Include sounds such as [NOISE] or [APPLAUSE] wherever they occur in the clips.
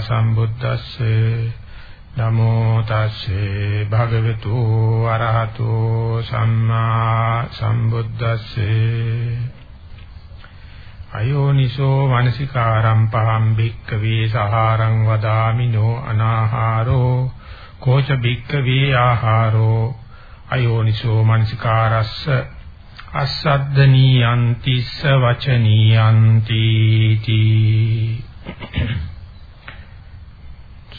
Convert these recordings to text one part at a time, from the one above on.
සම්බුද්දස්සේ නමෝ තස්සේ භගවතු අරහතෝ සම්මා සම්බුද්දස්සේ අයෝනිසෝ මනසිකාරම් පහම් භික්කවේ සහාරං වදාමිනෝ අනාහාරෝ කෝච භික්කවේ ආහාරෝ අයෝනිසෝ මනසිකාරස්ස අස්සද්දනීයන්තිස්ස වචනීයන්ති තී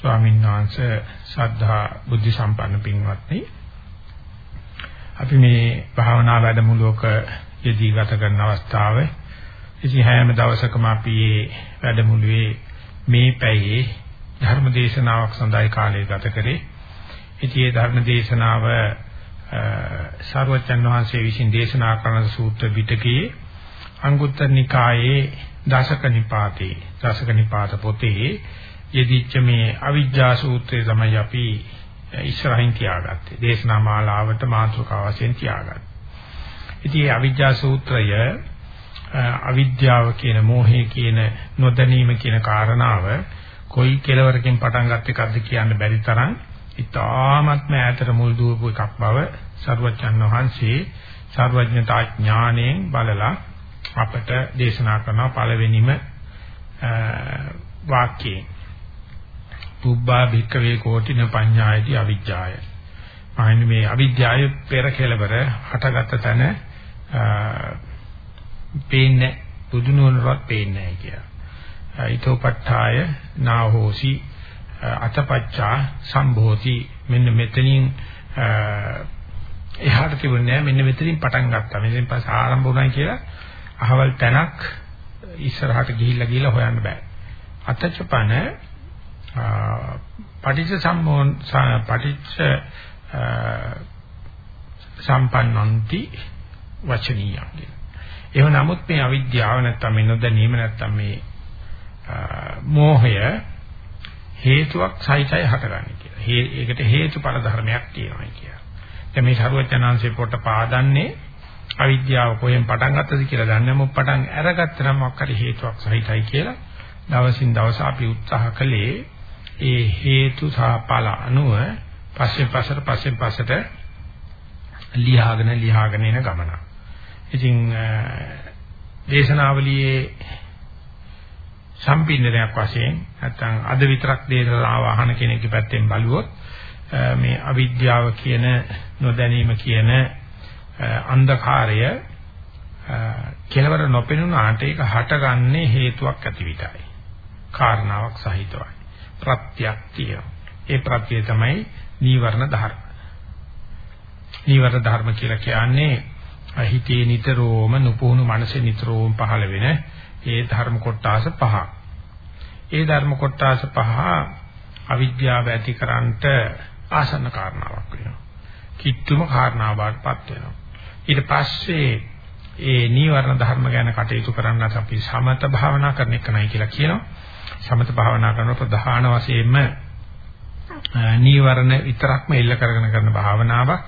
ස්වාමීන් වහන්සේ ශ්‍රද්ධා බුද්ධ සම්පන්න පින්වත්නි අපි මේ භාවනා වැඩමුළුවක යෙදී ගත කරන අවස්ථාවේ ඉතින් හැම දවසකම අපි මේ වැඩමුළුවේ මේ පැයේ ධර්ම දේශනාවක් සඳහා කාලය ගත කරේ. ඉතින් මේ ධර්ම දේශනාව සර්වචන් වහන්සේ විසින් දේශනා කරන සූත්‍ර පිටකයේ අංගුත්තර නිකායේ දසක නිපාතේ දසක නිපාත පොතේ යෙදිච්ච මේ අවිජ්ජා සූත්‍රය තමයි අපි ඉස්සරහින් තියාගත්තේ. දේශනා මාලාවට මාතෘකාව වශයෙන් තියාගත්තා. ඉතින් මේ අවිජ්ජා සූත්‍රය අවිද්‍යාව කියන මෝහය කියන නොදැනීම කියන කාරණාව කොයි කෙලවරකින් පටන් ගත්ත එකක්ද කියන්න බැරි තරම් ඉතාමත්ම ඈතට මුල් දුවපු එකක් බව සරුවචන් වහන්සේ සර්වඥතා ඥාණයෙන් බලලා අපට දේශනා කරන පළවෙනිම වාක්‍යයෙන් පුබ්බා භික්කවේ කෝටින පඤ්ඤායති අවිජ්ජාය. ආයින් මේ අවිද්‍යාවේ පෙර කෙලවර හටගත් තැන පේන්නේ බුදුනුවරවත් පේන්නේ නැහැ කියලා. ඊතෝපට්ඨාය නාහෝසි අතපච්චා සම්භෝති මෙන්න මෙතනින් එහාට තිබුණේ මෙන්න මෙතනින් පටන් ගත්තා. මෙතනින් පස්සේ ආරම්භ වුණා කියලා අහවල් තැනක් ඉස්සරහට ගිහිල්ලා ගිහිල්ලා හොයන්න බෑ. අතචපන පටිච්ච සම්මෝහන පටිච්ච සම්පන්නන්ති වචනීයයි. එහෙම නමුත් මේ අවිද්‍යාව නැත්තම් මේ නොදැනීම නැත්තම් මේ මෝහය හේතුවක් සහිතයි හටගන්නේ කියලා. ඒකට හේතුඵල ධර්මයක් තියෙනවා කියලා. දැන් මේ සරුවචනාංශේ පොට පාදන්නේ අවිද්‍යාව කොහෙන් පටන් ගත්තද කියලා දන්නේ මොකක් පටන් අරගත්ත නම් මොකක් හරි හේතුවක් සහිතයි කියලා දවසින් දවස අපි උත්සාහ කළේ ඒ හේතු සහ ඵල අනුව පස්සේ පස්සට පස්සේ පස්සට ලියාගෙන ලියාගෙන යන ගමන. ඉතින් දේශනාවලියේ සම්පින්දනයක් වශයෙන් නැත්නම් අද විතරක් දේශනාව අහන කෙනෙක්ගේ පැත්තෙන් බලුවොත් මේ අවිද්‍යාව කියන නොදැනීම කියන අන්ධකාරය කෙලවර නොපෙනුනාට ඒක හටගන්නේ හේතුවක් ඇති විතරයි. කාරණාවක් සහිතවයි. ප්‍රත්‍යක් තියෙනවා. ඒ ප්‍රත්‍යය තමයි නීවරණ ධර්ම. නීවරණ ධර්ම කියලා කියන්නේ හිතේ නිතරම නුපුහුණු මනසේ නිතරම පහළ වෙන ඒ ධර්ම කොටාස පහ. ඒ ධර්ම කොටාස පහ අවිද්‍යාව ඇතිකරන්නට ආසන්න කාරණාවක් වෙනවා. කිට්ටුම කාරණාවකටපත් වෙනවා. ඊට පස්සේ ඒ නීවරණ ධර්ම ගැන කටයුතු කරන්නත් අපි සමත භාවනා කරන එක නයි කියලා කියනවා. සමත භාවනා කරන ප්‍රධාන වශයෙන්ම නීවරණ විතරක්ම එල්ල කරගෙන කරන භාවනාවක්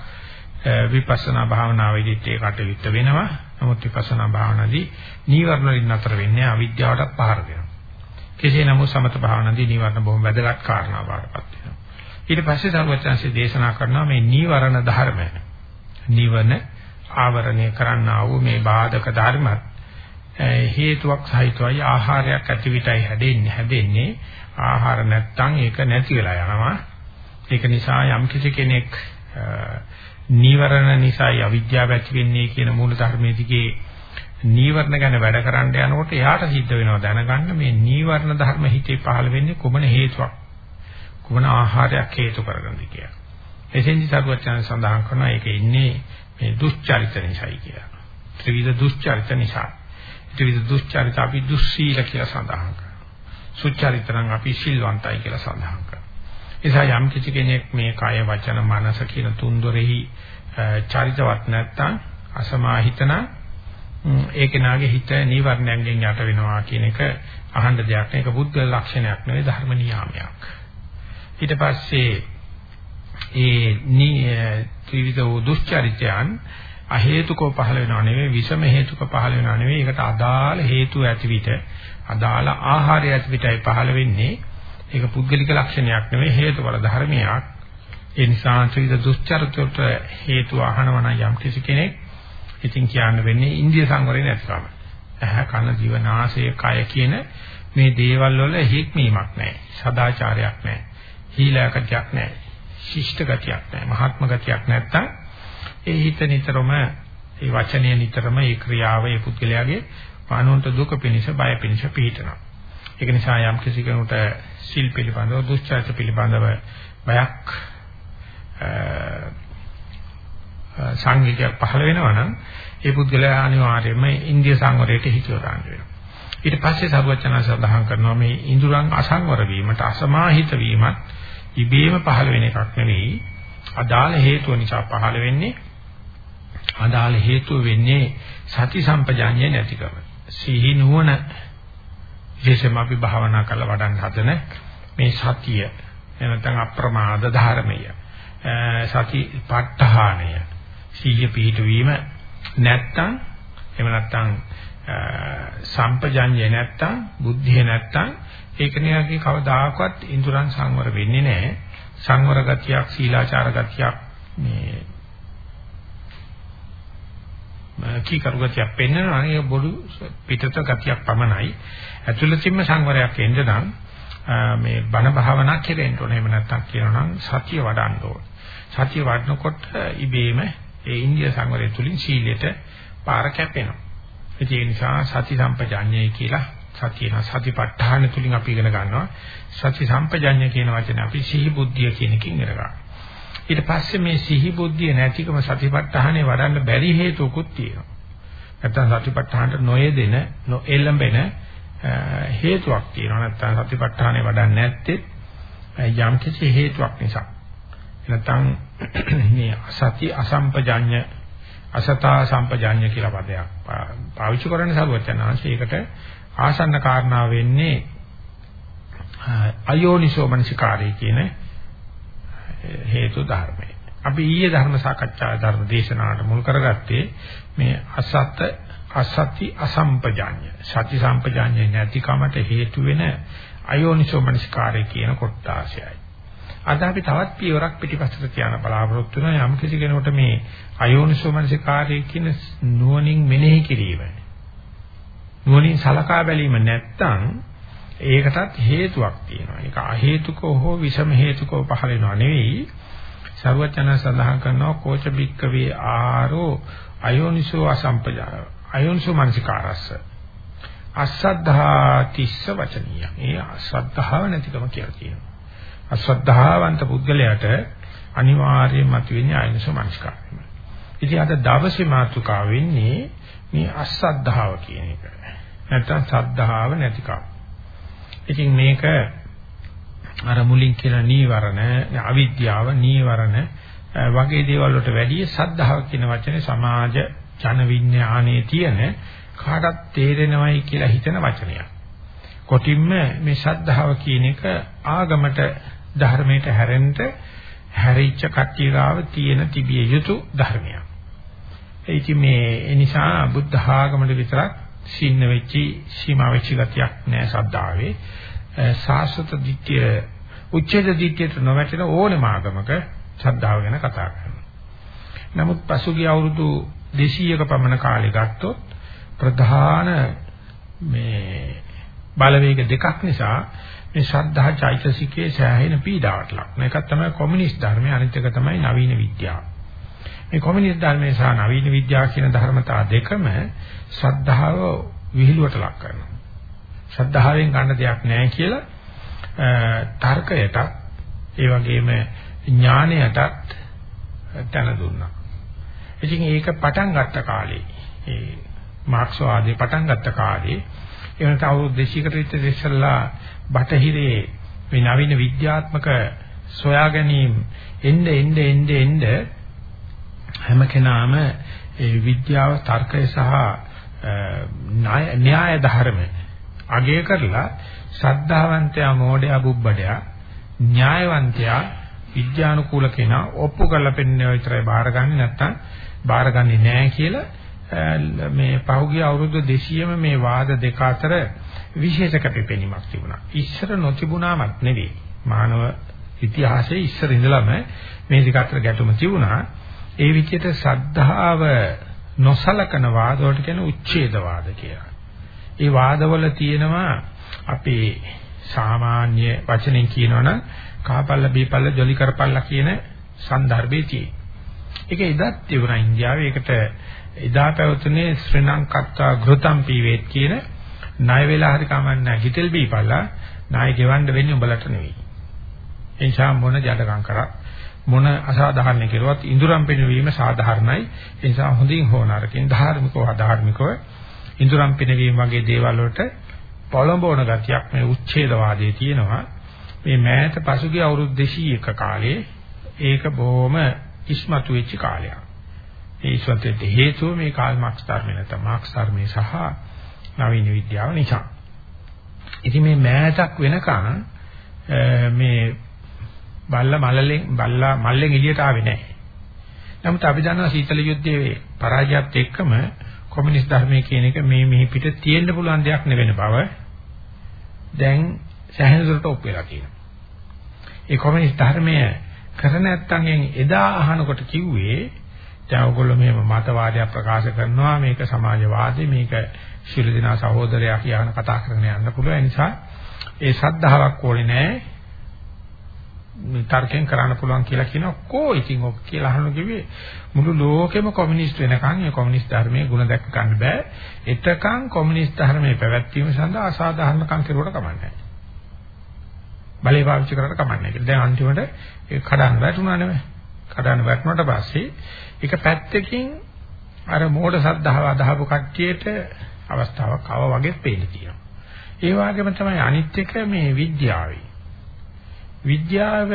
විපස්සනා භාවනාවේදීත් ඒ කටයුත්ත වෙනවා. නමුත් විපස්සනා භාවනාවේදී නීවරණ වලින් නතර වෙන්නේ අවිද්‍යාවට පහර දෙනවා. කෙසේ නමුත් සමත භාවනාවේදී නීවරණ බොහොම වැදගත් කාරණාවකටපත් වෙනවා. ඊට පස්සේ සර්වඥාන්සේ දේශනා කරනවා මේ නීවරණ ධර්ම. නීවරණ ආවරණය කරන්නා වූ මේ බාධක ධර්මත් හේතුවක් සහිතවයි ආහාරයක් ඇති විටයි හැදෙන්නේ හැදෙන්නේ ආහාර නැත්තම් ඒක නැති වෙලා යනවා ඒක නිසා යම් කිසි කෙනෙක් නීවරණ නිසායි අවිද්‍යාව ඇති වෙන්නේ කියන මූල ධර්මයේ දිගේ නීවරණ ගැන වැඩ කරන්න යනකොට එයාට සිද්ධ වෙනවා දැනගන්න මේ නීවරණ ධර්ම හිතේ පහළ වෙන්නේ කුමන හේතුවක් කුමන ආහාරයක් හේතු කරගෙනද කියලා. එසෙන්දි සරුවචන සඳහන් කරනවා ඒක ඉන්නේ මේ දුෂ්චරිත නිසායි කියලා. ත්‍රිවිධ දුෂ්චරිත නිසා. ත්‍රිවිධ දුෂ්චරිත අපි දුස්සීල කියලා සඳහන් කරනවා. සුචරිත නම් අපි සිල්වන්තයි කියලා සඳහන් කරනවා. නිසා යම් කිසි කෙනෙක් මේ කය වචන මනස කියන තුන් දොරෙහි චරිතවත් නැත්නම් අසමාහිතන ඒ කෙනාගේ හිත නීවරණයෙන් යට වෙනවා කියන එක අහන්න දෙයක් නෑ ඒක බුද්ධ ලක්ෂණයක් නෙවෙයි ධර්ම නියාමයක්. ඊට පස්සේ ඒ ත්‍රිවිධ දුෂ්චරිතයන් අ හේතුකව පහළ වෙනව නෙවෙයි විෂම හේතුක පහළ වෙනව නෙවෙයි ඒකට අදාළ හේතු ඇති විට අදාළ ආහාරය ඇති විටයි පහළ වෙන්නේ ඒක පුද්ගලික ලක්ෂණයක් නෙවෙයි හේතුඵල ධර්මයක්. ඒ නිසා ත්‍රිවිධ දුස්චරිතයට හේතු අහනවා නම් යම් කිසි කෙනෙක් ඉතින් කියන්න වෙන්නේ ඉන්දිය සංවරේ නැතිකම. ඇහ කන දිව නාසය කය කියන මේ දේවල් වල හික්මීමක් නැහැ. සදාචාරයක් නැහැ. හීලකතියක් නැහැ. ශිෂ්ට ගතියක් නැහැ. මහාත්ම ගතියක් නැත්තම් ඒ හිත නිතරම ඒ වචනය නිතරම ඒ ක්‍රියාව ඒ පුද්ගලයාගේ අනුන්ට දුක පිනිස බය පිනිස පිහිටනවා. ඒක නිසා යම් කිසි කෙනෙකුට සිල් පිළිබඳව දුස්චරිත පිළිබඳව බයක් සංගීතයක් පහළ වෙනවා නම් ඒ පුද්ගලයා අනිවාර්යයෙන්ම ඉන්දිය සංවරයට හිතියෝ දාන්න වෙනවා. ඊට පස්සේ සරුවචන සඳහන් කරනවා මේ ඉඳුරන් අසංවර වීමට අසමාහිත වීමත් ඉබේම පහළ වෙන එකක් නෙවෙයි. අදාළ හේතුව නිසා පහළ වෙන්නේ අදාළ හේතුව වෙන්නේ සති සම්පජාඤ්ඤය නැතිකම. සිහි නුවණ විශේෂයෙන්ම අපි භාවනා කරලා වඩන්න හදන මේ සතිය එනතන් අප්‍රමාද ධර්මය සති ප ဋ ාණය සීය පිහිටවීම නැත්තම් එහෙම නැත්තම් සම්පජඤ්ඤය නැත්තම් බුද්ධිය නැත්තම් ඒක නියගේ කවදාකවත් ඉන්ද්‍රයන් සංවර වෙන්නේ නැහැ සංවර ගතියක් සීලාචාර ගතියක් මේ කීකරු ගතියක් පෙන්වනවා නේ බොඩු පිටත ගතියක් පමණයි ඇතුළතින්ම සංවරයක් එන්න නම් මේ බණ භාවනා කෙරෙන්න ඕනේ එහෙම නැත්තම් කියනවා නම් සතිය වඩන්න ඕනේ සතිය වඩනකොට ඉබේම ඒ ඉන්දිය සංවරය තුලින් සීලයට පාර කැපෙනවා. ඒ නිසා සති සම්පජාඤ්ඤය කියලා සතියන සතිපට්ඨාන තුලින් අපි ඉගෙන ගන්නවා. සති සම්පජාඤ්ඤය කියන වචනේ අපි සිහි බුද්ධිය කියන එකකින් ඉගෙන ගන්නවා. ඊට පස්සේ මේ සිහි බුද්ධිය නැතිකම සතිපට්ඨානේ වඩන්න බැරි හේතුකුත් තියෙනවා. නැත්තම් සතිපට්ඨානට නොයෙදෙන නොඑළඹෙන හේතුවක් තියෙනවා. නැත්තම් සතිපට්ඨානේ වඩන්නේ නැත්තේ යම් කිසි හේතුවක් නිසා. නැත්නම් [CLEARS THROAT] මේ අසති අසම්පජඤ්ඤ අසතා සම්පජඤ්ඤ කියලා පදයක් පාවිච්චි කරන්නේ සරුවචනාංශ ඒකට ආසන්න කාරණා වෙන්නේ අයෝනිසෝ මනසිකාරය කියන හේතු ධර්මයි. අපි ඊයේ ධර්ම සාකච්ඡා ධර්ම දේශනාවට මුල් කරගත්තේ මේ අසත් අසති අසම්පජඤ්ඤ සති සම්පජඤ්ඤ නැතිකමට හේතු වෙන අයෝනිසෝ මනසිකාරය කියන කොටාශයයි. අද අපි තවත් පියවරක් පිටිපස්සට තියන බලාපොරොත්තු වෙන යම් කිසි කෙනෙකුට මේ අයෝනිසෝමනසිකාරය කියන නුවණින් මෙනෙහි කිරීම. නුවණින් සලකා බැලීම නැත්තම් ඒකටත් හේතුවක් තියෙනවා. ඒක අහේතුකව හෝ විෂම හේතුකව පහළ වෙනව නෙවෙයි. සර්වචන සඳහන් කරනවා කෝච බික්කවේ ආරෝ අයෝනිසෝ අසම්පජාය. අයෝනිසෝ මනසිකාරස්ස. අසද්ධා තිස්ස වචනීය. මේ අසද්ධාව නැතිකම කියලා කියනවා. අශ්‍රද්ධාවන්ත පුද්ගලයාට අනිවාර්යයෙන්ම මතුවෙන්නේ ආයනස මනස්කාරය. ඉතින් අද දවසේ මාතෘකාව වෙන්නේ මේ අශ්‍රද්ධාව කියන එක. නැත්තම් සද්ධාව නැතිකම. ඉතින් මේක අර මුලින් කියන නීවරණ, අවිද්‍යාව, නීවරණ වගේ දේවල් වලට වැඩිය සද්ධාව කියන වචනේ සමාජ ජන විඥානයේ තියෙන කාටත් තේරෙනවයි කියලා හිතන වචනයක්. කොටින්ම මේ ශද්ධාව කියන එක ආගමට ධර්මයට හැරෙන්න හැරිච්ච කට්ටිය ගාව තියෙන තිබිය යුතු ධර්මයක්. ඒ ඉතින් මේ ඒ නිසා බුද්ධ ආගමට විතරක් සින්න වෙච්චි සීමා වෙච්ච ගතියක් නෑ ශ්‍රද්ධාවේ. සාස්වත දිට්ඨිය උච්ඡේද දිට්ඨියට නොවැටෙන ඕනම ආගමක ශ්‍රද්ධාව ගැන කතා කරනවා. නමුත් පසුගිය අවුරුදු 200ක පමණ කාලෙ ගත්තොත් ප්‍රධාන මේ බලවේග දෙකක් නිසා මේ ශ්‍රද්ධා චෛතසිකයේ සෑහෙන පීඩාවට ලක් වෙනවා. එකක් තමයි කොමියුනිස්ට් ධර්මය අනිත් එක තමයි නවීන විද්‍යාව. මේ කොමියුනිස්ට් ධර්මයේ සහ නවීන විද්‍යාව කියන ධර්මතා දෙකම ශ්‍රද්ධාව විහිළුවට ලක් කරනවා. ශ්‍රද්ධාවෙන් ගන්න දෙයක් නැහැ කියලා තර්කයට ඒ වගේම ඥානයටත් තන දුන්නා. ඉතින් ඒක පටන් ගත්ත කාලේ ඒ මාක්ස්වාදී පටන් ගත්ත කාලේ එවනත අවුරුදු 200කට විතර ඉස්සෙල්ලා බටහිරේ මේ නවීන විද්‍යාත්මක සොයා ගැනීම එnde එnde එnde එnde හැම කෙනාම ඒ විද්‍යාව තර්කය සහ න්‍යාය ධර්ම අගය කරලා ශ්‍රද්ධාවන්තයා මෝඩයා බුබ්බඩයා න්‍යායවන්තයා විද්‍යානුකූල කෙනා ඔප්පු කරලා පෙන්නන විතරයි බාරගන්නේ නැත්තම් බාරගන්නේ නැහැ කියලා මේ පහුගිය අවුරුදු 200ම මේ වාද දෙක අතර විශේෂ කැපිපෙනීමක් තිබුණා. ඉස්සර නොතිබුණාමත් නෙවෙයි. මානව ඉතිහාසයේ ඉස්සර ඉඳලම මේ දෙක අතර ගැටුම තිබුණා. ඒ විදිහට සද්ධාව නොසලකන වාදවලට කියන උච්ඡේද වාද කියලා. ඒ වාදවල තියෙනවා අපේ සාමාන්‍ය වචනෙන් කියනවනම් කාපල්ල බීපල්ල ජොලි කරපල්ල කියන સંદર્ભයේ තියෙන. ඒක එදත් තිබුණා ඉන්දියාවේ. ඒකට එදා පැවතුනේ ශ්‍රී ලංකත්තා ගෘතම් පීවේත් කියන ණය වෙලා හරි කමන්නේ හිතෙල් බීපල්ලා ණය ගෙවන්න වෙන්නේ උඹලට නෙවෙයි. එනිසා මොන ජඩකම් කරා මොන අසාධාරණ කෙරුවත් ඉඳුරම් පිනවීම සාධාරණයි. ඒ නිසා හොඳින් හෝ නරකින් ධාර්මිකව අධාර්මිකව ඉඳුරම් පිනවීම වගේ දේවල් වලට පොළඹවන ගතියක් මේ උච්ඡේදවාදයේ තියෙනවා. මේ මෑත පසුගිය අවුරුදු 200ක කාලේ ඒක බොහොම ඉස්මතු වෙච්ච කාලයක්. ඒ ඉස්මතුට හේතුව මේ කාල් මාක්ස් ධර්මය නැත්නම් මාක්ස් ධර්මයේ සහ නවීන විද්‍යාව නිසා. ඉතින් මේ මෑතක් වෙනකන් මේ බල්ලා මල්ලෙන් බල්ලා මල්ලෙන් එළියට ආවේ නැහැ. නමුත් අපි දන්නවා සීතල යුද්ධයේ පරාජයත් එක්කම කොමියුනිස්ට් ධර්මයේ කියන එක මේ මෙහි පිට තියෙන්න පුළුවන් දෙයක් නෙවෙන බව දැන් සැහැණ දුරට ඔප් වෙලා තියෙනවා. ඒ කොමියුනිස්ට් ධර්මය කර නැත්තන්ගෙන් එදා අහනකොට කිව්වේ දැන් ඔයගොල්ලෝ මේ මතවාදයක් ප්‍රකාශ කරනවා මේක සමාජවාදී මේක ශිරු දිනා සහෝදරයා කියන කතා කරගෙන යන්න පුළුවන් ඒ නිසා ඒ ශ්‍රද්ධාවක් ඕනේ නැහැ තර්කයෙන් කරන්න පුළුවන් කියලා කියනවා කෝ ඉතින් ඔක් කියලා අහන කිව්වේ මුළු ලෝකෙම කොමියුනිස්ට් වෙනකන් ඒ කොමියුනිස්ට් ධර්මයේ ಗುಣ දැක්ක ගන්න බෑ. එතකන් කොමියුනිස්ට් ධර්මයේ පැවැත්වීම සඳහා අසාධාරණකම් කෙරුවට කමන්නේ බලේ පාවිච්චි කරලා කමන්නේ කියලා දැන් අන්තිමට ඒ කඩන්න වැටුණා නෙමෙයි. කඩන්න වැටුණාට පස්සේ ඒක පැත්තකින් අර මෝඩ සද්ධාව අදහපු කට්ටියට අවස්ථාවක් ආවා වගේ පේන්න තියෙනවා. ඒ වගේම තමයි අනිත් එක මේ විද්‍යාවේ. විද්‍යාව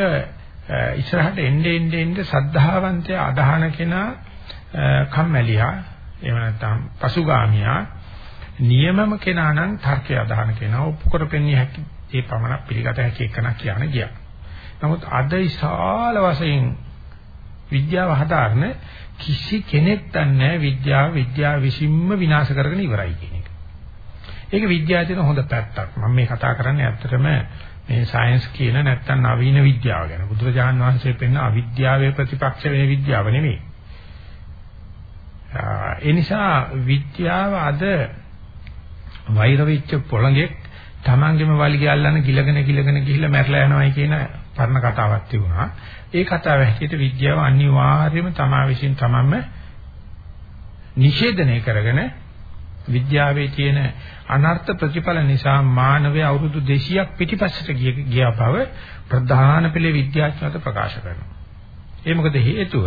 ඉස්සරහට එන්නේ එන්නේ එන්නේ සද්ධාවන්තය අදහන කෙනා කම්මැලියා එහෙම නැත්නම් පසුගාමියා නියමම කෙනා නම් තර්කය අදහන කෙනා ඔප්පු කරපෙන්නේ හැකි ඒ පමණක් පිළිගත හැකි එකක් කියන ගියා. නමුත් අද ඉශාල වශයෙන් විද්‍යාව හදාරන කිසි කෙනෙක් දන්නේ විද්‍යාව විද්‍යාව විසින්ම විනාශ කරගෙන ඉවරයි කියන එක. ඒක විද්‍යාවේ හොඳ පැත්තක්. මම මේ කතා කරන්නේ ඇත්තටම මේ සයන්ස් කියන නැත්තම් නවීන විද්‍යාව ගැන. බුදුරජාන් වහන්සේ පෙන්න අවිද්‍යාවේ ප්‍රතිපක්ෂ වෙන විද්‍යාව නෙමෙයි. ඒ නිසා විද්‍යාව අද වෛර වෙච්ච පොළඟෙක් Tamangema වලිගය අල්ලන ගිලගෙන ගිලගෙන ගිහිල්ලා මැරලා යනවායි කියන පරණ කතාවක් තිබුණා. ඒ කතාව හැටියට විද්‍යාව අනිවාර්යයෙන්ම තමා විසින් තමන්ම නිෂේධනය කරගෙන විද්‍යාවේ තියෙන අනර්ථ ප්‍රතිඵල නිසා මානවය අවුරුදු 200ක් පිටිපස්සට ගිය බව ප්‍රධාන පෙළේ විද්‍යාඥයන්ට ප්‍රකාශ කරනවා. ඒ මොකද හේතුව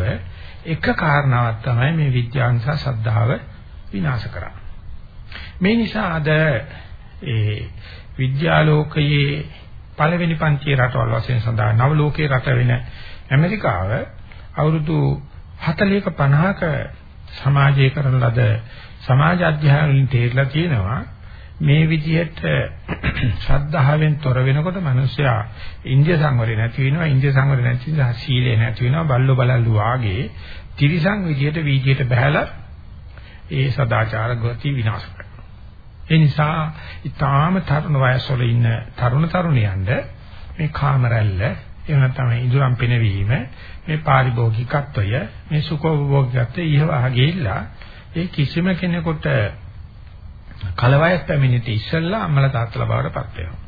එක කාරණාවක් තමයි මේ විද්‍යාංශ සද්ධාව විනාශ කරන්නේ. මේ නිසා අද ඒ විද්‍යාලෝකයේ පළවෙනි පන්තියේ රටවල් වශයෙන් සඳහන් නව ලෝකයේ රට වෙන ඇමරිකාව අවුරුදු 40ක 50ක සමාජයේ කරන ලද සමාජ අධ්‍යයනවලින් තේරලා තියෙනවා මේ විදිහට [CLEARS THROAT] ශ්‍රද්ධාවෙන් තොර වෙනකොට මිනිස්සයා ඉන්දිය සංවරය නැති වෙනවා ඉන්දිය සංවරය නැති නිසා සීලය නැති වෙනවා බල්ලෝ බලල්ලු වාගේ තිරිසන් විදිහට වීදියට බහැලා ඒ සදාචාර ගති විනාශ කරනවා. ඒ නිසා ඊටාම තරුණ වයස්වල ඉන්න තරුණ තරුණියන්ට මේ කාමරැල්ල එහෙම නැත්නම් ඉදurang පිනවීම මේ පාරිභෝගිකත්වය මේ සුඛෝපභෝගිකත්වය ඉහවහ ගිහිල්ලා ඒ කිසිම කෙනෙකුට කලවයක් පැමිණෙති ඉස්සෙල්ලා අම්මලා තාත්තලා බවට පත් වෙනවා.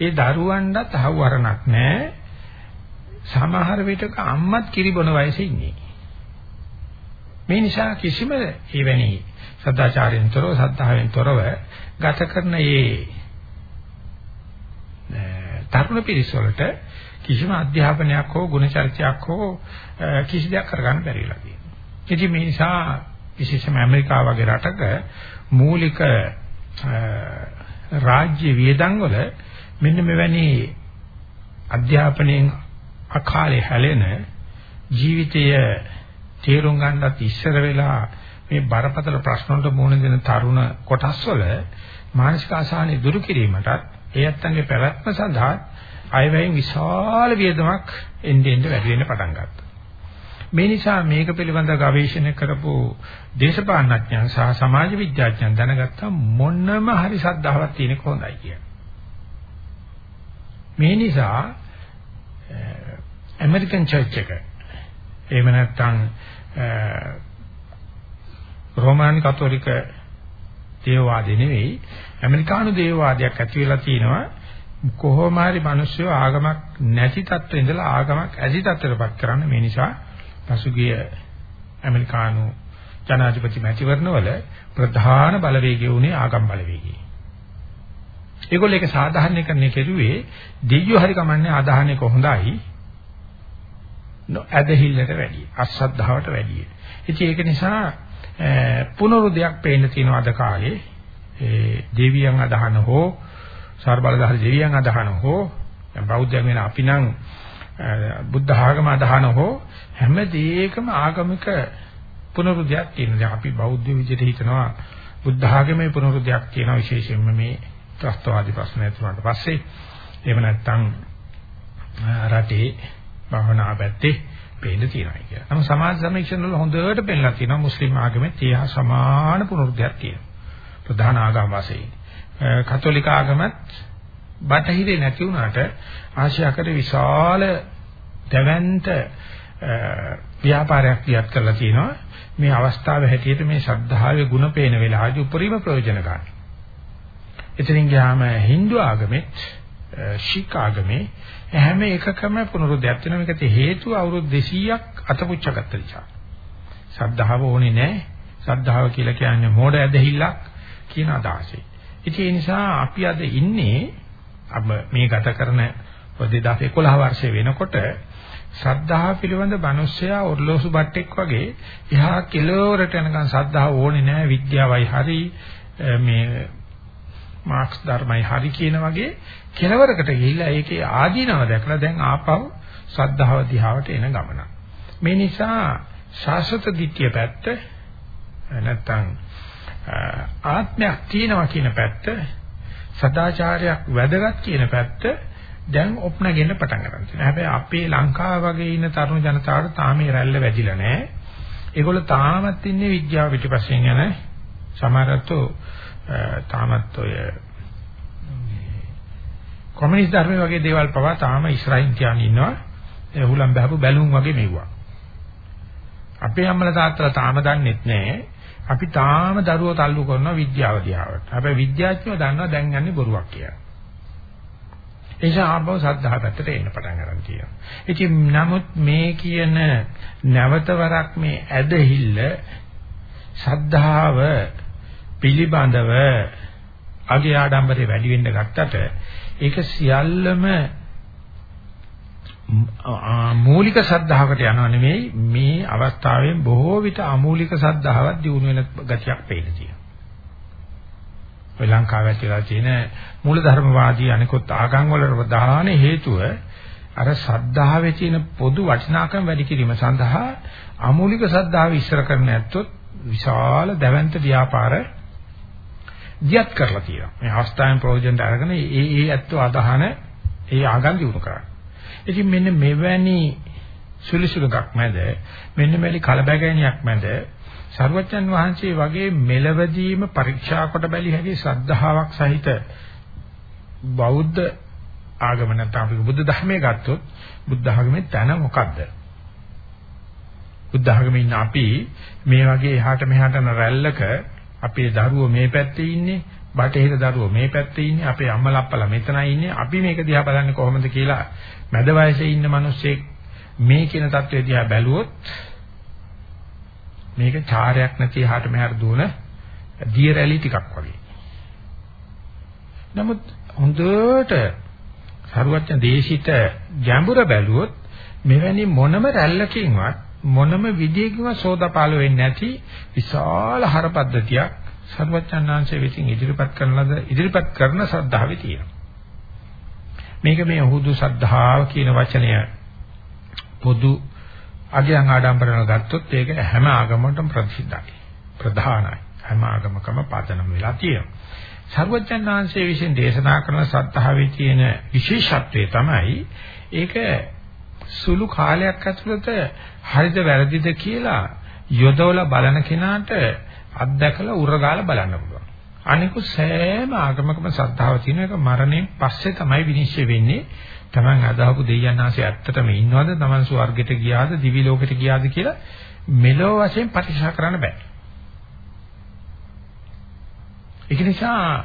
ඒ දරුවන්ටත් අහුවරණක් නැහැ. සමහර විටක අම්මත් කිරි බොන වයසේ ඉන්නේ. මේ නිසා කිසිම එවැනි සදාචාරයෙන් තොරව සද්ධාවෙන් තොරව ගත කරන මේ තරුණ පිරිස වලට කිසිම අධ්‍යාපනයක් හෝ ගුණ චර්චාවක් හෝ කිසි දෙයක් කරගන්න බැරි වෙලා තියෙනවා. ඉතින් මේ නිසා විශේෂයෙන්ම ඇමරිකාව වගේ රටක මූලික රාජ්‍ය වියදම් වල මෙන්න මෙවැනි අධ්‍යාපනයෙන් අකාලේ හැලෙන ජීවිතය තේරුම් ගන්නත් ඉස්සර වෙලා මේ බරපතල ප්‍රශ්න වලට මුහුණ දෙන තරුණ කොටස් වල මානසික අසහනෙ දුරු කිරීමටත් ඒ ඇත්තන්ගේ පැවැත්ම සඳහා අයවැයෙන් විශාල වියදමක් එන්නේ එන්නේ වැඩි වෙන්න පටන් ගත්තා. මේ නිසා මේක පිළිබඳව ගවේෂණය කරපු දේශපාලනඥයන් සහ සමාජ විද්‍යාඥයන් දැනගත්තා මොනම හරි ශ්‍රද්ධාවක් තියෙන කොහොඳයි කියලා. මේ නිසා ඇමරිකන් චර්ච් එක එහෙම නැත්නම් රෝමානි කතෝලික දේවවාදී නෙවෙයි ඇමරිකානු දේවවාදයක් ඇති වෙලා තිනවා කොහොම හරි මිනිස්සු ආගමක් නැති තත්ත්වෙ ඉඳලා ආගමක් ඇති තත්ත්වයටපත් කරන්න මේ නිසා පසුගිය ඇමරිකානු ජනාධිපති මැතිවරණවල ප්‍රධාන බලවේගය උනේ ආගම් බලවේගය. ඒගොල්ලෝ ඒක සාධාරණීකරණය කෙරුවේ දෙයියෝ හරි කමන්නේ ආදාහනයක හොඳයි. නොඇදහිල්ලට වැඩිය. අසද්ධාවට වැඩිය. ඉතින් ඒක නිසා පුනරුදයක් පේන්න තියෙනවා අද කාලේ. ඒ දෙවියන් අදහන හෝ සර්බලධාරී දෙවියන් අදහන හෝ බෞද්ධයන් වෙන අපි නම් බුද්ධ ආගම අදහන හෝ හැම දෙයකම ආගමික පුනරුදයක් තියෙනවා. දැන් අපි බෞද්ධ විදිහට හිතනවා බුද්ධ ආගමේ පුනරුදයක් තියෙනවා විශේෂයෙන්ම මේ ත්‍ස්තවාදී ප්‍රශ්න ඇතුළට පස්සේ එහෙම නැත්නම් රටේ භවනා පැත්තේ පේන්න තියෙනවා කියලා. නමුත් සමාජ සමීක්ෂණ වල හොඳට පෙන්නලා තියෙනවා මුස්ලිම් ආගමේ තියහ සමාන පුනරුදයක් තියෙනවා. ප්‍රධාන ආගම් වශයෙන්. කතෝලික ආගමත් බටහිරේ නැති වුණාට ආසියාකර විශාල දැවැන්ත ව්‍යාපාරයක් ක්‍රියාත් කරලා තියෙනවා. මේ අවස්ථාවේ හැටියට මේ ශ්‍රද්ධාවේ ಗುಣ පේන වෙලාවදී උපරිම ප්‍රයෝජන ගන්න. එතනින් ගියාම Hindu ආගමෙත් ශික් ආගමේ හැම එකකම පුනරුද්දයක් වෙනවා. මේකට හේතුව අවුරුදු 200ක් අතපුච්චගත්ත නිසා. ශ්‍රද්ධාව ඕනේ නැහැ. ශ්‍රද්ධාව කියලා කියන්නේ මෝඩ ඇදහිල්ලක් කියන අදහසයි. ඉතින් ඒ නිසා අපි අද ඉන්නේ අප මේ ගත කරන 2011 වර්ෂය වෙනකොට ශ්‍රද්ධාව පිළිබඳ මිනිස්සයා ඔර්ලෝසු බට්ටෙක් වගේ එහා කෙලවරට යනකම් ශ්‍රද්ධාව ඕනේ නැහැ විද්‍යාවයි හරි මේ මාක්ස් ධර්මයි හරි කියන වගේ කෙලවරකට ගිහිල්ලා ඒකේ ආදීනව දැකලා දැන් ආපහු ශ්‍රද්ධාව දිහාවට එන ගමන. මේ නිසා ශාස්ත්‍ර දිට්ඨිය පැත්ත නැත්තම් ආත්මයක් තියෙනවා කියන පැත්ත සදාචාරයක් වැදගත් කියන පැත්ත දැන් ඔප්නගෙන පටන් ගන්න තියෙනවා. හැබැයි අපේ ලංකාව වගේ ඉන්න තරුණ ජනතාවට තාම මේ රැල්ල වැඩිලා නැහැ. ඒගොල්ලෝ තාමත් ඉන්නේ විද්‍යාව පිටිපස්සෙන් යන සමහරතු තාමත් ඔය කොමියුනිස්ට් ධර්ම වගේ දේවල් පවා තාම ඉස්රායිල් කියන ඉන්නවා. ඒ හුලම් බහපු බැලුම් වගේ මෙව්වා. අපේ අම්මලා තාත්තලා තාම දන්නෙත් නැහැ. අපි තාම දරුවෝ තල්ලු කරනවා විද්‍යාව දිහාවට. හැබැයි විද්‍යාඥයෝ දන්නවා දැන් යන්නේ බොරුවක් කියලා. ඒ නිසා ආපහු සද්ධා පැත්තට එන්න පටන් ගන්න තියෙනවා. ඉතින් නමුත් මේ කියන නැවතවරක් මේ ඇදහිල්ල සද්ධාව පිළිබඳව අගේ ආඩම්බරේ වැඩි වෙන්න ගත්තට ඒක සියල්ලම මූලික සද්ධාවකට යනවා නෙමෙයි මේ අවස්ථාවෙන් බොහෝ විට අමූලික සද්ධාවක් දිනු වෙන ගතියක් පේන තියෙනවා. ඔය ලංකාවේ ඇතිලා තියෙන මූලධර්මවාදී අනිකුත් ආගම් වල ප්‍රධාන හේතුව අර සද්ධාවේ තියෙන පොදු වටිනාකම වැඩි කිරීම සඳහා අමූලික සද්ධාව ඉස්සර කරන්න ඇත්තොත් විශාල දැවැන්ත ව්‍යාපාර දියත් කරලා තියෙනවා. මේ අවස්ථාවෙන් ප්‍රයෝජනට අරගෙන ඒ ඒ ඇත්තෝ අදහන ඒ ආගම් දිනු කරන්නේ. ඉතින් මෙන්න මෙවැනි සුලිසුලකක් මැද මෙන්න මෙලි කලබගැනියක් මැද සර්වචන් වහන්සේ වගේ මෙලවදීම පරීක්ෂා කොට බැලිය හැකි ශ්‍රද්ධාවක් සහිත බෞද්ධ ආගම නැත්නම් අපි බුද්ධ ධර්මයේ ගත්තොත් බුද්ධ ආගමේ තැන මොකද්ද? බුද්ධ ආගමේ ඉන්න අපි මේ වගේ එහාට මෙහාට යන රැල්ලක අපේ දරුවෝ මේ පැත්තේ ඉන්නේ බටහිර දරුවෝ මේ පැත්තේ ඉන්නේ අපේ අම්මලා අප්පලා මෙතනයි ඉන්නේ අපි මේක දිහා බලන්නේ කොහොමද කියලා මැද වයසේ ඉන්න මිනිස්සෙක් මේ කියන தත්ත්වය දිහා බැලුවොත් මේක චාරයක් නැති එහාට මෙහාට දුවන දිය රැලි ටිකක් වගේ. නමුත් හොඳට සරුවච්චන් දේශිත ගැඹුර බැලුවොත් මෙවැනි මොනම රැල්ලකින්වත් මොනම විදියකින්වත් සෝදාපාල වෙන්නේ නැති විශාල හරපද්ධතියක් සර්වචන්නාංශයේ විසින් ඉදිරිපත් කරන ලද ඉදිරිපත් කරන ශ්‍රද්ධාවේ තියෙනවා. මේක මේ හුදු ශ්‍රද්ධාව කියන වචනය පොදු අගයන් ආඩම්බරන ගත්තොත් ඒක හැම ආගමකටම ප්‍රසිද්ධයි. ප්‍රධානයි. හැම ආගමකම පදනම් වෙලා තියෙනවා. සර්වචන්නාංශයේ විසින් දේශනා කරන ශ්‍රද්ධාවේ තියෙන විශේෂත්වය තමයි ඒක සුළු කාලයක් ඇතුළත හරිද වැරදිද කියලා යොදවලා බලන කෙනාට අත්දැකලා උරගාලා බලන්න පුළුවන්. අනිකුත් සෑම ආගමකම ශ්‍රද්ධාව තියෙන එක මරණයෙන් පස්සේ තමයි විනිශ්චය වෙන්නේ. Taman අදහපු දෙයයන් ආසේ ඇත්තටම ඉන්නවද? Taman ස්වර්ගයට ගියාද? දිවි ලෝකෙට ගියාද කියලා මෙලෝ වශයෙන් පරික්ෂා කරන්න බෑ. ඒක නිසා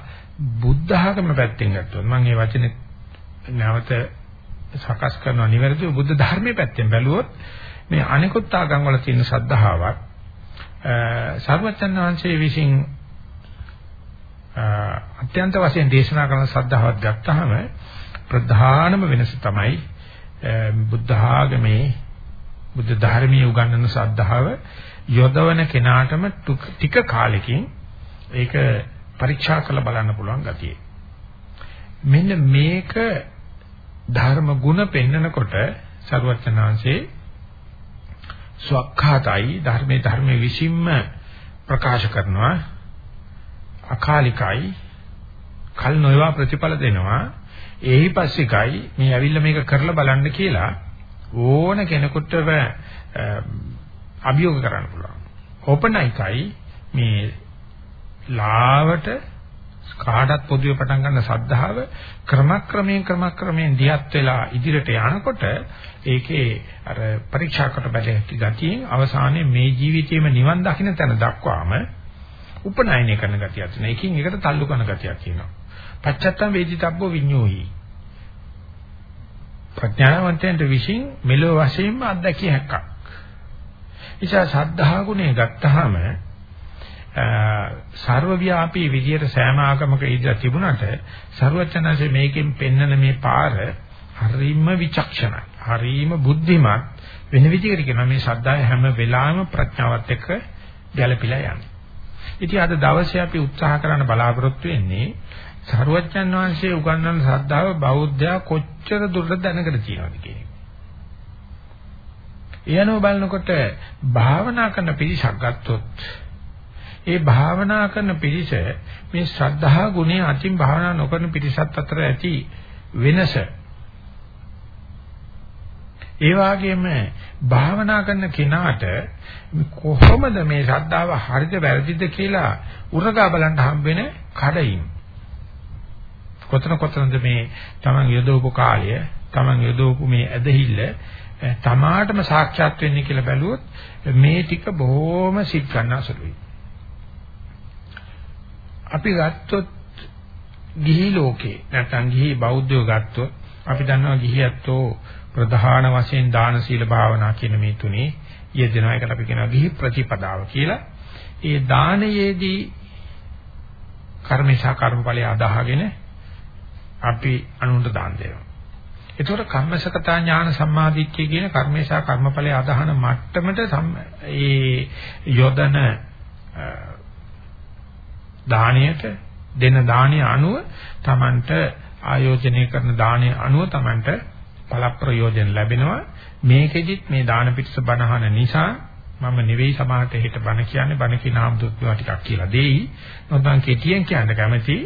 බුද්ධ ආගම පැත්තෙන් ගත්තොත් මම මේ වචනේ නැවත සකස් කරනවා නිවැරදිව බුද්ධ ධර්මයේ පැත්තෙන් බැලුවොත් මේ අනිකුත් ආගම් වල තියෙන ශ්‍රද්ධාවක් සර්වචන් වහන්සේ විසින් අත්‍යන්ත වශයෙන් දේශනා කරන ශ්‍රද්ධාවක් ගත්තාම ප්‍රධානම වෙනස තමයි බුද්ධ ආගමේ බුද්ධ ධර්මයේ උගන්වන ශ්‍රද්ධාව යොදවන කෙනාටම ටික කාලෙකින් ඒක පරීක්ෂා කරලා බලන්න පුළුවන් ගතිය. මෙන්න මේක ධර්ම ගුණ පෙන්නකොට සරුවචනාංශේ ස්වක්ඛාතයි ධර්මයේ ධර්මයේ විසින්ම ප්‍රකාශ කරනවා අකාලිකයි කල් නොයවා ප්‍රතිඵල දෙනවා එහි පස්සිකයි මේ ඇවිල්ලා මේක කරලා බලන්න කියලා ඕන කෙනෙකුට අභියෝග කරන්න පුළුවන්. ඕපනයිකයි මේ ලාවට කාටත් පොදුවේ පටන් ගන්න සද්ධාව ක්‍රමක්‍රමයෙන් ක්‍රමක්‍රමයෙන් දියත් වෙලා ඉදිරියට යනකොට ඒකේ අර පරීක්ෂාකට බැලෙති ගතියෙන් අවසානයේ මේ ජීවිතයේම නිවන් දකින්න තැන දක්වාම උපනායනය කරන ගතියක් තියෙනවා. එකින් එකට තල්ලු කරන ගතියක් තියෙනවා. පච්චත්තම් වේදිතබ්බෝ විඤ්ඤෝහි. ප්‍රඥාවන්තයන්ට විශ්ින් මෙලොව වශයෙන්ම අත්දැකිය හැක්කක්. ඉතින් සද්ධා ගුණය ගත්තාම සර්වව්‍යාපී විදියට සෑම ආගමක ඉඳලා තිබුණාට ਸਰවචනanse මේකෙන් පෙන්නන මේ පාර හරීම විචක්ෂණයි. හරීම බුද්ධිමත් වෙන විදිහකට කියනවා මේ ශ්‍රද්ධාව හැම වෙලාවෙම ප්‍රඥාවත් එක්ක ගැළපීලා යන්නේ. ඉතින් අද දවසේ අපි උත්සාහ කරන්න බලාපොරොත්තු වෙන්නේ සරුවච්චන් වහන්සේ උගන්වන ශ්‍රද්ධාව බෞද්ධයා කොච්චර දුරට දැනගෙන තියෙනවද කියන එක. එයනෝ බලනකොට භාවනා කරන පිරිසක් ගත්තොත් ඒ භාවනා කරන පිරිස මේ ශ්‍රද්ධා ගුණය අතින් භාවනා නොකරන පිරිසත් අතර ඇති වෙනස ඒ වගේම භාවනා කරන කෙනාට කොහොමද මේ ශ්‍රද්ධාව හරිද වැරදිද කියලා උරගා බලන්න හම්බෙන කඩයින්. කොතන කොතනද මේ Taman යොදවපු කාලය Taman යොදවපු මේ ඇදහිල්ල තමාටම සාක්ෂාත් වෙන්නේ කියලා බැලුවොත් මේ ටික බොහොම සිත් ගන්නසලුයි අපි ගත්තොත් ගිහි ලෝකේ නැත්නම් ගිහි බෞද්ධයෝ ගත්තොත් අපි දන්නවා ගිහියත්ෝ ප්‍රධාන වශයෙන් දාන සීල භාවනා කියන මේ තුනේ යෙදෙනවා ඒකට අපි කියනවා ගිහි ප්‍රතිපදාව කියලා. ඒ දානයේදී කර්මේශා කර්මඵලයේ අදාහගෙන අපි අනුන්ට දාන දෙනවා. ඒතකොට කම්මසකතා ඥාන සම්මාදිට්ඨිය කියන කර්මේශා කර්මඵලයේ අදහන මට්ටමට ඒ යොදන දාණයට දෙන දාණය අනුව Tamanට ආයෝජනය කරන දාණය අනුව Tamanට ඵල ප්‍රයෝජන ලැබෙනවා. මේකෙදිත් මේ දාන පිටස බණහන නිසා මම නෙවෙයි සමාහට හෙට බණ කියන්නේ. බණ කියන ආම්දුත්වා ටිකක් කියලා දෙයි. නොතන් කෙටියෙන් කියන්න කැමති.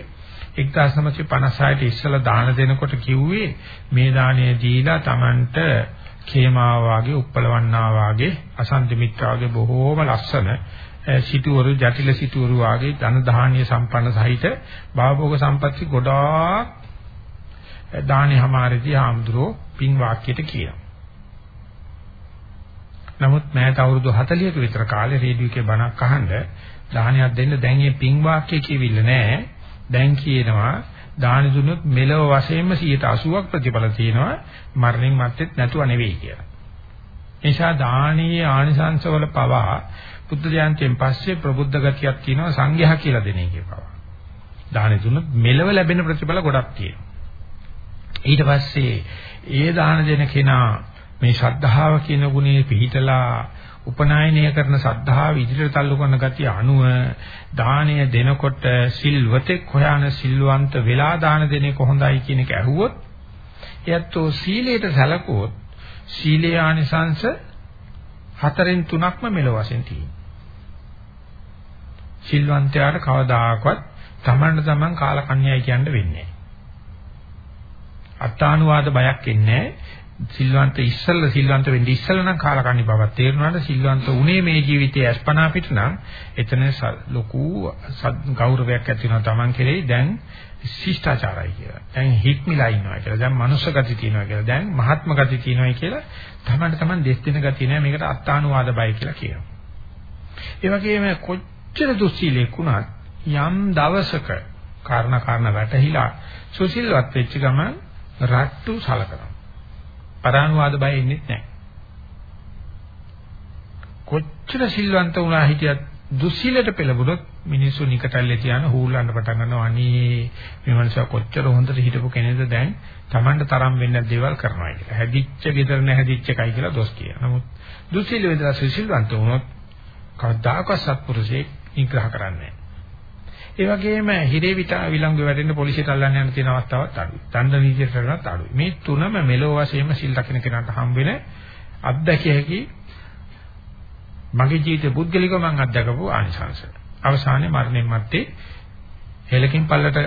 1956 ඉස්සලා දාන දෙනකොට කිව්වේ මේ දාණය දීලා Tamanට කේමා වාගේ උප්පලවන්නා වාගේ අසන්ති මිත්‍රාගේ බොහෝම ලස්සන සිටුවරු ජටිල සිටුවරු වාගේ ධන ධාන්‍ය සම්පන්න සහිත භාවෝග සම්පatti ගොඩාක් දානි හැමාරදී ආම්ද්‍රෝ පින් වාක්‍යයට කියනවා. නමුත් මෑත අවුරුදු 40ක විතර කාලේ රේඩියෝ එකේ බණක් අහන්න දානයක් දෙන්න දැන් මේ පින් වාක්‍ය කියවිල්ල නැහැ. දැන් කියනවා දාන දුන්නොත් මෙලව වශයෙන්ම 180ක් ප්‍රතිඵල තියෙනවා මරණින් මත්තේත් නැතුව නෙවෙයි කියලා. එනිසා දානීය ආනිසංසවල පවා බුද්ධ ජයන්තියෙන් පස්සේ ප්‍රබුද්ධ ගතියක් තියෙනවා සංඝයා කියලා දෙන එකේ පවා. දානෙ දුන්නොත් මෙලව ලැබෙන ප්‍රතිඵල ගොඩක් තියෙනවා. ඊට පස්සේ ඒ දාන දෙන කෙනා මේ ශ්‍රද්ධාව කියන ගුණේ පිහිටලා උපනායනය කරන ශ්‍රද්ධාව ඉදිරියට තල්ලු කරන ගතිය අනුව දාණය දෙනකොට සිල්වතෙක් හොයන සිල්වන්ත වෙලා දාන දෙන එක හොඳයි කියන එක ඇහුවොත් එයත්ෝ සීලයට සැලකුවොත් සීලේ ආනිසංශ හතරෙන් තුනක්ම මෙලොව වශයෙන් තියෙනවා. සිල්වන්තයාට කවදාකවත් තමන්ට තමන් කාලකන්‍යයි කියන්න වෙන්නේ නැහැ. අත්තානුවාද බයක් එන්නේ සිල්වන්ත ඉස්සල්ලා සිල්වන්ත වෙන්න ඉස්සල්ලා නම් කාලකන්ණි බවක් තේරුණාට සිල්වන්ත උනේ මේ ජීවිතයේ අස්පනා පිට නම් එතන ලොකු ගෞරවයක් ඇති වෙනවා Taman කෙරෙහි දැන් ශිෂ්ටාචාරයි කියලා. දැන් හික්මිලා ඉන්නවා කියලා. දැන් මනුෂ්‍ය ගති තියෙනවා කියලා. දැන් මහත්ම ගති තියෙනවා කියලා Tamanට Taman දෙස් දෙන ගතිය නෑ මේකට අත්තානුවාද බය කියලා කියනවා. ඒ වගේම කොච්චර දුස්සීලෙක් වුණත් යම් දවසක කාරණා කාරණා වැටහිලා සුසිල්වත් වෙච්ච ගමන් රට්ටු සලකනවා. පරානුවාද බය ඉන්නේ නැහැ. කොච්චර සිල්වන්ත වුණා හිටියත් දුස්සීලට පෙළඹුණොත් මිනිස්සු නිකටල්ලේ තියාන හූල්ලන්න පටන් ගන්නවා අනේ මේ මනුස්සයා කොච්චර හොඳට හිටපු කෙනෙක්ද දැන් Tamanට තරම් වෙන්න දේවල් කරනවා කියලා. හැදිච්ච ගෙදර නැහැදිච්ච එකයි කියලා දොස් කියනවා. නමුත් දුස්සීල වේදලා සිල්වන්ත වුණොත් කවදාකවත් සත්පුරුෂයෙක් නිග්‍රහ කරන්නේ නැහැ. ඒ වගේම හිරේ විතා විලංගු වැටෙන්න පොලිසියට අල්ලන්න යන තියෙන අවස්ථාවක් අඩුයි. දණ්ඩ නීතියට කරනත් අඩුයි. මේ තුනම මෙලෝ වශයෙන්ම සිල් රකින්න කෙනාට හම් වෙන අත්දැකිය හැකි මගේ ජීවිතේ පුද්ගලිකව මම අත්දකපු ආනිසංශ. අවසානයේ මරණයන් මැත්තේ හෙලකින් පල්ලට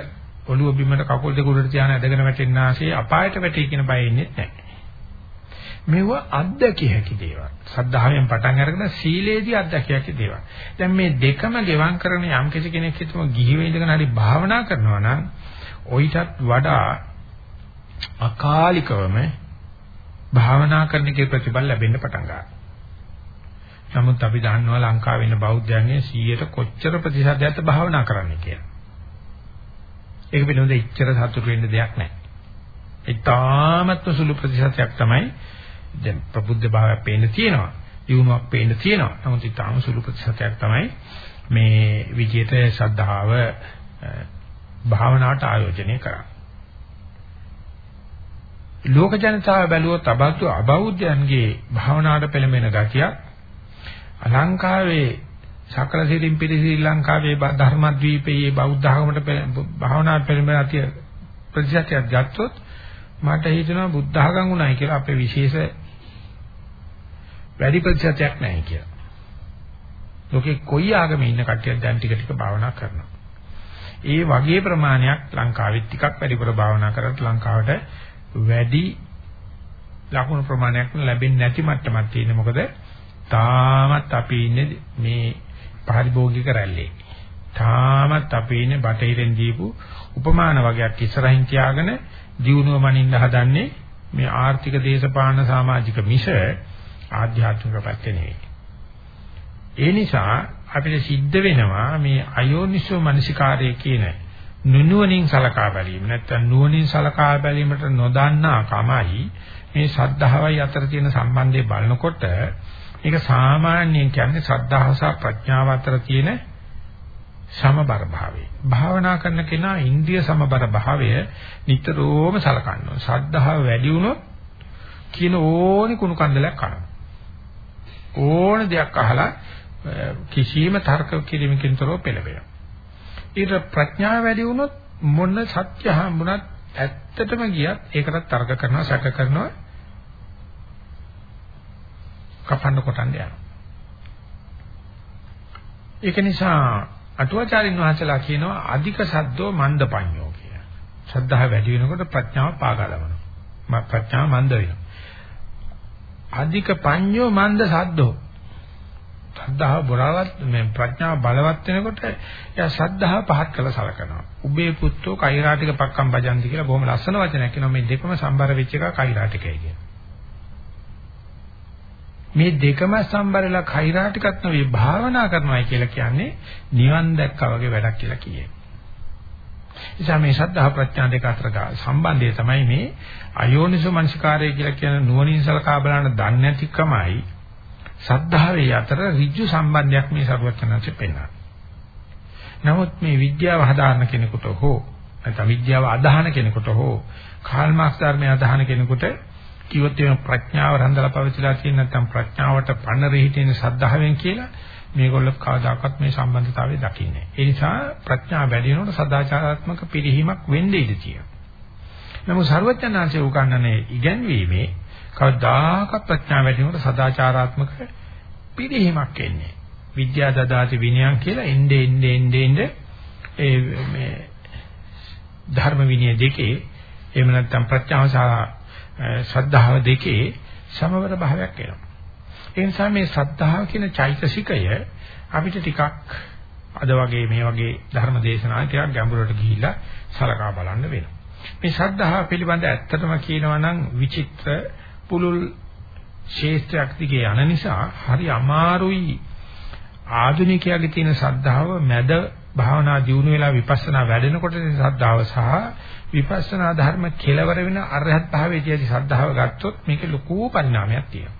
ඔළුව බිමට කකුල් දෙක උඩට තියාන ඇදගෙන වැටෙන්න ආසේ අපායට වැටී කියන බය ඉන්නේ නැහැ. මෙව අත්දැකිය හැකි දේවල්. සද්ධාවෙන් පටන් අරගෙන සීලේදී අත්දැකිය හැකි දේවල්. දැන් මේ දෙකම ගෙවම් කරන යම් කිසි කෙනෙක් හිතම ගිහිව ඉඳගෙන හරි භාවනා කරනවා නම් ඔయితත් වඩා අකාලිකවම භාවනා කරන කේ ප්‍රතිඵල ලැබෙන්න පටන් ගන්නවා. නමුත් අපි දන්නවා ලංකාවේ ඉන්න බෞද්ධයන්ගේ 100ට කොච්චර ප්‍රතිශතයක්ද භාවනා කරන්නේ කියලා. ඒක පිළිබඳව ඉච්ඡර සතුටු වෙන්න දෙයක් නැහැ. ඒ තාමත්ම සුළු ප්‍රතිශතයක් තමයි දැන් ප්‍රබුද්ධ භාවයක් පේන්න තියෙනවා. දියුණුවක් පේන්න තියෙනවා. නමුත් ඊටාම සුළු ප්‍රතිශතයක් තමයි මේ විජේත ශ්‍රද්ධාව භාවනාවට ආයෝජනය කරන්නේ. ලෝක ජනතාව බැලුවොත් අබෞද්ධ අබෞද්ධයන්ගේ භාවනාවට පෙළඹෙන ගතිය ලංකාවේ සකල සිරින් පිරි ශ්‍රී ලංකාවේ ධර්මද්වීපයේ බෞද්ධ ආගමට භාවනාවට පෙළඹෙන අතිය ප්‍රතිශතයක් ගත්තොත් මට හිතෙනවා බුද්ධ ආගම් උනායි කියලා අපේ විශේෂ වැඩි ප්‍රතිශතයක් නැහැ කියලා. ලෝකේ කොයි ආගමේ ඉන්න කට්ටියක් දැන් ටික ටික භාවනා කරනවා. ඒ වගේ ප්‍රමාණයක් ලංකාවෙත් ටිකක් වැඩිපුර භාවනා කරත් ලංකාවට වැඩි ලකුණු ප්‍රමාණයක් ලැබෙන්නේ නැති මට්ටමක් තියෙන මොකද තාමත් අපි ඉන්නේ මේ පාරිභෝගික රැල්ලේ. තාමත් අපි ඉන්නේ බටහිරෙන් දීපු උපමාන වගේක් ඉස්සරහින් තියාගෙන දියුණුව මනින්න හදන්නේ මේ ආර්ථික දේශපාලන සමාජික මිස ආධ්‍යාත්මික පැත්තේ නෙවෙයි. ඒ නිසා අපිට සිද්ධ වෙනවා මේ අයෝනිසෝ මනසිකාරය කියන නුනුවණින් සලකා බැලීම නැත්නම් නුවණින් සලකා බැලීමට නොදන්නා කමයි මේ සද්ධාවයි අතර තියෙන සම්බන්ධය බලනකොට මේක සාමාන්‍යයෙන් කියන්නේ සද්ධාව සහ ප්‍රඥාව අතර තියෙන සමබර භාවය. භාවනා කරන කෙනා ඉන්ද්‍රිය සමබර භාවය නිතරම සලකනවා. ශ්‍රද්ධාව වැඩි වුණොත් කියන ඕනි කුණු කන්දලයක් කරනවා. ඕන දෙයක් අහලා කිසියම් තර්ක කිරීමකින් තොරව පෙළඹෙනවා. ඊට ප්‍රඥාව වැඩි වුණොත් මොන සත්‍ය හම්බුණත් ඇත්තටම ගියත් ඒකට තර්ක කරනවා සැක කරනවා කපන්න කොටන්න යනවා. ඒක නිසා අටුවාචාරින් වහන්සේලා කියනවා අධික සද්දෝ මන්දපඤ්ඤෝ කියලා. ශ්‍රද්ධාව වැඩි වෙනකොට ප්‍රඥාව පාගලවනවා. ප්‍රඥාව මන්ද වෙනවා. අධික පඤ්ඤෝ මන්ද සද්දෝ. ශ්‍රද්ධාව බොරවත් මේ ප්‍රඥාව බලවත් වෙනකොට එයා ශ්‍රද්ධාව පහත් කළ සලකනවා. උබේ පුත්තෝ කෛරාටික පක්කම් භජන්ති කියලා බොහොම ලස්සන වචනයක් කියනවා මේ දෙකම සම්බර වෙච්ච එක කෛරාටිකයි කියන්නේ. මේ දෙකම සම්බරලා කෛරාටිකත් නෙවෙයි භාවනා කරනවා කියලා කියන්නේ නිවන් දැක්කා වගේ වැඩක් කියලා කියයි. නිසා මේ ශ්‍රද්ධා ප්‍රඥා දෙක අතර සම්බන්ධය තමයි මේ අයෝනිසෝ මනසිකාරය කියලා කියන නුවණින් සලකා බලන දන්නේ නැතිකමයි ශ්‍රද්ධාවේ අතර ඍජු සම්බන්ධයක් මේ සරුවචනanse පෙන්වනවා. නමුත් මේ විද්‍යාව හදාන්න කෙනෙකුට හෝ නැත්නම් විද්‍යාව අදහන කෙනෙකුට හෝ කාල් මාක්ස් ධර්මයේ අදහන කෙනෙකුට කිව්වොත් එහෙම ප්‍රඥාව රඳලා පවතිලා තියෙන නැත්නම් ප්‍රඥාවට පන්නරේ හිටින සද්ධාවෙන් කියලා මේගොල්ලෝ කවදාකවත් මේ සම්බන්ධතාවය දකින්නේ. ඒ නිසා ප්‍රඥාව වැඩි වෙනකොට සදාචාරාත්මක පිරිහීමක් වෙන්නේ ඉඳී තියෙනවා. නමුත් ਸਰවඥාන්සේ උගන්වන්නේ ඉගැන්වීමේ කවදාකවත් ප්‍රඥාව වැඩි වෙනකොට සදාචාරාත්මක පිරිහීමක් එන්නේ. විද්‍යා දදාති විනයන් කියලා එnde ende ende ende ඒ මේ ධර්ම විනය දෙකේ එහෙම නැත්නම් ප්‍රඥාව සහ ශ්‍රද්ධාව දෙකේ සමවර භාවයක් එනවා. ඒ නිසා මේ ශ්‍රද්ධාව කියන චෛතසිකය අපිට ටිකක් අද වගේ මේ වගේ ධර්ම දේශනා ටිකක් ගැඹුරට ගිහිල්ලා සලකා බලන්න වෙනවා. මේ ශ්‍රද්ධාව පිළිබඳ ඇත්තටම කියනවා නම් විචිත්‍ර පුලුල් ශේෂ්ත්‍රයක් දිගේ යන නිසා හරි අමාරුයි ආධුනිකයාගේ තියෙන ශ්‍රද්ධාව මැද භාවනා දියුණු වෙලා විපස්සනා වැඩෙනකොට තියෙන ශ්‍රද්ධාව සහ විපස්සනා ධර්ම කෙලවර වෙන අරහත් භාවයේදී ශ්‍රද්ධාව ගත්තොත් මේක ලොකු පරිණාමයක් තියෙනවා.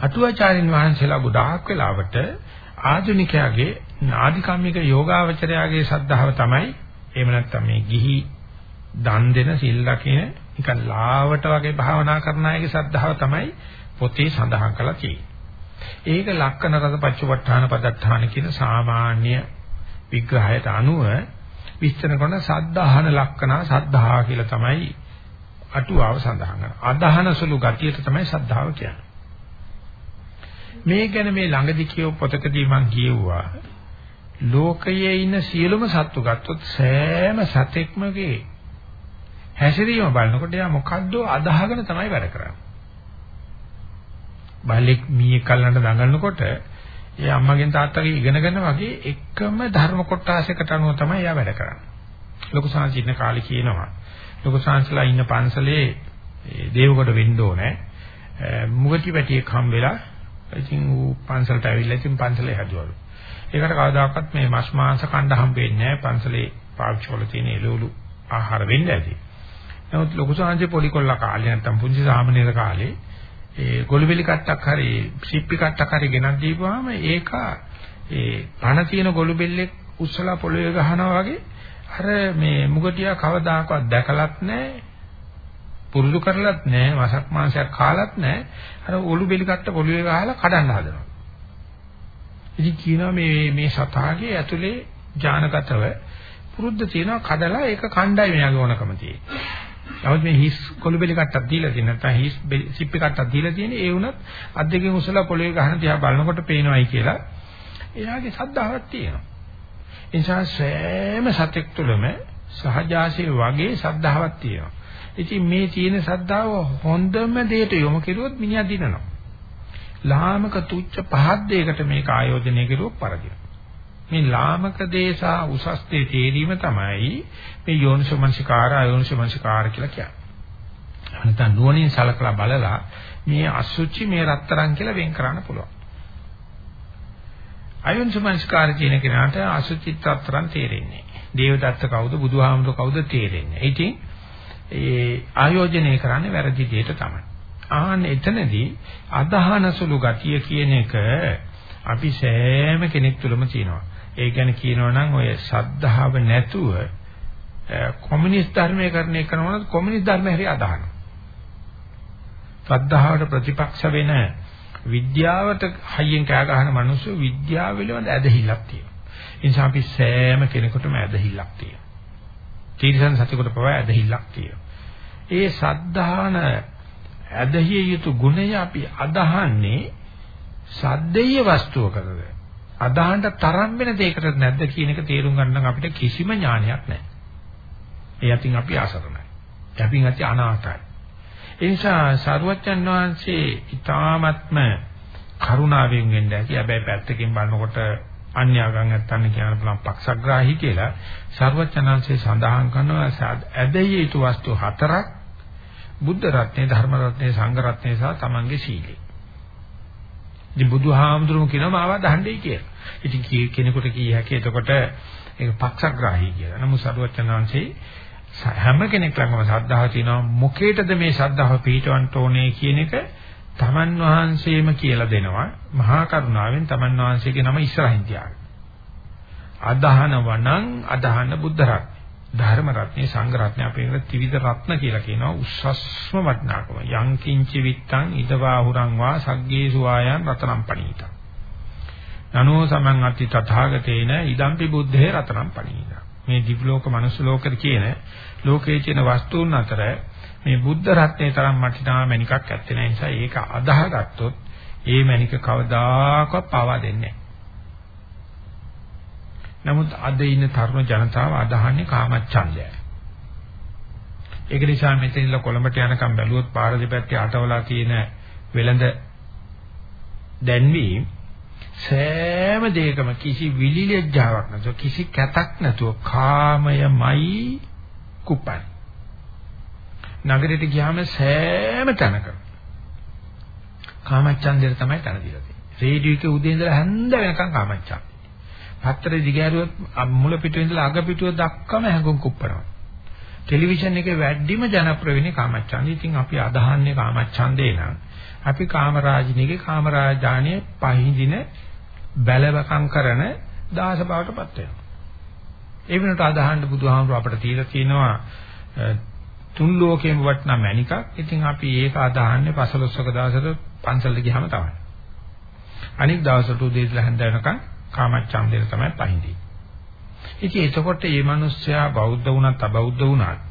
අටුවාචාරින් වහන්සේලා ගොඩාක් වෙලාවට ආධුනිකයාගේ නාදිකම්මික යෝගාවචරයාගේ ශ්‍රද්ධාව තමයි එහෙම නැත්නම් මේ ගිහි දන් දෙන සිල් රකින නිකන් ලාවට වගේ භාවනා කරන අයගේ ශ්‍රද්ධාව තමයි පොතේ සඳහන් කරලා තියෙන්නේ. ඒක ලක්කන රස පච්චවට්ඨාන පදත්තාන කියන සාමාන්‍ය විග්‍රහයට අනුව විස්තර කරන සද්ධාහන ලක්කනා සද්ධා කියලා තමයි අටුවාව සඳහන් කරන්නේ. අදහන සුළු ගතියට තමයි සද්ධාව කියන්නේ. මේ ගැන මේ ළඟදි කියව පොතකදී මම කියුවා ලෝකයේ ඉන්න සියලුම සත්තු ගත්තොත් සෑම සතෙක්මගේ හැසිරීම බලනකොට එයා මොකද්ද අදහගෙන තමයි වැඩ කරන්නේ. බල්ලෙක් මීයක් කල්ලන්න දඟලනකොට ඒ අම්මගෙන් තාත්තගෙන් ඉගෙනගෙන වගේ එකම ධර්ම කොටසකට අනුව තමයි එයා වැඩ කරන්නේ. ලොකු සංසින්න කාලේ කියනවා. ලොකු සංසලා ඉන්න පන්සලේ දේවගොඩ වෙන්න ඕනේ. මුගටි පැටියෙක් හම් වෙලා ඉතින් ඌ පන්සලට ඇවිල්ලා ඉතින් පන්සලේ හැදුවලු. ඒකට කවදාකවත් මේ මස් මාංශ කණ්ඩ හම්බෙන්නේ නැහැ පන්සලේ පාවිච්චි කරලා තියෙන එළවලු ආහාර වෙන්න ඇති. නමුත් ලොකු සංජේ පොඩි කොල්ලා කාලේ නැත්තම් පුංචි සාමනීර කාලේ ඒ ගොළුබෙලි කට්ටක් හරි සිප්පි කට්ටක් හරි ගෙනත් දීපුවාම ඒක ඒ පණ තියෙන ගොළුබෙල්ලෙක් උස්සලා පොළවේ ගහනවා වගේ අර මේ මුගටියා කවදාකවත් දැකලත් නැහැ පුරුදු කරලත් නැහැ වසක් මාංශයක් කාලත් නැහැ අර ඔලු බෙලි කට්ට පොළවේ ගහලා කඩන්න හදනවා. ඉතින් කියනවා මේ මේ සතාගේ ඇතුලේ ඥානගතව පුරුද්ද තියෙනවා කඩලා ඒක කණ්ඩායම යාගේ ඕනකම තියෙන්නේ නමුත් මේ හිස් කොළුබෙලි කට්ටක් දීලා තියෙන නැත්නම් හිස් සිප්පි කට්ටක් දීලා තියෙන ඒ වුණත් අත් දෙකෙන් උසලා පොළවේ ගහන දිහා බලනකොට පේනවායි කියලා එයාගේ සද්ධාවක් තියෙනවා. ඒ නිසා සෑම සතෙක් තුළම සහජාසී වගේ සද්ධාවක් තියෙනවා. ඉතින් මේ තියෙන සද්ධාව හොඳම දෙයට යොමු කෙරුවොත් මිනිහා දිනනවා. ලාමක තුච්ච පහත් දෙයකට මේක ආයෝජනය කෙරුවොත් පරදිනවා. මේ ලාමක දේශා උසස් දේ තේරීම තමයි මේ යෝනිසෝමනසිකාර අයෝනිසෝමනසිකාර කියලා කියන්නේ. නැත්නම් නුවණින් සලකලා බලලා මේ අසුචි මේ රත්තරන් කියලා වෙන් කරන්න පුළුවන්. අයෝනිසෝමනසිකාර කියන කෙනාට අසුචි රත්තරන් තේරෙන්නේ නැහැ. දේවදත්ත කවුද බුදුහාමුදුර කවුද තේරෙන්නේ. ඉතින් ඒ ආයෝජනය කරන්නේ වැරදි දෙයට තමයි. ආන්න එතනදී අදහනසුළු ගතිය කියන එක අපි සෑම කෙනෙක් තුළම තියෙනවා. ඒ කියන්නේ කියනවා නම් ඔය සද්ධාව නැතුව කොමියුනිස්ට් ධර්මයේ කරන්නේ කරනවනම් කොමියුනිස්ට් ධර්මය හරි අදහන. සද්ධාවට ප්‍රතිපක්ෂ වෙන විද්‍යාවට හයියෙන් කෑ ගහන මිනිස්සු විද්‍යාව පිළිබඳ ඇදහිල්ලක් තියෙනවා. ඒ නිසා අපි සෑම කෙනෙකුටම ඇදහිල්ලක් තියෙනවා. තීරසන් සතියකට පවා ඇදහිල්ලක් තියෙනවා. ඒ සද්ධාන ඇදහිය යුතු ගුණය අපි අදහන්නේ සද්දේය වස්තුවකද අදහන්න තරම් වෙන දෙයකට නැද්ද කියන එක තේරුම් ගන්න අපිට කිසිම ඥානයක් නැහැ. ඒ අතින් අපි අසරණයි. අපින් ඇති අනාථයි. ඒ නිසා සරුවච්චන් වහන්සේ ඊ타ත්ම කරුණාවෙන් වෙන්න ඇති. හැබැයි පැත්තකින් බලනකොට අන්‍යාගම් නැත්තන් කියන පුළුවන් පක්ෂග්‍රාහී කියලා සර්වචනංශේ සඳහන් කරනවා ඇදහිය යුතු වස්තු හතරක් බුද්ධ රත්නේ ධර්ම රත්නේ සංඝ රත්නේ සහ තමන්ගේ සීලය. ඉතින් බුදුහාමුදුරුවෝ කියනවා මාව දහණ්ඩේ කියලා. ඉතින් කෙනෙකුට කිය හැකි එතකොට ඒක පක්ෂග්‍රාහී කියලා. නමුත් සරුවචනාංශේ හැම කෙනෙක් ළඟම ශ්‍රද්ධාව තියෙනවා මොකේටද මේ ශ්‍රද්ධාව පිටවන්න ඕනේ කියන එක තමන් වහන්සේම කියලා දෙනවා. මහා කරුණාවෙන් තමන් වහන්සේගේ නම ඉස්සරහින් තියාගන්න. අදහන වණං අදහන බුද්ධ රත්න. ධර්ම රත්නේ සංඝ රත්නේ අපේ ඉංග්‍රීසි ත්‍රිවිධ රත්න කියලා කියනවා උස්සස්ම වටිනාකම. යං කිංචි විත්තං ඉදවාහුරං වා සග්ගේසු ආයන් රතනම් පණීතං. නනෝ සමං අති තථාගතේන ඉදම්පි බුද්ධේ රතනම් පණීතං. මේ දිව් ලෝක මනුස්ස ලෝකෙද කියන ලෝකයේ තියෙන වස්තුන් අතර මේ බුද්ධ රත්නේ තරම් වටිනා මණිකක් ඇත්තේ නැහැ නිසා ඒක අදාහගත්තොත් ඒ මණික කවදාකවත් පාවා දෙන්නේ නමුත් අද ඉන්න තරුණ ජනතාව අදහන්නේ කාමච්ඡන්දය. ඒක නිසා මෙතනilla කොළඹට යනකම් බැලුවොත් පාර දෙපැත්තේ අටවලා තියෙන වෙළඳ දැන්වීම සෑම දෙයකම කිසි විලිලැජ්ජාවක් නැතුව කිසි කැතක් නැතුව කාමයමයි කුප්පයි. නගරෙට ගියාම සෑම තැනකම කාමච්ඡන්දේ තමයි තන දීලා තියෙන්නේ. රේඩියෝ එකේ උදේ ඉඳලා හැන්ද වෙනකන් කාමච්ඡන්ද. පත්තරේ දිගෑරුවොත් මුල පිටුවේ ඉඳලා අග පිටුව දක්වාම හැඟුම් කුප්පනවා. ටෙලිවිෂන් එකේ වැඩිම ජනප්‍රිය වෙන්නේ කාමච්ඡන්දේ. ඉතින් අපි අදහන්නේ කාමච්ඡන්දේ නම් අපි කාමරාජිනීගේ කාමරාජානිය පහින්දින බැලවකම් කරන දාස බවටපත් වෙනවා. ඒ වෙනට අදහන්න බුදුහාමුදුර අපිට තියලා තියෙනවා තුන් ලෝකෙම වටනා මණිකක්. ඉතින් අපි ඒක අදහන්නේ පසළොස්වක දවසට පන්සලට ගියාම තමයි. අනිත් දවසට උදේට හැන්ද වෙනකන් කාමච්ඡන්දේ තමයි පහින්දී. ඉතින් එතකොට මේ මිනිස්සයා බෞද්ධ වුණත් අබෞද්ධ වුණත්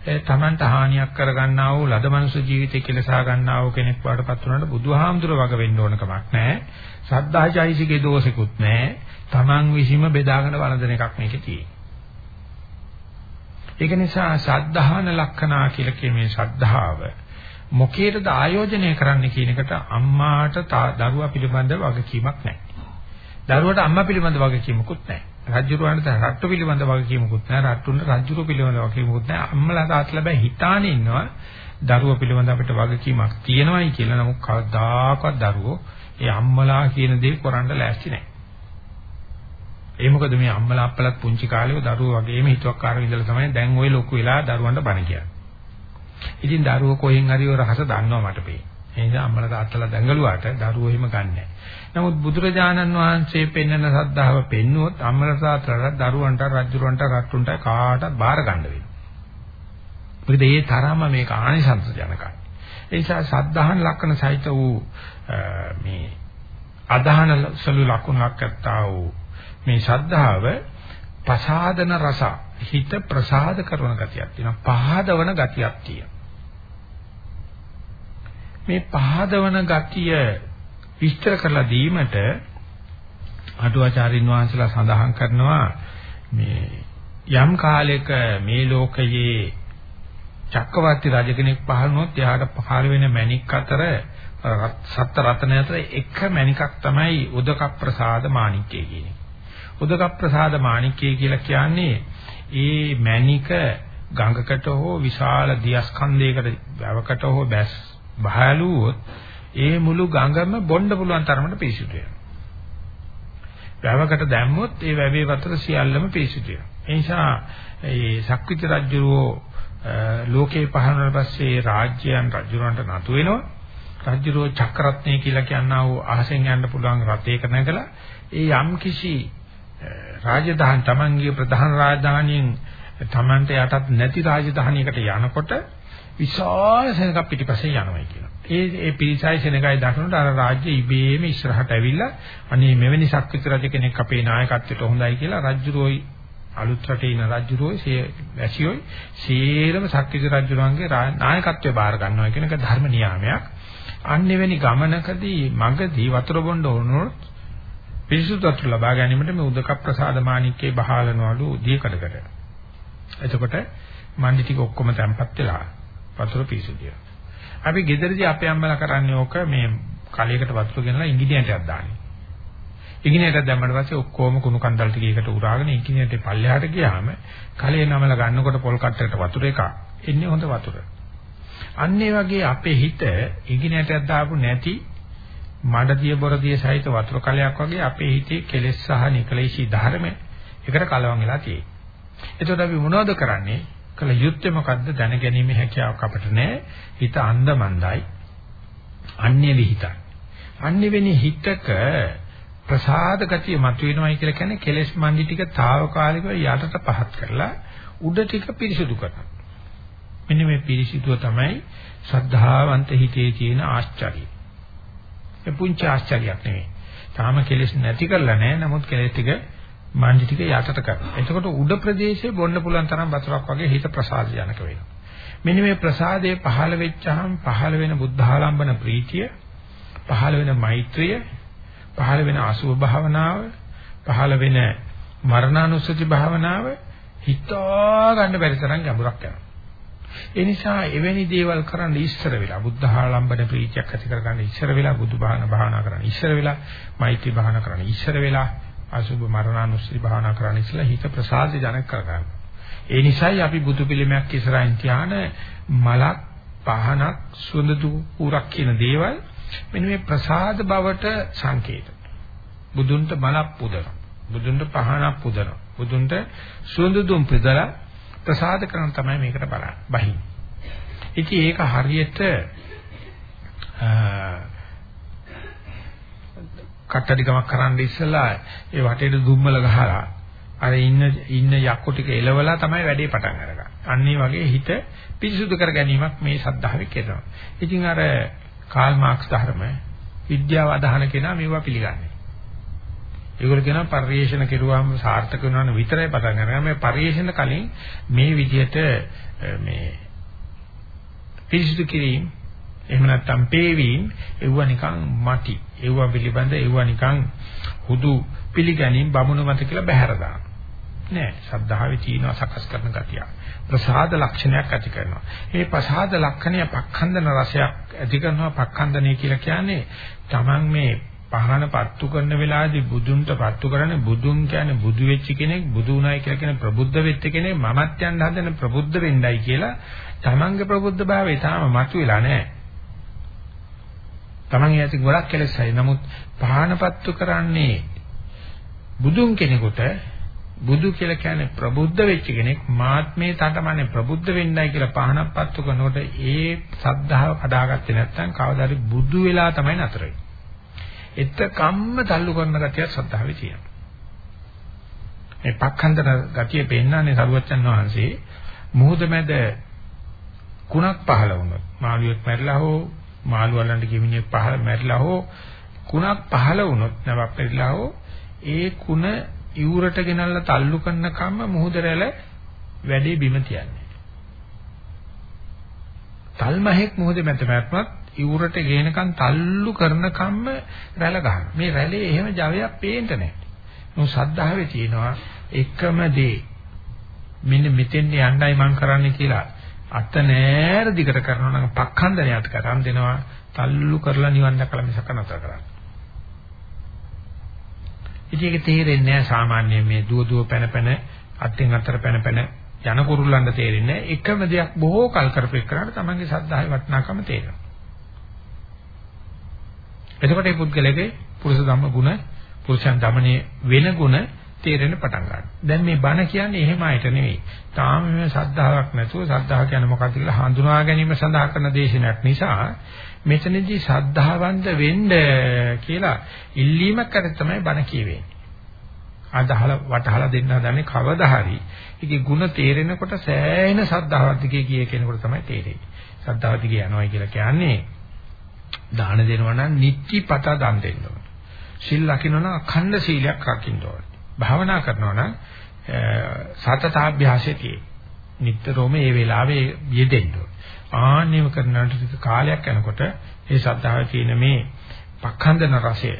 තමන්ට හානියක් කරගන්නා වූ ලද මනුෂ්‍ය ජීවිතය කෙලසා ගන්නා වූ කෙනෙක් වඩපත් වුණාට බුදුහාමුදුර වග වෙන්න ඕන කමක් නැහැ. සද්ධාචෛසිකේ දෝෂිකුත් නැහැ. තමන් විසීම බෙදාගෙන වළඳන එකක් මේකේ තියෙන්නේ. ඒක නිසා සද්ධාන ලක්ෂණා කියලා කියන්නේ ශ්‍රද්ධාව මොකේද ආයෝජනය කරන්න කියන එකට අම්මාට දරුවා පිළිබඳ වගකීමක් නැහැ. දරුවට අම්මා පිළිබඳ වගකීමකුත් නැහැ. රජුරවන්ට රට්ටු පිළිබඳ වගකීමකුත් නැහැ. රට්ටුන්ට රජුරු පිළිබඳ වගකීමකුත් නැහැ. අම්මලා තාත්තලා බෑ හිතානේ ඉන්නවා. දරුව පිළිබඳ අපිට වගකීමක් තියෙනවයි කියලා. නමුත් කවදාකවත් දරුවෝ ඒ අම්මලා කියන දේ කරන්න ලෑස්ති නැහැ. ඒ මොකද මේ අම්මලා අප්පලත් පුංචි කාලේ දරුවෝ වගේම හිතුවක්කාරව ඉඳලා තමයි දැන් ওই ලොකු වෙලා දරුවන්ට බණ කියන්නේ. ඉතින් දරුවෝ කොහෙන් හරි ඔය රහස දන්නවා මට පේන්නේ. ඒ නිසා අම්මලා තාත්තලා දැඟලුවාට දරුවෝ එහෙම ගන්නෑ නමුත් බුදුරජාණන් වහන්සේ පෙන්වන සද්ධාව පෙන්නුවොත් අමරසාතරට දරුවන්ට රජුරවන්ට රට්ටුන්ට කාටවත් බාර ගන්න වෙනවා. මොකද ඒ තරම මේක ආනිසංස ජනකයි. ඒ නිසා සද්ධාහන ලක්ෂණ සහිත වූ මේ අදහන සලු ලක්ෂණක් ඇත්තා වූ මේ ශ්‍රද්ධාව ප්‍රසාදන රස හිත ප්‍රසාද කරන ගතියක් තියෙනවා පහදවන ගතියක් තියෙනවා මේ පහදවන ගතිය විස්තර කරලා දීමට අටුවාචාරින් වහන්සේලා සඳහන් කරනවා මේ යම් කාලයක මේ ලෝකයේ චක්කවර්ති රජ කෙනෙක් පහළ වුණොත් එයාට පහළ වෙන මණික් අතර සත්ත රත්න අතර එක මණිකක් තමයි උදක ප්‍රසාද මාණික්කය කියන්නේ. උදක ප්‍රසාද මාණික්කය කියලා කියන්නේ ඒ මණික ගඟකට හෝ විශාල දියස්කන්ධයකට වැවකට හෝ බැස් බහලුවොත් ඒ මුළු ගඟම බොන්න පුළුවන් තරමට පිරිසිදු වෙනවා. වැවකට දැම්මොත් ඒ වැවේ වතුර සියල්ලම පිරිසිදු වෙනවා. ඒ නිසා මේ සක්විති රජුරෝ ලෝකේ පහළන පස්සේ රාජ්‍යයන් රජුරන්ට නතු වෙනවා. රජුරෝ චක්‍රරත්නය කියලා කියනවා වූ අහසෙන් යන්න පුළුවන් රථයක නැගලා ඒ යම් කිසි රාජධානි තමන්ගේ ප්‍රධාන රාජධානියෙන් තමන්ට යටත් නැති රාජධානියකට යනකොට විශාල සෙනඟක් පිටිපස්සේ යනවා කියනවා. ඒ ඒ පිරිසයි සෙනගයි දකින්නට අර රාජ්‍ය ඉබේම ඉස්සරහට ඇවිල්ලා අනේ මෙවැනි ශක්තිත රජ කෙනෙක් අපේ නායකත්වයට හොඳයි කියලා රජුරෝයි අලුත් රටේ ඉන රජුරෝයි වැසියෝයි සීලම ශක්තිත රජුරන්ගේ නායකත්වය බාර ගන්නවා කියන එක ධර්ම නියාමයක්. අන්නෙවැනි ගමනකදී මගදී වතුර බොන්න ඕනොත් පිරිසුදු වතුර ලබා ගැනීමට මේ උදක ප්‍රසාද මාණික්කේ බහලනවලු දීකඩකට. එතකොට මණ්ඩි ටික ඔක්කොම තැම්පත් වෙලා වතුර පිරිසුදුයි. අපි ගෙදරදී අපේ අම්මලා කරන්නේ ඕක මේ කලයකට වතුර ගෙනලා ඉංගිනේටයක් දාන්නේ. ඉංගිනේටයක් දැම්මම පස්සේ ඔක්කොම කුණු කන්දල් ටික එකට උරාගෙන ඉංගිනේටේ පල්ලෙහාට ගියාම කලේ නමල ගන්නකොට පොල් කට්ටකට වතුර එක එන්නේ හොඳ වතුර. අන්න ඒ වගේ අපේ හිත ඉංගිනේටයක් දාපු නැති මඩදිය බොරදිය සහිත වතුර කලයක් වගේ අපේ හිතේ කෙලෙස් සහ නිකලේශී ධර්ම එකට කලවම් වෙලා තියෙන්නේ. එතකොට අපි මොනවද කරන්නේ? කළ යුත්තේ මොකද්ද දැනගැනීමේ හැකියාවක් අපිට නැහැ. හිත අන්ධමන්දයි. අන්‍ය විහිතයි. අන්‍ය වෙන්නේ හිතක ප්‍රසාද ගතිය මතුවෙනවයි කියලා කියන්නේ කෙලෙස් මන්දි ටික తాවකාලිකව යටට පහත් කරලා උඩ ටික පිරිසිදු කරනවා. මෙන්න මේ පිරිසිදුව තමයි ශ්‍රද්ධාවන්ත හිතේ තියෙන ආශ්චර්යය. ඒ පුංචි ආශ්චර්යයක් නෙවෙයි. තාම කෙලෙස් නැති කරලා නැහැ. නමුත් කෙලෙස් ටික මණ්ඩි ටික යටට කරනවා. එතකොට උඩ ප්‍රදේශයේ බොන්න පුළුවන් තරම් වතුරක් වගේ හිත ප්‍රසාදජනක වෙනවා. මෙන්න මේ ප්‍රසාදයේ පහළ වෙච්චහම පහළ වෙන බුද්ධාලම්බන ප්‍රීතිය, පහළ වෙන මෛත්‍රිය, පහළ වෙන අසුභ භාවනාව, පහළ වෙන මරණානුස්සති භාවනාව හිතා ගන්න බැරි තරම් ගැඹුරක් යනවා. ඒ නිසා එවැනි දේවල් කරන්න ඉස්සර වෙලා බුද්ධ ආලම්බන ප්‍රීතියක් ඇති කරගන්න ඉස්සර වෙලා බුදු බාහන භාවනා කරන්න ඉස්සර වෙලා මෛත්‍රී භාවනා කරන්න ඉස්සර වෙලා අසුභ මරණානුස්සති භාවනා කරන්න ඉස්සලා හිත ප්‍රසාද ජනක කරගන්න. ඒ නිසායි අපි බුදු පිළිමයක් ඉස්සරහින් තියාන මලක් පහනක් සුවඳ දුරක් කියන දේවල් මෙන්න මේ ප්‍රසාද බවට සංකේත. බුදුන්ට මලක් පුදනවා. බුදුන්ට පහනක් පුදනවා. බුදුන්ට සුවඳ දුම් පුදලා ප්‍රසාද කරන තමයි මේකට බලන්නේ. බහින්. ඉතින් ඒක හරියට කට්ටඩිකමක් කරන්න ඉස්සලා ඒ වටේට දුම්මල ගහලා අර ඉන්න ඉන්න යක්කු ටික එලවලා තමයි වැඩේ පටන් අරගන්නේ. අන්න ඒ වගේ හිත පිරිසුදු කර ගැනීමක් මේ සද්ධාවේ කරනවා. ඉතින් අර කාල් මාක්ස් ධර්ම විද්‍යාව අදහන කෙනා මේවා පිළිගන්නේ. ඒගොල්ලෝ කියනවා පරිේශන කෙරුවාම සාර්ථක වෙනවන විතරයි පටන් ගන්න. මේ පරිේශන කලින් මේ විදිහට මේ පිරිසුදු කිරීම එහෙම නැත්නම් පේවීම එවුව නිකන් මටි. එවුව පිළිබඳ එවුව නිකන් හුදු පිළිගැනීම බමුණු මත කියලා බැහැර දාන. නෑ ශ්‍රද්ධාවේ තියෙන සකස් කරන ගතිය. ප්‍රසාද ලක්ෂණයක් ඇති කරනවා. මේ ප්‍රසාද ලක්ෂණය පක්ඛන්දන රසයක් ඇති කරනවා පක්ඛන්දනය කියලා කියන්නේ Taman මේ පහන පත්තු කරන වෙලාවේදී බුදුන්ට පත්තු කරන්නේ බුදුන් කියන්නේ බුදු වෙච්ච කෙනෙක් බුදු උනායි කියලා කියන ප්‍රබුද්ධ වෙච්ච කෙනෙක් මමත් යන්න හදන ප්‍රබුද්ධ වෙන්නයි කියලා Tamanගේ ප්‍රබුද්ධ භාවය තාම මතුවෙලා නැහැ. Taman ඇති ගොඩක් කෙලෙසයි. නමුත් පහනපත්තු කරන්නේ බුදුන් කෙනෙකුට බුදු කියලා කියන්නේ ප්‍රබුද්ධ වෙච්ච කෙනෙක් මාත්මේ තටමනේ ප්‍රබුද්ධ වෙන්නයි කියලා පහනපත්තු කරනකොට ඒ සද්ධාව කඩාගත්තේ නැත්නම් කවදාද බුදු වෙලා තමයි නතර වෙන්නේ. එතකම්ම තල්ලු කරන ගතිය සද්ධාවේ තියෙනවා. මේ පක්ඛන්දන ගතිය පෙන්නන්නේ සරුවච්චන් වහන්සේ මුහුද මැද කුණක් පහළ වුණොත් මාළුවෙක් මැරිලා හෝ මාළු වලන්ට කිමිනියෙක් පහළ මැරිලා හෝ කුණක් පහළ වුණොත් නැවක් පෙරිලා හෝ ඒ කුණ ඉවුරට ගෙනල්ලා තල්ලු කරන කම්ම මුහුද රැළ වැඩි බිම තියන්නේ. තල්මහෙක් මුහුද මැද මැත්මත් ඉවුරට ගේනකන් තල්ලු කරන කම්ම රැළ ගන්න. මේ රැළේ එහෙම ජවයක් පේන්න නැහැ. මොකද සද්ධාවේ තියෙනවා එකම දේ. මෙන්න මෙතෙන් යන්නයි මම කරන්නේ කියලා අත නෑර දිගට කරනවා නම් පක්ඛන්දනයට කරන් දෙනවා. තල්ලු කරලා නිවන් දැකලා මිසක නතර කරන්නේ. ඉතින් ඒක තේරෙන්නේ නැහැ සාමාන්‍යයෙන් මේ දුව දුව පැන පැන අත්ෙන් අතර පැන පැන යන කුරුල්ලන්ට තේරෙන්නේ එකම දෙයක් බොහෝ කල් කරපෙක් කරාට තමන්ගේ සද්ධාවේ වටිනාකම තේරෙනවා. එතකොට මේ පුද්ගලයාගේ පුරුෂ ධම්ම ගුණ පුරුෂයන් දමනේ වෙන ගුණ තේරෙන්න පටන් ගන්නවා. දැන් මේ බණ කියන්නේ එහෙම ආයත නෙවෙයි. තාම මේ ශ්‍රද්ධාවක් නැතුව ශ්‍රද්ධාව කියන්නේ මොකක්ද කියලා හඳුනා ගැනීම සඳහා කරන දේශනයක් නිසා මෙතනදී ශ්‍රද්ධාවන්ත වෙන්න කියලා ඉල්ලීමක් අර තමයි බණ කියවෙන්නේ. අදහල වටහලා දෙන්න හදන්නේ කවදා හරි. ඒකේ ಗುಣ තේරෙනකොට සෑහෙන ශ්‍රද්ධාවක් දිගේ ගිය කෙනෙකුට තමයි තේරෙන්නේ. ශ්‍රද්ධාව දිගේ යනවා කියලා කියන්නේ දාන දෙනවා නම් නිත්‍යපත දන් දෙන්න ඕන. සිල් ලකිනවා නම් අඛණ්ඩ සීලයක් රකින්න ඕන. භාවනා කරනවා නම් සතතාභ්‍යාසයේ තියෙයි. නිට්ටරෝම මේ වෙලාවේ යෙදෙන්න ඕන. ආන්නේම කරනාට ටික කාලයක් යනකොට ඒ ශ්‍රද්ධාවේ තියෙන මේ පක්ඛන්දන රසය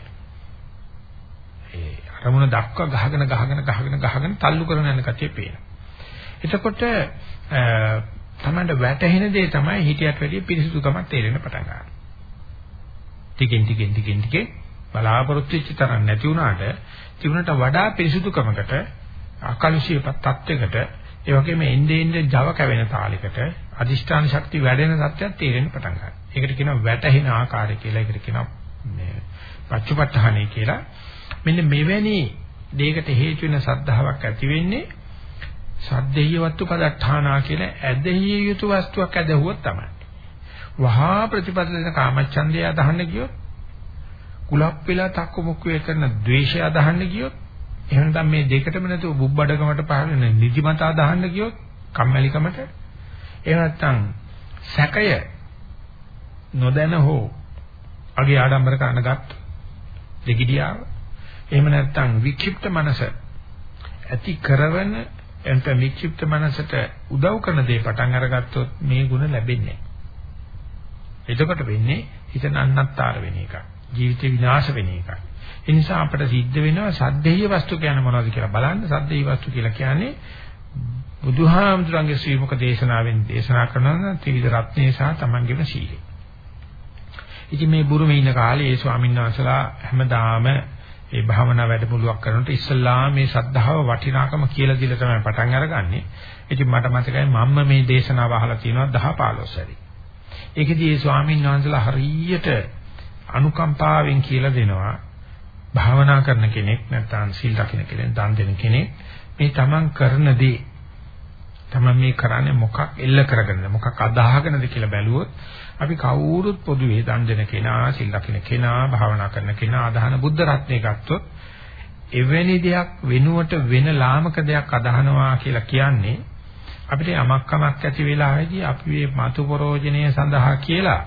ඒ අරමුණ දක්වා ගහගෙන ගහගෙන ගහගෙන ගහගෙන තල්ලු කරන යන කතිය පේනවා. එතකොට තමන්ට වැටහෙන දේ තමයි හිතියට වැඩිය පිරිසිදුකමක් තේරෙන්න පටන් ගන්නවා. ටිකෙන් ටිකෙන් ටිකෙන් ටිකේ බලාපොරොත්තු වෙච්ච තරම් නැති වුණාට තිබුණට වඩා පිරිසුදුකමකට අකලුෂීපත් තත්වයකට ඒ වගේම එnde එnde Java කැවෙන තාලයකට අදිෂ්ඨාන ශක්තිය වැඩෙන තත්ත්වයක් තේරෙන්න පටන් ගන්නවා. ඒකට කියනවා වැටහෙන ආකාරය කියලා. ඒකට කියනවා මේ පච්චපට්ඨානෙ කියලා. මෙන්න මෙවැනි දෙයකට හේතු වෙන සද්ධාාවක් ඇති වෙන්නේ සද්දේය වත්තු පදට්ඨානා කියලා ඇදහිය යුතු වස්තුවක් ඇදහුවොත් තමයි. වහා ප්‍රතිපදිත කාමච්ඡන්දය අදහන්න ගියොත් කුලප් වෙලා තක්කු මුක්ක වේ කරන ද්වේෂය අදහන්න ගියොත් එහෙම නැත්නම් මේ දෙකටම නැතුව බුබ්බඩකමට පහළ වෙන නිදිමත අදහන්න ගියොත් කම්මැලිකමට එහෙම නැත්නම් සැකය නොදැන හෝ අගේ ආඩම්බර කරන ගත් දෙගිඩියාව එහෙම නැත්නම් වික්ෂිප්ත මනස ඇති කරවන එන්ට වික්ෂිප්ත මනසට උදව් කරන දේ පටන් අරගත්තොත් මේ ಗುಣ ලැබෙන්නේ එතකොට වෙන්නේ හිත නන්නත්තර වෙන එක. ජීවිත විනාශ වෙන එක. ඒ නිසා අපිට සිද්ධ වෙනවා සද්දේය වස්තු කියන්නේ මොනවද කියලා බලන්න. සද්දේය වස්තු කියලා කියන්නේ බුදුහාමුදුරන්ගේ ශ්‍රී මුක දේශනාවෙන් දේශනා කරන ත්‍රිවිධ රත්නේ සහ තමන්ගේම සීලය. ඉතින් මේ බුරුමේ ඉන්න කාලේ ඒ ස්වාමීන් වහන්සේලා හැමදාම ඒ භාවනා වැඩමුළුවක් කරනකොට ඉස්සල්ලා මේ සද්ධාව වටිනාකම කියලා දීලා තමයි පටන් අරගන්නේ. ඉතින් මට මතකයි මම්ම මේ දේශනාව අහලා තියෙනවා 10 15 සැරේ. ඒකෙදී ඒ ස්වාමීන් වහන්සේලා හරියට අනුකම්පාවෙන් කියලා දෙනවා. භාවනා කරන කෙනෙක් නැත්නම් සීල් රකින්න කෙනෙක් දන් දෙන කෙනෙක් මේ තමන් කරන දේ. තමන් මේ කරන්නේ මොකක් එල්ල කරගෙනද මොකක් අදාහගෙනද කියලා බැලුවොත් අපි කවුරුත් පොදුවේ දන් දෙන කෙනා සීල් රකින්න කෙනා භාවනා කරන කෙනා අදහන බුද්ධ රත්නය ගත්තොත් එවැනි දෙයක් වෙනුවට වෙන ලාමක දෙයක් අදහනවා කියලා කියන්නේ අපිට යමක්කමක් ඇති වෙලාවේදී අපි මේ මතු ප්‍රෝජනය සඳහා කියලා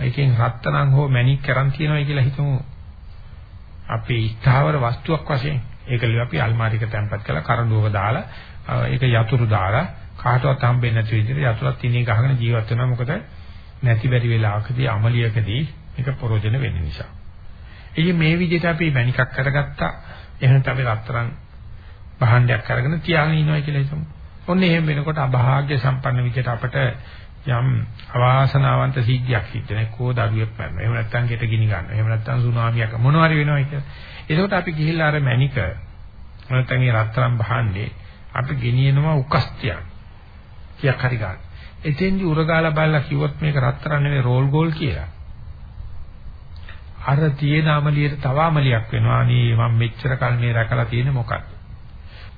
ඒකෙන් රත්තරන් හෝ මණික් කරන් තියනවා කියලා හිතමු අපේ ස්ථාවර වස්තුවක් වශයෙන් ඒක ලිය අපි අල්මාරියක තැම්පත් කරලා කරඬුවක දාලා ඒක යතුරු දාලා කාටවත් හම්බෙන්නේ නැති විදිහට යතුරුත් තිනේ ගහගෙන ජීවත් වෙනවා මොකද නැති බැරි වෙලාවකදී අමලියකදී මේක ප්‍රෝජන වෙන්න නිසා. ඉතින් මේ විදිහට අපි මණිකක් කරගත්තා එහෙනම් අපි රත්තරන් භාණ්ඩයක් අරගෙන තියාගෙන ඉනවා කියලා හිතමු. ඔන්න එහෙම වෙනකොට අභාග්‍ය සම්පන්න විදිහට අපට යම් අවාසනාවන්ත සිද්ධියක් සිද්ධ වෙන කෝ දරුවෙක් මරනවා. එහෙම නැත්නම් ගෙට ගිනි ගන්නවා. එහෙම නැත්නම් සුනාමියක් මොනවා හරි වෙනවා කියලා. ඒකට අපි ගිහිල්ලා අර මැනික නැත්නම් ඒ රත්තරන් භාණ්ඩේ අපි ගෙනියනවා උකස්තියක්. කියක් හරි ගන්න. එතෙන්දි උරගාලා බලලා කිව්වොත් මේක රත්තරන් නෙවෙයි රෝල් ගෝල් කියලා. අර තියෙන අමලියට තව අමලියක් වෙනවා. අනේ මම මෙච්චර කල් මේ රැකලා තියෙන්නේ මොකක්ද?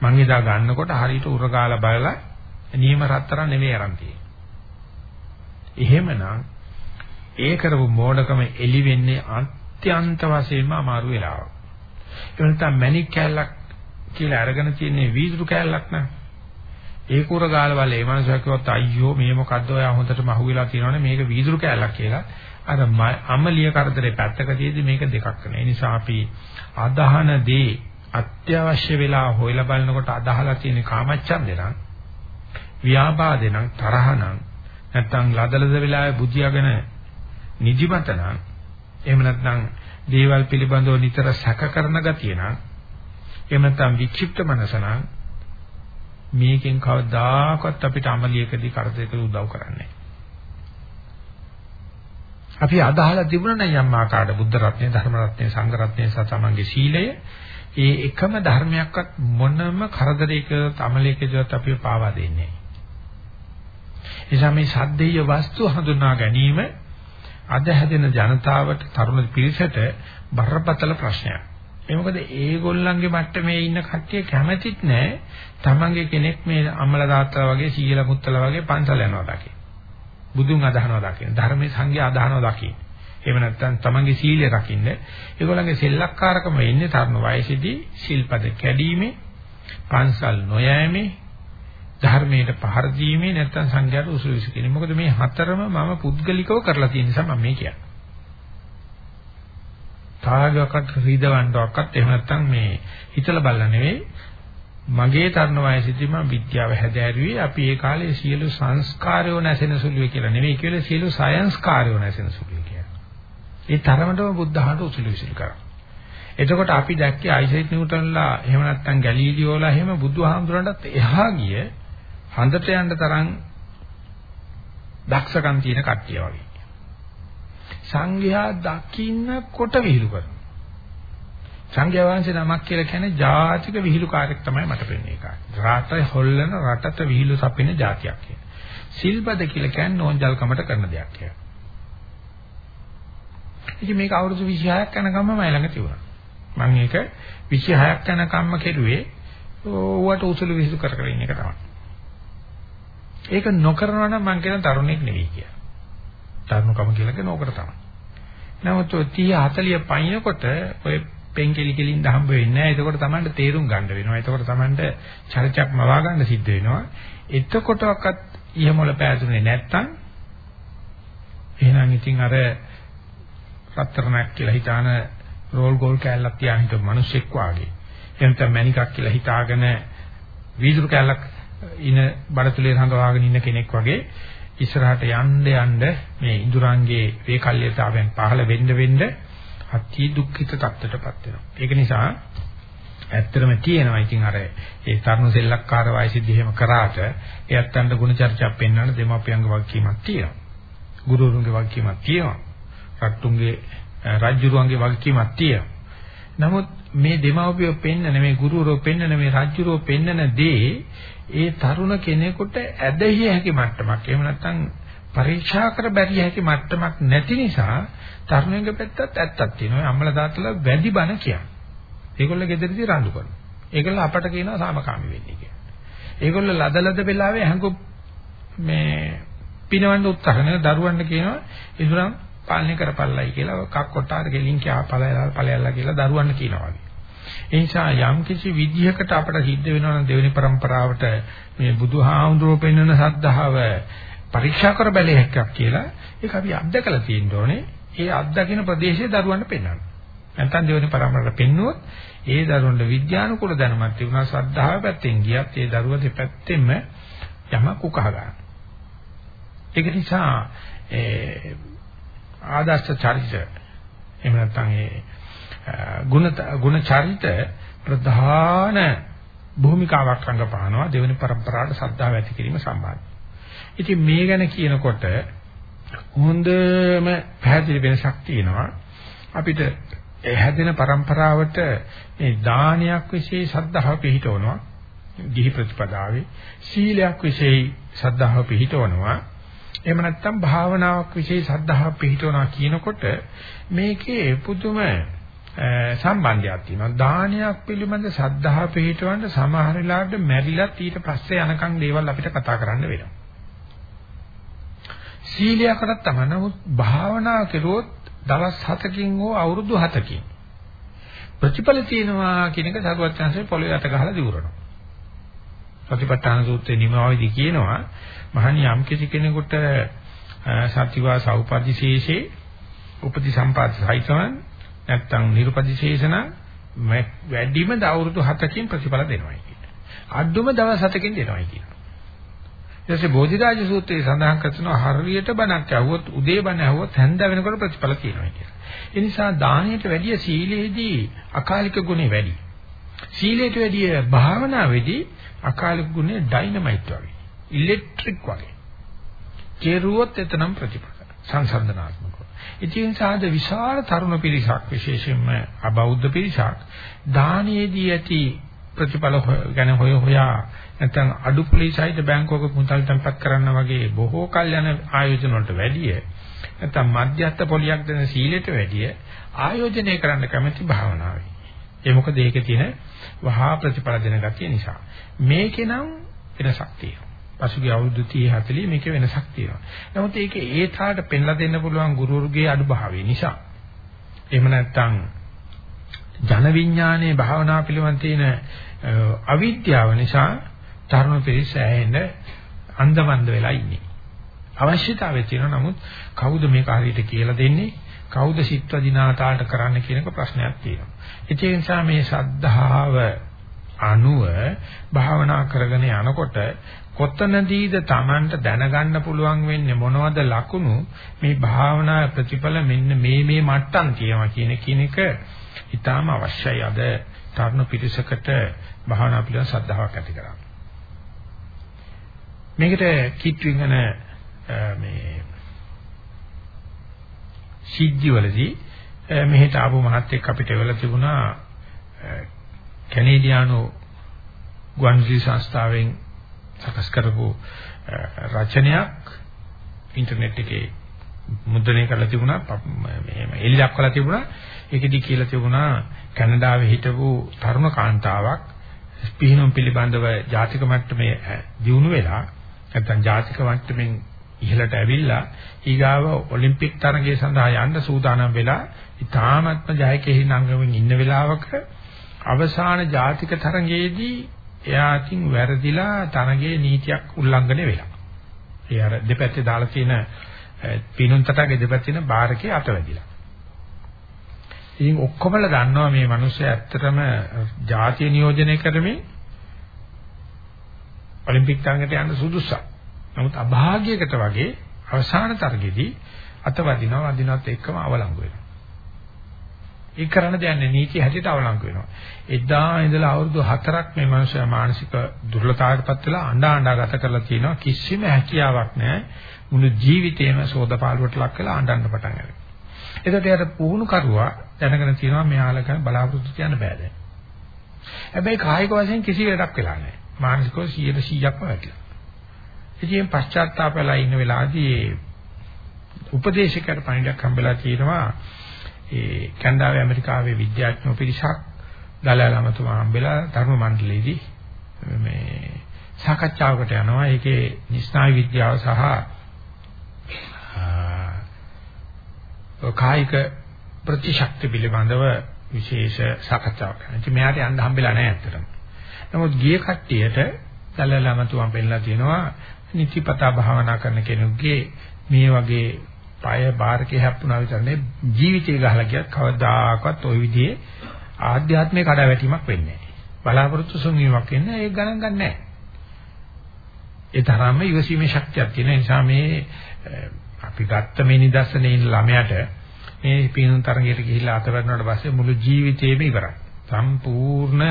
මං එදා ගන්නකොට හරියට උරගාලා බලලා නියම රත්තරන් නෙවෙයි අරන් තියෙන්නේ. එහෙමනම් ඒ කරපු මෝඩකම එලි වෙන්නේ අත්‍යන්ත වශයෙන්ම අමාරු වෙලාවක්. ඒ වෙනතම මැණික් කැල්ලක් කියලා අරගෙන තියෙන්නේ වීදුරු කැල්ලක් නෑ. ඒ කුර ගාල වල ඒ මනුස්සයා කිව්වත් අයියෝ මේ මොකද්ද ඔයා හොඳටම අහුවෙලා තියෙනවනේ මේක වීදුරු කැල්ලක් කියලා. අර අමලිය කරදරේ පැත්තක තියදී මේක දෙකක් වෙනවා. ඒ නිසා අපි අදහන දේ අත්‍යවශ්‍ය වෙලා හොයලා බලනකොට අදහලා තියෙන කාමච්ඡන්දේ නම් ව්‍යාපාදේ නම් තරහ නම් නැත්නම් ලදලද වෙලාවේ බුදියාගෙන නිදිමත නම් එහෙම නැත්නම් දේවල් පිළිබඳව නිතර සැක කරන ගතිය නම් එහෙම නැත්නම් වික්ෂිප්ත මනස නම් මේකෙන් කවදාකවත් අපිට අමලියකදී කරදරයකට උදව් කරන්නේ අපි අදහලා තිබුණා නම් යම් ආකාරයකට බුද්ධ රත්නය ධර්ම රත්නය සංඝ රත්නය සහ තමන්ගේ සීලය ඒ එකම ධර්මයක්වත් මොනම කරදරයකට අමලයකදවත් අපි පාවා දෙන්නේ නිසා මේ සද්දේය වස්තු හඳුනා ගැනීම අද හැදෙන ජනතාවට තරුණ පිරිසට බරපතල ප්‍රශ්නයක්. ඒ මොකද ඒගොල්ලන්ගේ මට්ටමේ ඉන්න කට්ටිය කැමතිත් නැහැ තමන්ගේ කෙනෙක් මේ අම්මලා තාත්තලා වගේ සීලා මුත්තලා වගේ පන්සල් යනවා දකින්න. බුදුන් අදහනවා දකින්න. ධර්මයේ සංඝය අදහනවා දකින්න. එහෙම නැත්නම් තමන්ගේ සීලය රකින්න. ඒගොල්ලන්ගේ සෙල්ලක්කාරකම එන්නේ තරුණ වයසේදී ශිල්පද කැඩීමේ, පන්සල් නොයෑමේ, ධර්මයට පහර දීමේ නැත්නම් සංඝයාට උසු විසු කියන්නේ. මොකද මේ හතරම මම පුද්ගලිකව කරලා තියෙන නිසා මම මේ කියන්නේ. තාගකට රීදවන්නවක්වත් එහෙම නැත්නම් මේ හිතලා බලලා නෙවෙයි මගේ තරුණ වයසේදී මම විද්‍යාව හැදෑරුවේ අපි ඒ කාලේ සියලු සංස්කාරයෝ නැසෙන සුළුයි කියලා නෙවෙයි කියලා සියලු සයන්ස්කාරයෝ නැසෙන සුළුයි කියලා. ඒ තරමටම බුද්ධහට උසුළු විසුළු කරා. එතකොට අපි දැක්කේ අයිසයික් නිව්ටන්ලා එහෙම නැත්නම් ගැලීලියෝලා එහෙම බුදුහාමුදුරන්ටත් එහා ගිය හඳට යන්න තරම් දක්ෂකම් තියෙන කට්ටිය වගේ. සංඝයා දකින්නකොට විහිළු කරනවා. සංඝයා වහන්සේ නමක් කියලා කියන්නේ ජාතික විහිළුකාරයෙක් තමයි මට පෙන්නේ ඒක. රාත හොල්ලන රටට විහිළු සපින જાතියක් කියන. සිල්පද කියලා කියන්නේ නෝන්ජල්කමට කරන දෙයක් කියලා. ඉතින් මේක අවුරුදු 26ක් යනකම්ම මම ළඟ තිබුණා. මම ඒක 26ක් යනකම්ම කෙරුවේ ඕවට උසුළු විහිළු කර කර ඉන්න එක තමයි. ඒක නොකරනවා නම් මං කියන තරුණෙක් නෙවෙයි කියලා. තරුණකම කියලා කියන ඕකට තමයි. නමුත් 30 40 පයින්නකොට ඔය පෙන්කෙලි කෙලින්ද හම්බ වෙන්නේ නැහැ. එතකොට Tamanට තේරුම් ගන්න වෙනවා. එතකොට Tamanට චරිතයක් මවා ගන්න සිද්ධ වෙනවා. එතකොටවත් ඉහමොල පෑදුනේ නැත්තම් එහෙනම් ඉතින් අර රත්තරණක් කියලා හිතාන රෝල් ගෝල් කෑල්ලක් තියාගෙන හිටපු මිනිස්සෙක් වාගේ. එහෙනම් මැනිකක් කියලා හිතාගෙන වීදුරු කෑල්ලක් ඉන බඩතුලේ රඟවාගෙන ඉන්න කෙනෙක් වගේ ඉස්සරහට යන්න යන්න මේ ඉඳුරංගේ වේකල්්‍යතාවෙන් පහළ වෙන්න වෙන්න අති දුක්ඛිත තත්ත්වයටපත් වෙනවා. ඒක නිසා ඇත්තටම තියෙනවා. ඉතින් අර ඒ තරුණ සෙල්ලක්කාර වයසේදී එහෙම කරාට ඒ ඇත්තන්ට ගුණ චර්චාවක් පෙන්වන්න දෙමාපියන්ගේ වගකීමක් තියෙනවා. ගුරුවරුන්ගේ වගකීමක් තියෙනවා. රට්ටුන්ගේ රාජ්‍යරුවන්ගේ වගකීමක් තියෙනවා. නමුත් මේ දෙමාපියෝ පෙන්නන මේ ගුරුවරෝ පෙන්නන මේ රාජ්‍යරුවෝ පෙන්නන දේ ඒ තරුණ කෙනෙකුට ඇදහිය හැකි මට්ටමක්. එහෙම නැත්නම් පරීක්ෂා කර බැරිය හැකි මට්ටමක් නැති නිසා තරුණයන්ගේ පැත්තත් ඇත්තක් තියෙනවා. අම්මලා තාත්තලා වැඩි බණ කියන්නේ. ඒගොල්ලෝ ගෙදරදී රණ්ඩු කරනවා. ඒගොල්ලෝ අපට කියනවා සාමකාමී වෙන්නේ කියලා. ඒගොල්ලෝ ලද ලද වෙලාවේ හැංගු මේ පිනවන්න උත්සාහ කරන දරුවන්ට කියනවා ඉදurang පාලනය කරපල්ලයි කියලා කක් කොටාර ගෙලින් කියා පළයලා පළයලා කියලා දරුවන්ට කියනවා වගේ. ඒ නිසා යම් කිසි විදිහකට අපට සිද්ධ වෙනවා නම් දෙවෙනි પરම්පරාවට මේ බුදුහාමුදුරුවෝ පෙන්වන සද්ධාව පරීක්ෂා කර බැලිය හැකියක් කියලා ඒක අපි අත්දකලා තියෙන්න ඕනේ. ඒ අත්දකින ප්‍රදේශයේ දරුවන්ට පෙන්වන්න. නැත්නම් දෙවෙනි પરම්පරාවට පෙන්වුවොත් ඒ දරුවන්ට විද්‍යානුකූල දැනුමක් තිබුණා සද්ධාව පැත්තෙන් ගියත් ඒ දරුවා දෙපැත්තෙම යමක් උකහා ගන්නවා. ඒක නිසා ආදර්ශ චරිත එහෙම නැත්නම් ඒ ගුණ ගුණ චරිත ප්‍රධාන භූමිකාවක් රඟපානවා දෙවෙනි પરම්පරාවට ශ්‍රද්ධාව ඇති කිරීම සම්බන්ධ. ඉතින් මේ ගැන කියනකොට හොඳම පැහැදිලි වෙනසක් තියෙනවා. අපිට හැදෙන પરම්පරාවට මේ දානයක් વિશે ශ්‍රද්ධාව පිහිටවනවා. ගිහි ප්‍රතිපදාවේ සීලයක් વિશે ශ්‍රද්ධාව පිහිටවනවා. එහෙම නැත්නම් භාවනාවක් વિશે ශ්‍රද්ධාව පිහිටවනවා කියනකොට මේකේ පුදුම සම්බන්ධයක් තියෙනවා. දානයක් පිළිබඳ ශ්‍රද්ධාව පිහිටවන්න සමහර වෙලාවට මැරිලත් ඊට පස්සේ යනකම් දේවල් අපිට කතා කරන්න වෙනවා. සීලයකට තමයි නමුත් භාවනා කෙරුවොත් දවස් 7කින් හෝ අවුරුදු 7කින් ප්‍රතිඵල තියෙනවා කියන එක සරුවත් chance පොළොවේ අත ගහලා දිවුරනවා. ප්‍රතිපත්තාන සූත්‍රයේ නිමාවේදී කියනවා මහණි යම් කිසි කෙනෙකුට සත්‍විවා සෞපදිශේෂේ උපති සම්පාද සහිතවන් නැත්තම් නිර්පදිශේෂණ වැඩිම අවුරුදු 7කින් ප්‍රතිඵල දෙනවා කියන්නේ. අඩුම දවස් 7කින් දෙනවා කියනවා. ඊටසේ බෝධිරාජ සූත්‍රයේ සඳහන් කරනවා හරියට බණක් ඇහුවොත් උදේ බණ ඇහුවොත් හැන්ද වෙනකොට ප්‍රතිඵල තියෙනවා කියලා. ඒ නිසා දානයට වැඩිය සීලේදී අකාලික ගුණේ වැඩි. සීලයට වැඩිය භාවනාවේදී අකාලික ගුණේ ඩයිනමයිට් වගේ. ඉලෙක්ට්‍රික් වගේ. කෙරුවොත් එතනම් ප්‍රතිඵල සංසන්දනාත්මකව. ඉතින් සාද විශාල තරුණ පිරිසක් විශේෂයෙන්ම අබෞද්ධ පිරිසක් දානයේදී ඇති ප්‍රතිඵල ගැන හොය හොයා නැත්නම් අඩු පොලිසයිද බැංකුවක මුදල් තැන්පත් කරන්න වගේ බොහෝ කල් යන ආයෝජන වලට වැඩිය නැත්නම් මධ්‍යස්ථ පොලියක් දෙන සීලයට වැඩිය ආයෝජනය කරන්න කැමැති භාවනාවයි. ඒ මොකද ඒකේ තියෙන වහා ප්‍රතිඵල දෙන ගතිය නිසා. මේකේ නම් වෙනසක් තියෙනවා. පසුගිය අවුරුදු 30 40 මේකේ වෙනසක් තියෙනවා. නමුත් ඒකේ ඒ තාලට පෙන්ලා දෙන්න පුළුවන් ගුරුවරුගේ අඩුභාවය නිසා. එහෙම නැත්නම් ජන විඥානයේ භාවනා පිළිබඳ තියෙන අවිද්‍යාව නිසා තරුණ පිරිස ඇහෙන්න අන්දමන්ද වෙලා ඉන්නේ. අවශ්‍යතාවය තියෙනවා නමුත් කවුද මේක හරියට කියලා දෙන්නේ? කවුද සිත්වදිනාතාලට කරන්න කියනක ප්‍රශ්නයක් තියෙනවා. ඒ නිසා මේ ශද්ධාව අනුව භාවනා කරගෙන යනකොට කොතනදීද Tamanට දැනගන්න පුළුවන් වෙන්නේ මොනවද ලකුණු මේ භාවනා ප්‍රතිඵල මෙන්න මේ මේ මට්ටම් කියනවා කියන කෙනෙක් ඊටාම අවශ්‍යයි අද තරුණ පිරිසකට භාවනා පිළිබඳ ශ්‍රද්ධාවක් ඇති කරගන්න. මේකට කිට්විංගන මේ සිද්ධිවලදී මෙහෙට ආපු මහත් එක්ක අපිට වෙලා තිබුණා කැනේඩියානු ගුවන්විදුලි සංස්ථාවෙන් සකස් කරපු රචනයක් ඉන්ටර්නෙට් එකේ මුද්‍රණය කරලා තිබුණා. මේ එලි දක්වලා තිබුණා. ඒකෙදි කියලා තිබුණා කැනඩාවේ හිටපු තරුණ කාන්තාවක් පිහිනුම් පිළිබඳව ජාතික මට්ටමේ දියුණු වෙලා නැත්නම් ජාතික මට්ටමින් ඉහළට ඇවිල්ලා ඊගාව ඔලිම්පික් තරගයේ සඳහා යන්න සූදානම් වෙලා ඉතාමත්ම ජයකෙහි නංගමින් ඉන්න වෙලාවක අවසාන ජාතික තරගයේදී එයාකින් වැරදිලා තරගයේ නීතියක් උල්ලංඝනය වෙලා. ඒ අර දෙපැත්තේ දාලා තියෙන පිනුම් තටගේ දෙපැත්තේ බාරකේ අතවැදිලා. ඉතින් ඔක්කොමලා දන්නවා මේ මිනිස්සු ඇත්තටම ජාතිය නියෝජනය කරමින් ඔලිම්පික් තරඟට යන්න සුදුසුසක්. නමුත් අභාග්‍යයකට වගේ අවසාන තරගෙදී අත වදිනවා වදිනවත් එක්කම අවලංගු වෙනවා. ඒක කරන්න දෙයක් නැහැ. නීති හැටියට අවලංගු වෙනවා. එදා ඉඳලා අවුරුදු 4ක් මේ මනුස්සයා මානසික දුර්වලතාවයකටපත් වෙලා අඬා අඬා ගත කරලා තියෙනවා. කිසිම හැකියාවක් නැහැ. මුළු ජීවිතේම සෝදපාලුවට ලක් වෙලා අඬන්න පටන් ගන්නවා. එතකොට යාට පුහුණු කරුවා දැනගෙන තියෙනවා මෙයාලක බලාපොරොත්තු තියන්න බෑ දැන්. හැබැයි කායික වශයෙන් කිසි වැඩක් වෙලා නැහැ. මානසිකව 100%ක්ම වැටිලා. ඉතින් පශ්චාත්තාපලා ඉන්න වෙලාවදී උපදේශකයට පණිඩක් හම්බෙලා තියෙනවා ඒ කැනඩාවේ ඇමරිකාවේ විද්‍යාඥයෝ පිරිසක් දලලමතුමා හම්බෙලා ධර්ම මණ්ඩලයේදී මේ සාකච්ඡාවකට යනවා. ඒකේ නිස්නාය විද්‍යාව සහ කායික ප්‍රතිශක්ති පිළිබඳව විශේෂ සාකච්ඡාවක් කරනවා. ඉතින් මෙයාට යන්න හම්බෙලා නැහැ ඇත්තටම. නමුත් ගිය කට්ටියට දලලමතුමා පෙන්නලා තියෙනවා නිතිපතා භාවනා කරන කෙනෙකුගේ මේ වගේ පය බාරකේ හැප්පුණා විතරනේ ජීවිතේ ගහලා ගියත් කවදාකවත් ওই විදිහේ ආධ්‍යාත්මික කඩාවැටීමක් වෙන්නේ නැහැ. බලාපොරොත්තු සුන්වීමක් වෙන්නේ ඒක ගණන් ගන්න නැහැ. ඒ තරම්ම ඉවසීමේ ශක්තියක් තියෙන නිසා මේ අපි ගත්ත මේ නිදර්ශනේ ළමයට මේ පීනුම් තරගයට ගිහිල්ලා අතවැන්නට පස්සේ මුළු ජීවිතේම ඉවරයි. සම්පූර්ණ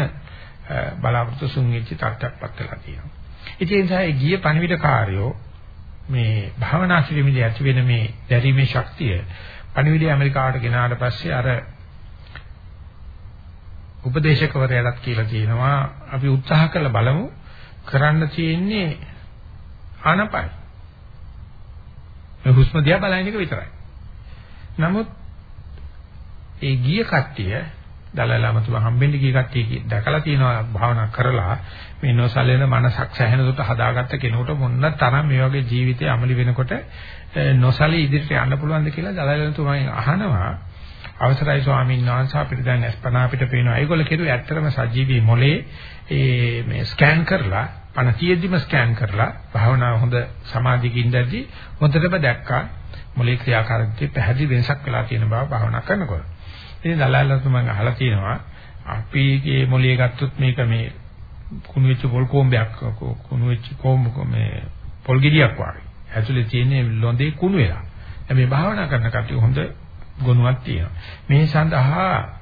බලාපොරොත්තු සුන්විච්ච තත්ත්වයක්පත් වෙලා තියෙනවා. ඉතින් ඒ නිසා ඒ ගිය පණිවිඩ කාර්යෝ මේ භාවනා කිරීමේදී ඇති වෙන මේ දැරීමේ ශක්තිය පණිවිඩය ඇමරිකාවට ගෙනාට පස්සේ අර උපදේශකවරයාලත් කියලා තියෙනවා අපි උත්සාහ කරලා බලමු කරන්න තියෙන්නේ ආනපයි. මේ හුස්ම දිහා බලන එක විතරයි. නමුත් ඒ ගිය කට්ටිය දලලමතුම හම්බෙන්න ගිය කට්ටිය දැකලා තියෙනවා භාවනා කරලා මේ නොසලෙන මනසක් සැහැනකට හදාගත්ත කෙනෙකුට මොන්න තරම් මේ වගේ ජීවිතේ අමලි වෙනකොට නොසලී ඉදිරියට යන්න පුළුවන්ද කියලා දලලතුමා අහනවා. අවසරයි ස්වාමීන් වහන්සේ අපිට දැන් අස්පනා අපිට පේනවා. ඒගොල්ලෝ කෙරුවේ ඇත්තටම සජීවී මොලේ ඒ මේ ස්කෑන් කරලා පණ තියෙද්දිම ස්කෑන් කරලා භාවනාව හොඳ සමාධියකින් ඉඳද්දි හොඳටම දැක්කා. මොලේ ක්‍රියාකාරීත්වයේ පැහැදිලි වෙනසක් වෙලා තියෙන බව භාවනා කරනකොට. ඉතින් දලාලතුමන් අහලා තියෙනවා අපිගේ මොලේ ගත්තොත් මේක මේ කුණු වෙච්ච පොල් කොම්බයක් කුණු වෙච්ච කොම්බ මේ පොල් ගෙඩියක් වගේ. ඇතුලේ තියෙන ලොඳේ කුණු වෙලා. දැන් මේ භාවනා කරන කට්ටිය හොඳ ගුණයක් තියෙනවා. මේ සඳහා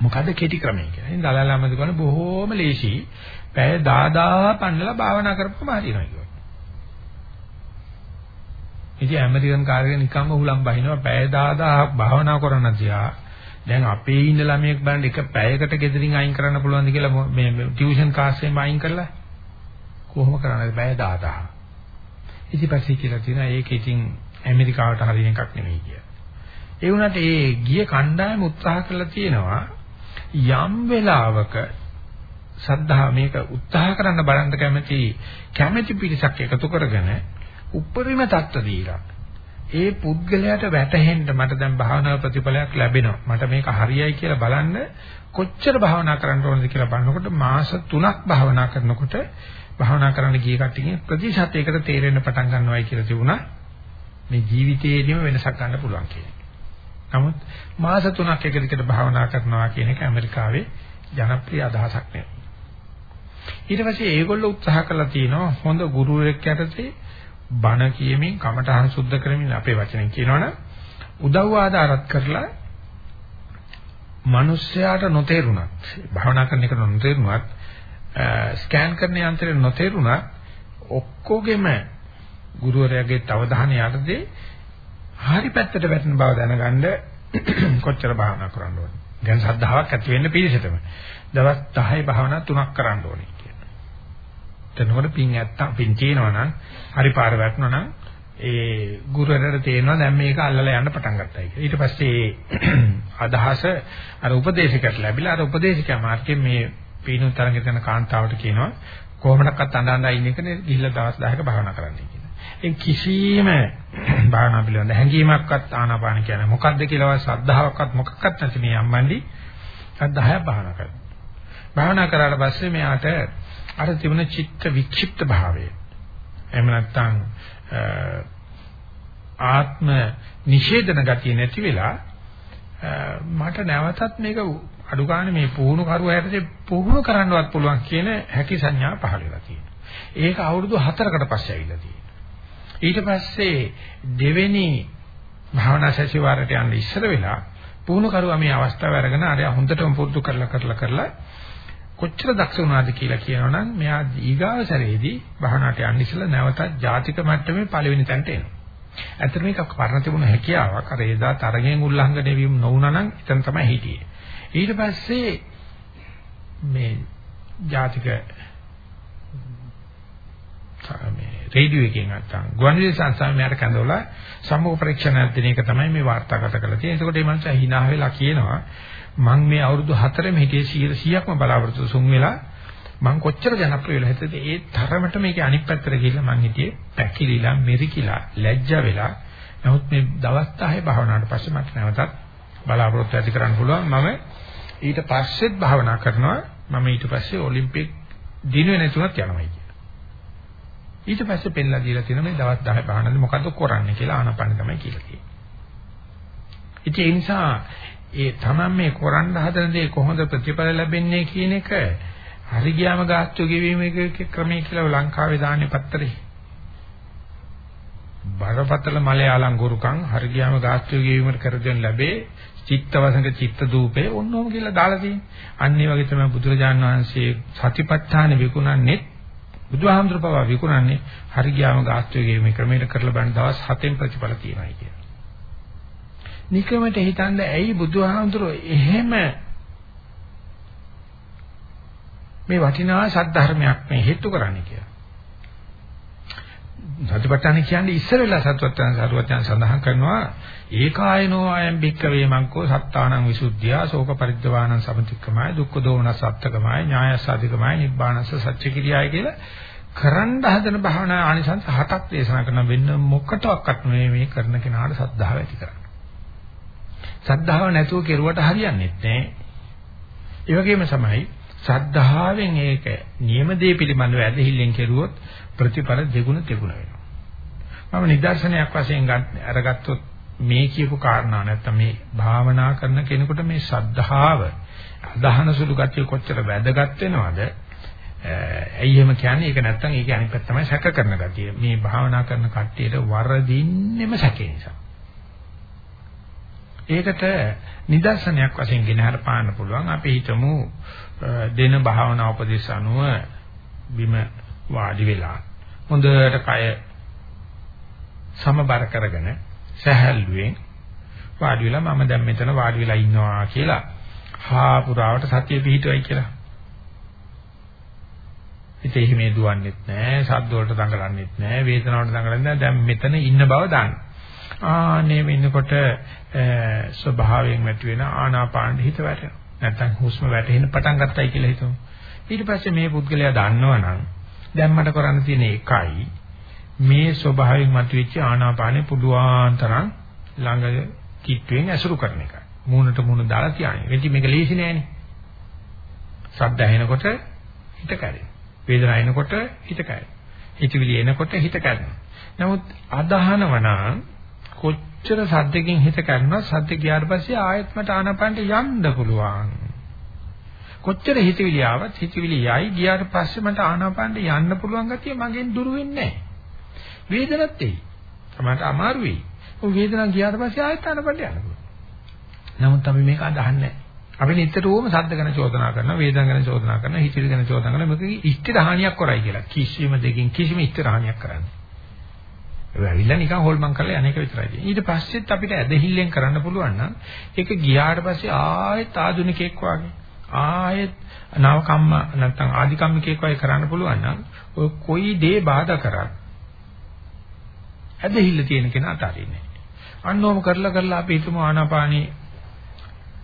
මොකද්ද කෙටි ක්‍රමය කියලා. ඉතින් දලාලමද කරන බොහෝම ලේසි. පැය 10000 පන්නලා භාවනා කරපුවම හරියනවා කියනවා. ඉතින් ඇමරිකන් කාර්යය නිකම්ම හුලම් බහිනවා. පැය 10000 භාවනා කරන්න තියා දැන් අපේ ඉන්න ළමයෙක් බලන්න එක පැයකට ගෙදරින් අයින් කරන්න පුළුවන්ද කියලා මේ ටියුෂන් ක්ලාස් එකෙන් අයින් කරලා කොහොම කරන්නද? පැය 10000 ඉතින් පස්සේ කියලා තියෙනවා ඒක ඉතින් ඇමරිකාවට හරින එකක් නෙමෙයි කියලා. ඒ වුණාට ඒ ගිය කණ්ඩායම උත්සාහ කරලා තියෙනවා යම් වෙලාවක සද්ධා මේක උත්සාහ කරන්න බලන්න කැමති කැමැති පිරිසක් එකතු කරගෙන උප්පරිම தত্ত্ব දීලා ඒ පුද්ගලයාට වැටහෙන්න මට දැන් භාවනා ප්‍රතිඵලයක් ලැබෙනවා. මට මේක හරියයි කියලා බලන්න කොච්චර භාවනා කරන්න ඕනද කියලා බලනකොට මාස 3ක් භාවනා කරනකොට භාවනා කරන්න ගිය කට්ටියගේ ප්‍රතිශතයකට තේරෙන්න පටන් ගන්නවායි කියලා තිබුණා. මේ ජීවිතේදීම වෙනසක් ගන්න පුළුවන් කියන්නේ. නමුත් මාස 3ක් එක දිගට භාවනා කරනවා කියන එක ඇමරිකාවේ ජනප්‍රිය අදහසක් නෙවෙයි. ඊට පස්සේ ඒගොල්ලෝ උත්සාහ කරලා තිනවා හොඳ ගුරුවරයෙක් යටතේ බණ කියමින් කමඨහන් සුද්ධ කරමින් අපේ වචනෙන් කියනවනම් උදව් ආධාරත් කරලා මිනිස්යාට නොතේරුණත් භාවනා කරන එක නොතේරුණත් ස්කෑන් කරන යන්ත්‍රය නොතේරුණත් ඔක්කොගෙම ගුරුවරයාගේ අවධානය යටතේ හරි පැත්තට වැටෙන බව දැනගන්න [CLEARS THROAT] කොච්චර භාවනා කරන්න ඕනේ. දැන් සද්ධාාවක් ඇති වෙන්න පිළිසෙතම. දවස් 10 භාවනා තුනක් කරන්න ඕනේ. එතනකොට පින් ඇත්තා පින් තියෙනවා නම් හරි පාර වැටුණා නම් ඒ ගුරුවරයාට තේරෙනවා දැන් මේක අල්ලලා යන්න පටන් ගත්තා කියලා. ඊට පස්සේ අදහස අර උපදේශකයට ලැබිලා අර උපදේශකයා මාර්ගයෙන් මේ පීනු තරඟ කරන කාන්තාවට කියනවා කොහොමඩක්වත් අඬ ඉන්න එකනේ ගිහිල්ලා දවස් 10ක භාවනා කරන්න කියලා. ඒ කිසිම භාවනා පිළිබඳ හැඟීමක්වත් ආනාපාන කියන්නේ මොකද්ද කියලා ශ්‍රද්ධාවක්වත් මොකක්වත් නැති මේ අම්මන්ඩි 10ක් භාවනා කරනවා. භාවනා කරාට පස්සේ මෙයාට අර තිබුණ චිත්ත වික්ෂිප්ත භාවය එහෙම නැත්නම් ආත්ම නිෂේධන ගතිය නැති වෙලා මට නැවතත් මේක අඩු ගන්න මේ පුහුණු කරුවා යටතේ පුහුණු කරන්නවත් පුළුවන් කියන හැකි සංඥා පහළ වෙලා තියෙනවා. ඒක අවුරුදු 4කට පස්සේ ඇවිල්ලා තියෙනවා. ඊට පස්සේ දෙවෙනි භාවනා සැසිවාරයට යන්න ඉස්සර වෙලා පුහුණු කරුවා මේ අවස්ථාව අරගෙන අර හොඳටම පුරුදු කරලා කරලා කරලා කොච්චර දක්ෂ වුණාද කියලා කියනවනම් මෙයා ඊගාව සැරේදී භාවනාවට යන්න ඉස්සලා නැවතත් ජාතික මට්ටමේ පළවෙනි තැනට එනවා. ඇත්තට මේක පරණ තිබුණ හැකියාවක්. අර එදා තරගෙන් උල්ලංඝනය වීම නොවුනා නම් එතන තමයි හිටියේ. ඊට පස්සේ මේ ජාතික මේ රේඩියෝ එකෙන් නැත්තම් ගුවන්විදුලි සංස්ථාවේ මෙයාට කැඳවලා සම්මුඛ පරීක්ෂණ දෙන එක තමයි මේ වාර්තාගත කරලා තියෙන්නේ. එතකොට මේ මනුස්සයා hina වෙලා කියනවා මම මේ අවුරුදු 4ෙම හිටියේ 100%ක්ම බලාපොරොත්තු සුන් වෙලා මම කොච්චර ජනප්‍රිය වෙලා හිටියද? ඒ තරමට මේකේ අනිත් පැත්තට ගිහිල්ලා මං හිටියේ පැකිලිලා මෙරිකිලා ලැජ්ජා වෙලා. නමුත් මේ දවස් 10 භාවනාවට පස්සේ මට නැවතත් බලාපොරොත්තු ඇති කරන්න පුළුවන්. මම ඊට පස්සෙත් භාවනා කරනවා. මම ඊට පස්සේ ඔලිම්පික් දිනුවේ නැතුණත් යනවා ඊට පස්සේ පෙන්ලා දීලා තියෙන මේ දවස් 10 භාවනාවේ මොකද්ද කරන්නේ කියලා ආනපන තමයි කියලා කියන්නේ. ඉතින් ඒ නිසා ඒ තමන් මේ කරන්න හදන දේ කොහොමද ප්‍රතිඵල ලැබෙන්නේ කියන එක හරි ගියාම ගාස්තු ගෙවීමේ ක්‍රමයේ කියලා ලංකාවේ දාන්නේ පත්තරේ. බරපතල මලයාලම් ගුරුකම් හරි ගියාම ගාස්තු ගෙවීමට කර දෙන්න ලැබේ චිත්තවසඟ චිත්ත දූපේ ඔන්නෝම කියලා දාලා තියෙන්නේ. අන්න ඒ වගේ තමයි බුදුරජාණන් වහන්සේ සතිපට්ඨාන විකුණන්නේ බුදුහාමුදුර පවා විකුණන්නේ හරි ගියාම ගාස්තු ගෙවීමේ ක්‍රමයට කරලා බලන දවස් 7න් ප්‍රතිඵල තියෙනවායි කියන. නිකමට හිතන්නේ ඇයි බුදුහාමුදුර එහෙම මේ වටිනා සද්ධර්මයක් මේ හේතු කරන්නේ කියලා. සතිපට්ඨාන කියන්නේ ඉස්සර වෙලා සත්වත්යන් සරුවත්යන් සඳහන් කරනවා ඒකායනෝ අයම් බික්කවේ මංකෝ සත්තානං විසුද්ධියා ශෝක පරිද්දවානං සමතික්කමයි දුක්ඛ දෝමන සත්‍යකමයි ඥායසාධිකමයි නිබ්බානස්ස සත්‍ය කිරියයි කියලා කරන්න හදන භාවනා ආනිසංස හතක් දේශනා කරන වෙන්න මොකටවත් මේ මේ කරන කෙනාට සද්ධාව ඇති කරගන්න. සද්ධාව නැතුව කෙරුවට හරියන්නේ නැහැ. ඒ වගේම තමයි සද්ධාවෙන් ඒක නියම දේ පිළිබඳව ඇදහිල්ලෙන් කෙරුවොත් ප්‍රතිඵල දෙගුණ තෙගුණ වෙනවා. මම නිදර්ශනයක් වශයෙන් අරගත්තොත් මේ කියපු කාරණා නැත්තම් මේ භාවනා කරන කෙනෙකුට මේ සද්ධාව අදහන සුළු ගතිය කොච්චර වැදගත් වෙනවද? ඇයි එහෙම කියන්නේ? ඒක නැත්තම් ඒකේ අනිත් පැත්ත තමයි සැක කරන ගතිය. මේ භාවනා කරන කට්ටියට වරදින්නෙම සැකේ නිසා. ඒකට නිදර්ශනයක් වශයෙන් ගෙන හරපාන්න පුළුවන්. අපි හිතමු දෙන භාවනා උපදේශ අනුව බිම වාඩි වෙලා හොඳට කය සමබර කරගෙන සැහැල්ලුවෙන් වාඩි වෙලා මම දැන් මෙතන වාඩි වෙලා ඉන්නවා කියලා හා පුරාවට සතිය පිහිටුවයි කියලා. ඉතින් එහෙම දුවන්නෙත් නැහැ, ශබ්ද වලට දඟලන්නෙත් නැහැ, වේදනාවට දඟලන්නේ නැහැ. දැන් මෙතන ඉන්න බව දාන්න. ආනේ ඉන්නකොට ස්වභාවයෙන් ඇති වෙන ආනාපාන හිත වැටෙනවා. නැත්තම් හුස්ම වැටෙන්න පටන් ගත්තයි කියලා හිතමු. ඊට පස්සේ මේ පුද්ගලයා දන්නවනම් දැන් මට කරන්න තියෙන එකයි මේ ස්වභාවයෙන් මතුවෙච්ච ආනාපානෙ පුදුආන් තරම් ළඟ කිට්ටුවෙන් ඇසුරු කරන එකයි. මූණට මූණ දාලා තියාගෙන. වෙච්ච මේක ලේසි නෑනේ. ශබ්ද ඇහෙනකොට හිත කැඩෙනවා. වේදනාව එනකොට හිත කැඩෙනවා. හිතවිලි එනකොට හිත කැඩෙනවා. නමුත් අදහනවනම් කොච්චර සද්දකින් හිත කැඩුණා සද්ද ගියාට පස්සේ ආයෙත් මට ආනාපානට යන්න පුළුවන්. කොච්චර හිතවිලි ආවත් හිතවිලි යයි ගියාට පස්සේ මට ආනාපානට යන්න පුළුවන් ගතිය මගෙන් දුරු වෙන්නේ නැහැ. වේදනත් එයි. තමයි අමාරු වෙයි. ඔය වේදනාව ගියාට පස්සේ ආයෙත් ආනාපානට යන්න පුළුවන්. නමුත් අපි මේක අදහන්නේ නැහැ. අපි නිතරම සද්ද ගැන චෝදනා කරනවා, වේදනා ගැන චෝදනා කරනවා, හිතවිලි ගැන චෝදනා කරනවා. මේක ඉෂ්ට හානියක් කරයි කියලා. කිසිම දෙකින් කිසිම ඉෂ්ට හානියක් කරන්නේ. ඒ ඇවිල්ලා නිකන් හොල්මන් කරලා යන්නේක විතරයි. ඊට පස්සෙත් අපිට ඇදහිල්ලෙන් කරන්න පුළුවන් නම් ඒක ගියාට පස්සේ ආයෙත් ආධුනිකෙක් වගේ ආයෙත් නව කම්ම නැත්නම් ආදි කම්මිකෙක් වගේ කරන්න පුළුවන් නම් ඔය කොයි දේ බාධා කරත් ඇදහිල්ල තියෙන කෙනා අතාරින්නේ. අන්නෝම කරලා කරලා අපි හිතමු ආනාපානී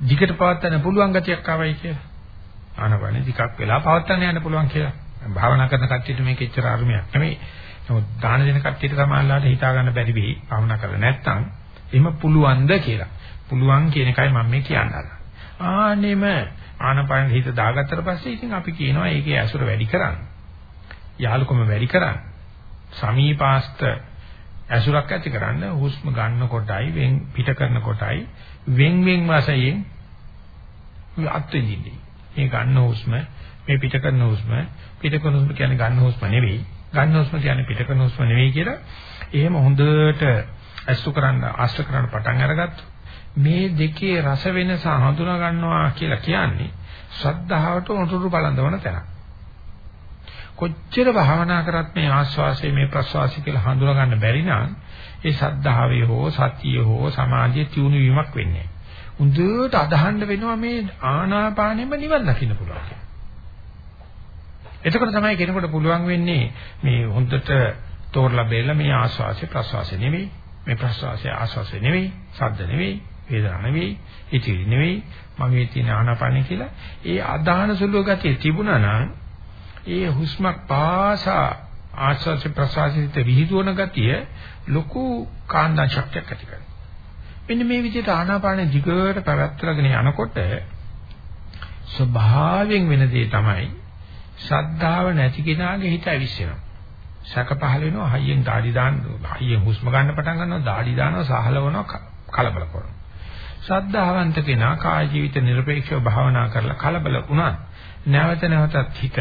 දිගට පවත්වන්න පුළුවන් ගතියක් ආවයි කියලා. ආනාපානී ටිකක් වෙලා පවත්වන්න යන්න පුළුවන් කියලා. භාවනා කරන කට්ටියට මේක එච්චර අරුමයක් නෙමෙයි. නමුත් දාන දෙන කට්ටියට සමානලාට හිතා ගන්න බැරි වෙයි. භාවනා කරලා නැත්නම් එහෙම පුළුවන්ද කියලා. පුළුවන් කියන එකයි මම මේ කියන්නේ. ආනෙම ආනපාන හිත දාගත්තට පස්සේ ඉතින් අපි කියනවා ඒකේ ඇසුර වැඩි කරන්න. යාලුකම වැඩි කරන්න. සමීපාස්ත ඇසුරක් ඇති කරන්න හුස්ම ගන්න කොටයි වෙන් පිට කරන කොටයි වෙන් වෙන් වශයෙන් අත්විඳින්නේ. මේ ගන්න හුස්ම මේ පිට කරන හුස්ම පිට කරන හුස්ම කියන්නේ ගන්න හුස්ම නෙවෙයි. ගන්න හුස්ම කියන්නේ පිට කරන හුස්ම නෙවෙයි කියලා එහෙම හොඳට අසු කරන්න ආශ්‍ර කරන්න පටන් අරගත්තා. මේ දෙකේ රස වෙනස හඳුනා ගන්නවා කියලා කියන්නේ ශ්‍රද්ධාවට උතුරු බලඳවන තැන. කොච්චර භාවනා කරත් මේ ආස්වාසය මේ ප්‍රස්වාසය කියලා හඳුනා ගන්න බැරි නම් ඒ සද්ධාවේ හෝ සතිය හෝ සමාධිය තියුණු වීමක් වෙන්නේ. හොඳට අදහන්න වෙනවා මේ ආනාපානෙම නිවන් දකින්න පුළුවන්. එතකොට තමයි කෙනෙකුට පුළුවන් වෙන්නේ මේ හොඳට තෝරලා බෙල්ල මේ ආස්වාසය ප්‍රස්වාසය නෙවෙයි මේ ප්‍රස්වාසය ආස්වාසය නෙවෙයි සද්ද නෙවෙයි වේදනා නෙවෙයි ඉතිරි නෙවෙයි මගේ තියෙන ආනාපානෙ කියලා ඒ අදහන සුළු ගතිය තිබුණා නම් ඒ හුස්මක් පාසා ආස්වාස ප්‍රසවාසිත විහිදුවන ගතිය ලොකු කාන්දා ශක්තියක් ඇති කරනවා. මෙන්න මේ විදිහට ආනාපාන දිගට පැවැත්වගෙන යනකොට ස්වභාවයෙන් වෙන දේ තමයි ශ්‍රද්ධාව නැති කෙනාගේ හිත ඇවිස්සෙනවා. සැක පහල වෙනවා හයියෙන් দাঁඩි දාන්න හයියෙන් හුස්ම ගන්න පටන් ගන්නවා দাঁඩි දානවා සහලවනවා කලබල කරනවා. ශ්‍රද්ධාවන්ත කෙනා කාය ජීවිත নিরপেক্ষව භාවනා කරලා කලබල වුණා. නැවත නැවතත් හිත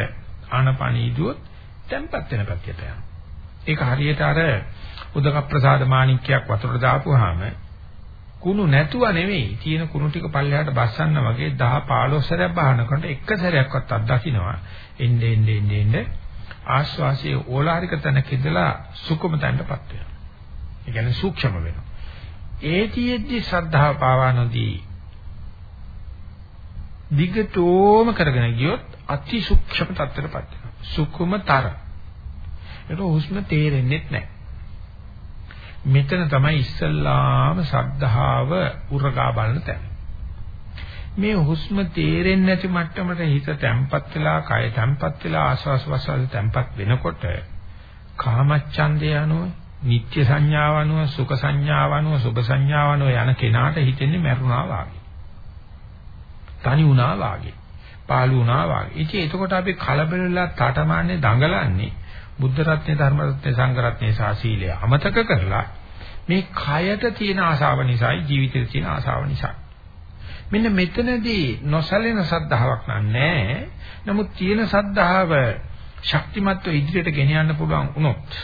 ආනපනීදුවොත් tempat වෙන පැත්තට යනවා. ඒක හරියට අර උදක ප්‍රසාද මාණික්කයක් වතුරට දාපුවාම කුණු නැතුව නෙවෙයි තියෙන කුණු ටික පල්ලෙහාට බස්සන්න වගේ 10 15 සැරයක් බහනකොට එක සැරයක්වත් අත්දකින්නවා එන්නේ එන්නේ එන්නේ ආශ්වාසයේ ඕලාරික තැනක ඉඳලා සුකුම තැනටපත් වෙනවා. ඒ කියන්නේ සූක්ෂම වෙනවා. ඒතියෙද්දි ශ්‍රද්ධාව පාවා නොදී දිගටෝම කරගෙන ගියොත් අති සූක්ෂම තත්ත්වයටපත් වෙනවා. සුකුමතර. ඒක හුස්ම තේරෙන්නේ නැහැ. මෙතන තමයි ඉස්සල්ලාම ශ්‍රද්ධාව උරගා බලන තැන. මේ හුස්ම තේරෙන්නේ නැති මට්ටමට හිත තැම්පත් වෙලා, කය තැම්පත් වෙලා ආස්වාස් වාස්වාස් තැම්පත් වෙනකොට කාමච්ඡන්දය අනුව, නිත්‍ය සංඥාව අනුව, සුඛ සංඥාව අනුව, සුභ සංඥාව අනුව යන කෙනාට හිතෙන්නේ මරුණා වාගේ. තනි වුණා වාගේ. පාළු වුණා වාගේ. ඉතින් එතකොට අපි කලබල වෙලා තටමන්නේ දඟලන්නේ බුද්ධ රත්නේ ධර්ම රත්නේ සංඝ රත්නේ සහ සීලය අමතක කරලා මේ කයට තියෙන ආශාව නිසායි ජීවිතේ තියෙන ආශාව නිසා. මෙන්න මෙතනදී නොසලෙන සද්ධාාවක් නැහැ. නමුත් තියෙන සද්ධාව ශක්තිමත්ව ඉදිරියට ගෙන යන්න පුළුවන් වුණොත්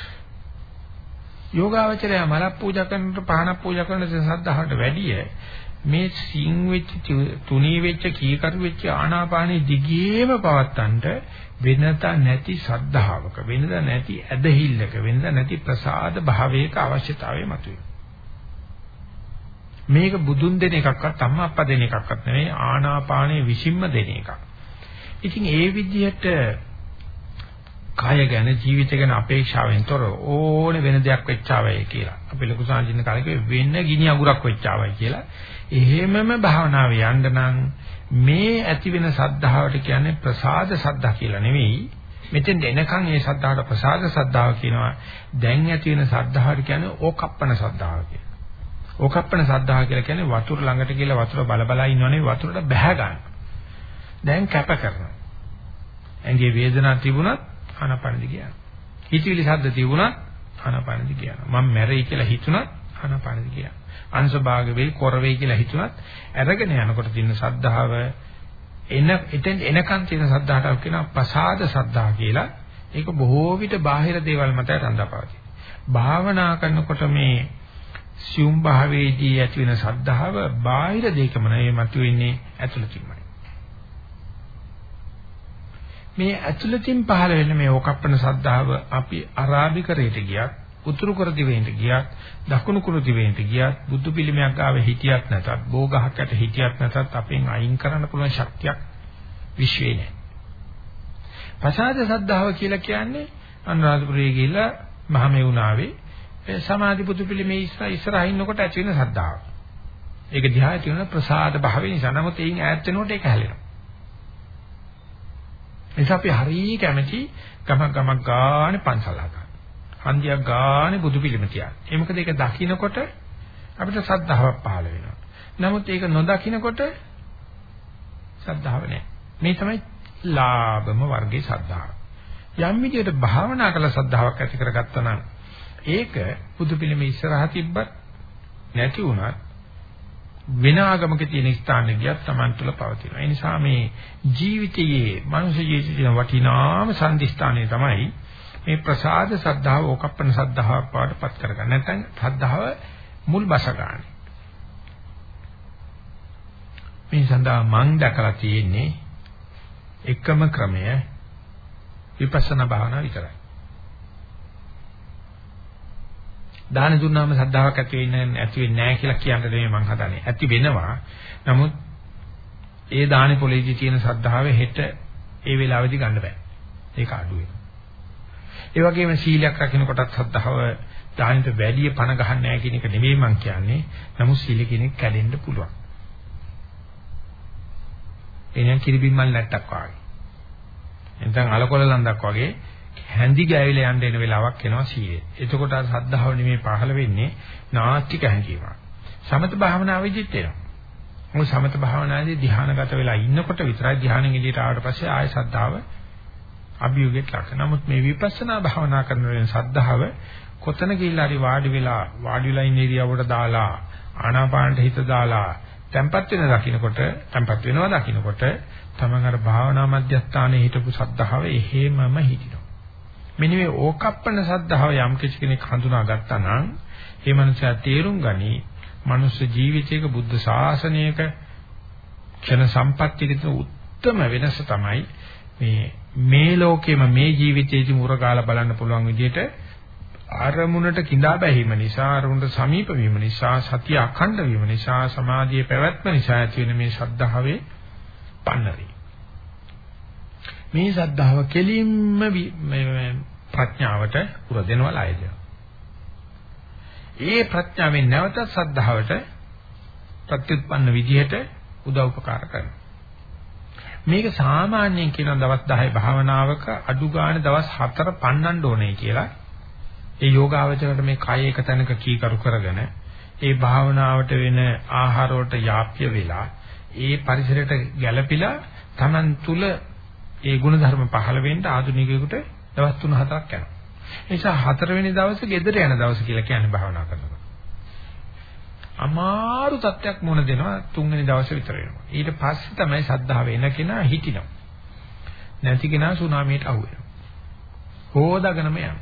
යෝගාවචරය මල පූජා කරනට පහනක් පූජා කරන සද්ධාවට වැඩිය මේ සිං වෙච්ච තුනී වෙච්ච කීකරු වෙච්ච ආනාපානෙ දිගේම පවත්තන්ට වෙනත නැති සද්ධාවක වෙනද නැති ඇදහිල්ලක වෙනද නැති ප්‍රසාද භාවයක අවශ්‍යතාවය මතුවේ. මේක බුදුන් දෙන එකක්වත් අම්මා අප්පා දෙන එකක්වත් නෙවෙයි ආනාපානයේ විසින්ම දෙන එකක්. ඉතින් ඒ විදිහට කාය ගැන ජීවිත ගැන අපේක්ෂාවෙන් තොර ඕනේ වෙන දෙයක් වෙච්චාවයි කියලා. අපි ලොකු සාංජින්න කාලේ වෙන ගිනි අඟුරක් වෙච්චාවයි කියලා. එහෙමම භාවනාවේ යන්න නම් මේ ඇති වෙන සද්ධාවට කියන්නේ ප්‍රසාද සද්ධා කියලා නෙවෙයි. මෙතෙන් එනකන් මේ සද්ධාවට ප්‍රසාද සද්ධාව කියනවා. දැන් ඇති වෙන සද්ධාවට කියන්නේ ඕකප්පන සද්ධාව කියලා. ඕකප්පන සද්ධා කියලා කියන්නේ වතුර ළඟට ගිහලා වතුර බල බල ඉන්නවනේ වතුරට බැහැ ගන්න. දැන් කැප කරනවා. ඇඟේ වේදනාවක් තිබුණත් ආනපනදි කියනවා. හිතවිලි ශබ්ද තිබුණත් ආනපනදි කියනවා. මම මැරෙයි කියලා හිතුණත් ආනපනදි කියනවා. අංශභාග වෙයි කොර වෙයි කියලා හිතුණත් අරගෙන යනකොට තියෙන සද්ධාව එන එතෙන් එනකන් තියෙන සද්ධාහට කියනවා ප්‍රසාද සද්ධා කියලා. ඒක බොහෝ විට බාහිර දේවල් මත රඳාපවතී. භාවනා කරනකොට මේ සියුම් භාවයේදී ඇති වෙන සද්ධාව බාහිර දෙයකම නෙවෙයි මතුවෙන්නේ ඇතුළතින්මයි. මේ ඇතුළතින් පහළ වෙන මේ ඕකප්පන සද්ධාව අපි අරාබිකරයට ගියත්, උතුරු කර දිවෙන්ට ගියත්, දකුණු කර දිවෙන්ට ගියත්, බුදු පිළිමයක් ආවේ හිටියත් නැතත්, බෝගහකට හිටියත් නැතත් අපෙන් අයින් කරන්න පුළුවන් ශක්තියක් විශ්වේ නැහැ. ප්‍රසාද සද්ධාව කියලා කියන්නේ අනුරාධපුරයේ ගිහිල්ලා මහමෙවුනාවේ සමාධි පුදු පිළිමේ ඉස්සරහා ඉන්නකොට ඇති වෙන සද්ධාව. ඒක දිහා ඇති වෙන ප්‍රසාද භාවය නිසා නමුත් එයින් ඈත් වෙනකොට ඒක හැලෙනවා. එනිසා අපි හරිය කැමැති ගමක් ගමක් ගානේ පන්සල් හදන්න. හන්දියක් ගානේ බුදු පිළිම තියන්න. ඒ මොකද ඒක දකින්නකොට අපිට සද්ධාවක් පහළ වෙනවා. නමුත් ඒක නොදකින්නකොට සද්ධාව නැහැ. මේ තමයි ලාභම වර්ගයේ සද්ධාව. යම් විදිහට භාවනා කළ සද්ධාාවක් ඇති කරගත්තා නම් ඒක බුදු පිළිමේ ඉස්සරහා තිබ්බත් නැති වුණත් වෙන ආගමක තියෙන ස්ථානෙ ගියත් Taman තුල පවතිනවා. ඒ නිසා මේ ජීවිතයේ මනුෂ්‍ය ජීවිතයේ වටිනාම සම්දිස්ථානය තමයි මේ ප්‍රසාද සද්ධාව ඕකප්පන සද්ධාවක් පාටපත් කරගන්න. නැත්නම් සද්ධාව මුල් බස ගන්න. මේ සඳහා මං දැකලා තියෙන්නේ එකම ක්‍රමය විපස්සනා භාවනාව විතරයි. දාන දුන්නාම සද්ධාාවක් ඇති වෙන්නේ ඇති වෙන්නේ නැහැ කියලා කියන්න දෙන්නේ මං හදන්නේ. ඇති වෙනවා. නමුත් ඒ දානි පොලේජි තියෙන සද්ධාව හෙට ඒ වෙලාවෙදි ගන්න බෑ. ඒක අඩු වෙනවා. ඒ වගේම සීලයක් රකින්නකොටත් සද්ධාව දානිට වැඩි පණ ගහන්නේ නැහැ කියන එක නෙමෙයි මං කියන්නේ. නමුත් සීල කෙනෙක් කැඩෙන්න පුළුවන්. එනියම් කිරිබිම්මල් නැට්ටක් වගේ. එතෙන් අලකොල ලන්දක් වගේ හැඳි ගෑවිලා යන්න එන වෙලාවක් එනවා සීයේ. එතකොට අර සද්ධාව නෙමෙයි පහළ වෙන්නේ නාස්තික හැඟීමක්. සමත භාවනාවෙදිත් එනවා. මොකද සමත භාවනාවේදී ධ්‍යානගත වෙලා ඉන්නකොට විතරයි ධ්‍යානෙන් එළියට ආවට පස්සේ ආය සද්ධාව අභියෝගයට ලක්. නමුත් මේ විපස්සනා භාවනා කරන වෙලාවේ සද්ධාව කොතන ගිහිල්ලා හරි වාඩි වෙලා වාඩි වෙලා ඉන්න ඉරියව්වට දාලා ආනාපානට හිත දාලා tempat වෙන දකින්නකොට tempat වෙනවා දකින්නකොට තමන් අර භාවනා මධ්‍යස්ථානයේ හිටපු සද්ධාව එහෙමම හිටිනවා. මෙන්න මේ ඕකප්පන සද්ධාව යම් කිසි කෙනෙක් හඳුනා ගත්තා නම් ඒ මනුස්සයා තේරුම් ගනි මනුස්ස ජීවිතයක බුද්ධ ශාසනයක ක්ෂණ සම්පත්තියක උත්තරම වෙනස තමයි මේ මේ ලෝකෙම මේ ජීවිතයේදී මුරගාලා බලන්න පුළුවන් විදිහට අරමුණට කිඳා බැහිම නිසා අරමුණට සමීප වීම නිසා සතිය අඛණ්ඩ වීම නිසා සමාධියේ පැවැත්ම නිසා ඇති වෙන මේ ශද්ධාවේ පන්නරේ මේ ශද්ධාව කෙලින්ම ප්‍රඥාවට පුර දෙනවා ලය දෙනවා. ඒ ප්‍රඥාවෙන් නැවත සද්ධාවට ප්‍රතිඋත්පන්න විදිහට උදව්පකාර කරනවා. මේක සාමාන්‍යයෙන් කියන දවස් 10 භාවනාවක අඩු ගානේ දවස් 4 පන්නන්න ඕනේ කියලා. ඒ යෝගාවචරයට මේ කය එක තැනක කීකරු කරගෙන ඒ භාවනාවට වෙන ආහාර වලට යාප්‍ය වෙලා ඒ පරිසරයට ගැළපිලා Taman තුල ඒ ගුණ ධර්ම පහළ වෙන්න ආධුනිකයෙකුට දවස් 3-4ක් යනවා. ඒ නිසා හතරවෙනි දවසේ ගෙදර යන දවස කියලා කියන්නේ භාවනා කරනකොට. අමාරු තත්ත්වයක් මොන දෙනවා තුන්වෙනි දවසේ විතර වෙනවා. ඊට පස්සේ තමයි සද්ධාව එන කෙනා හිටිනවා. නැති කෙනා සුනාමියට අහු වෙනවා. හොදාගෙනම යනවා.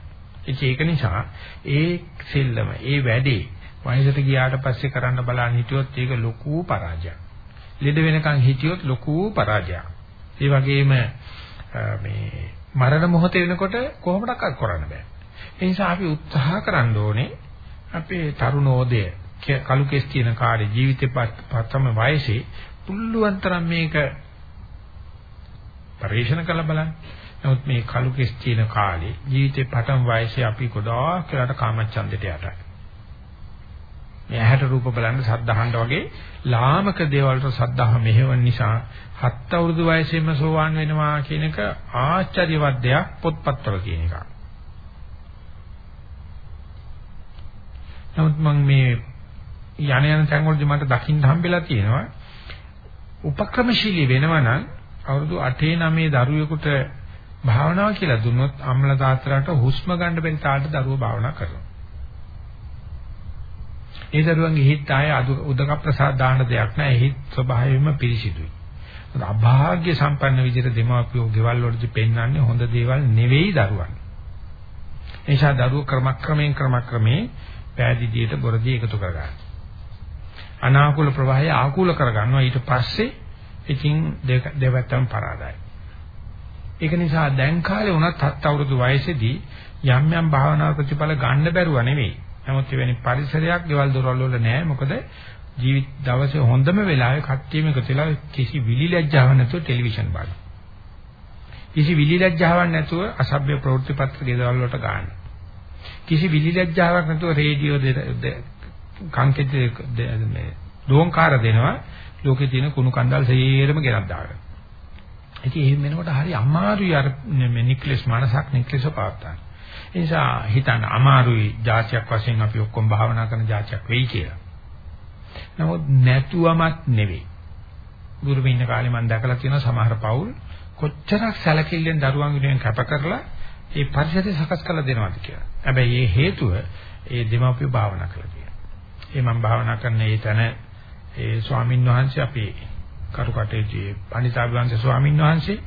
ඒක නිසා ඒ සෙල්ලම ඒ වැඩේ වයසට ගියාට පස්සේ කරන්න බලන්න හිටියොත් ඒක ලොකු පරාජයක්. ලෙඩ වෙනකන් හිටියොත් ලොකු පරාජයක්. ඒ වගේම මේ මරණ මොහොත වෙනකොට කොහොමඩක්වත් කරන්න බෑ. ඒ නිසා අපි උත්සාහ කරන්න ඕනේ අපේ තරුණෝදය කලු කෙස් තියෙන කාලේ ජීවිතේ පතම වයසේ පුළුවන් තරම් මේක පරිශන කරලා බලන්න. නමුත් මේ කලු කෙස් තියෙන කාලේ ජීවිතේ පටන් වයසේ අපි ගොඩාක් වෙලාට කාමච්ඡන්දයට යටයි. මේ ඇහැට රූප බලන්න සද්ධාහඬ වගේ ලාමක දේවල් වලට සද්ධාහ මෙහෙවන නිසා හත් අවුරුදු වයසේම සෝවාන් වෙනවා කියන එක ආශ්චර්යවත් දෙයක් පොත්පත්වල කියන එක. නමුත් මම මේ යන යන තැන් වලදී මට දකින්න හම්බෙලා තියෙනවා උපක්‍රමශීලී වෙනවා නම් අවුරුදු 8 9 දරුවෙකුට භාවනාව කියලා දුන්නොත් අම්ල තාත්තලාට හුස්ම ගන්න බැරි තාලට දරුවෝ භාවනා කරනවා. ඒ දරුවන්ගේ හිත ආය උදක ප්‍රසාද දාන්න දෙයක් නැහැ. හිත ස්වභාවයෙන්ම පිරිසිදුයි. අභාග්‍ය සම්පන්න විදිහට දෙමාපියෝ ගෙවල් වලදී පෙන්වන්නේ හොඳ දේවල් නෙවෙයි දරුවන්. ඒ නිසා දරුවෝ ක්‍රමක්‍රමයෙන් ක්‍රමක්‍රමයෙන් පෑදීදියට බොරදී එකතු කරගන්නවා. අනාකූල ප්‍රවාහය ආකූල කරගන්නවා ඊට පස්සේ ඉතින් දෙවැත්තම පරාදයි. ඒක නිසා දැන් කාලේ වුණත් හත් අවුරුදු වයසේදී යම් යම් භාවනා ප්‍රතිඵල ගන්න බැරුව නෙවෙයි. නමුත් එවැනි පරිසරයක් ගෙවල් දොරවල් වල නැහැ. මොකද ජීවිත දවසේ හොඳම වෙලාවේ කට්ටියම එකතු වෙලා කිසි විලිලැජ්ජාවක් නැතුව ටෙලිවිෂන් බලන. කිසි විලිලැජ්ජාවක් නැතුව අසභ්‍ය ප්‍රවෘත්ති පත්‍ර ගෙදවල් වලට ගන්න. කිසි විලිලැජ්ජාවක් නැතුව රේඩියෝ කංකෙත් මේ දෝංකාර දෙනවා ලෝකේ තියෙන කුණු කන්දල් සේරම ගෙනත් දාගන්න. ඉතින් එහෙම වෙනකොට හරි අමාරුයි අර නික්ලස් මනසක් නික්ලස් පාත්තන. ඒ නිසා හිතන්න අමාරුයි જાතියක් වශයෙන් අපි ඔක්කොම භාවනා කරන જાතියක් වෙයි කියලා. නමුත් නැතුවමත් නෙවෙයි. ගුරුවෙ ඉන්න කාලේ මම දැකලා තියෙන සමහර පවුල් කොච්චරක් සැලකිල්ලෙන් දරුවන් වෙනුවෙන් කැප කරලා ඒ පරිසරය සකස් කරලා දෙනවද කියලා. හැබැයි ඒ හේතුව ඒ දෙමාපිය භාවනා කරලා තියෙනවා. ඒ මම භාවනා කරන ඒ තැන ඒ ස්වාමින් වහන්සේ අපේ කරුකටේජී පණිතාභිවංශ ස්වාමීන් වහන්සේ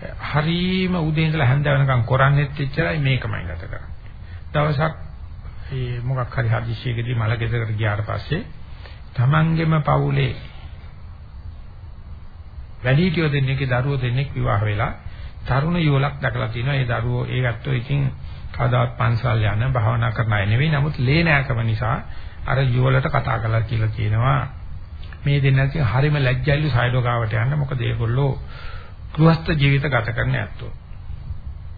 හරීම උදේ ඉඳලා හැන්ද වෙනකම් කරන්නේත් එච්චරයි මේකමයි ගත කරන්නේ. දවසක් ඒ මොකක් හරි හදිස්සියකදී මල ගෙදරකට ගියාට පස්සේ Tamanගෙම පවුලේ වැඩිහිටියෝ දෙන්නෙක්ගේ දරුවෝ දෙන්නෙක් විවාහ වෙලා තරුණ යුවලක් දැකලා තිනවා. ඒ දරුවෝ ඒ ගැත්තෝ ඉතින් කවදාවත් පන්සල් යන භාවනා කරන අය නෙවෙයි. නමුත් ලේනෑකම නිසා අර යුවලට කතා කරලා කියලා කියනවා මේ දෙන්නකින් හරිම ලැජ්ජයිලු සයිඩෝ ගාවට යන්න. මොකද ඒගොල්ලෝ ගෘහස්ත ජීවිත ගත කරන ඇත්තෝ.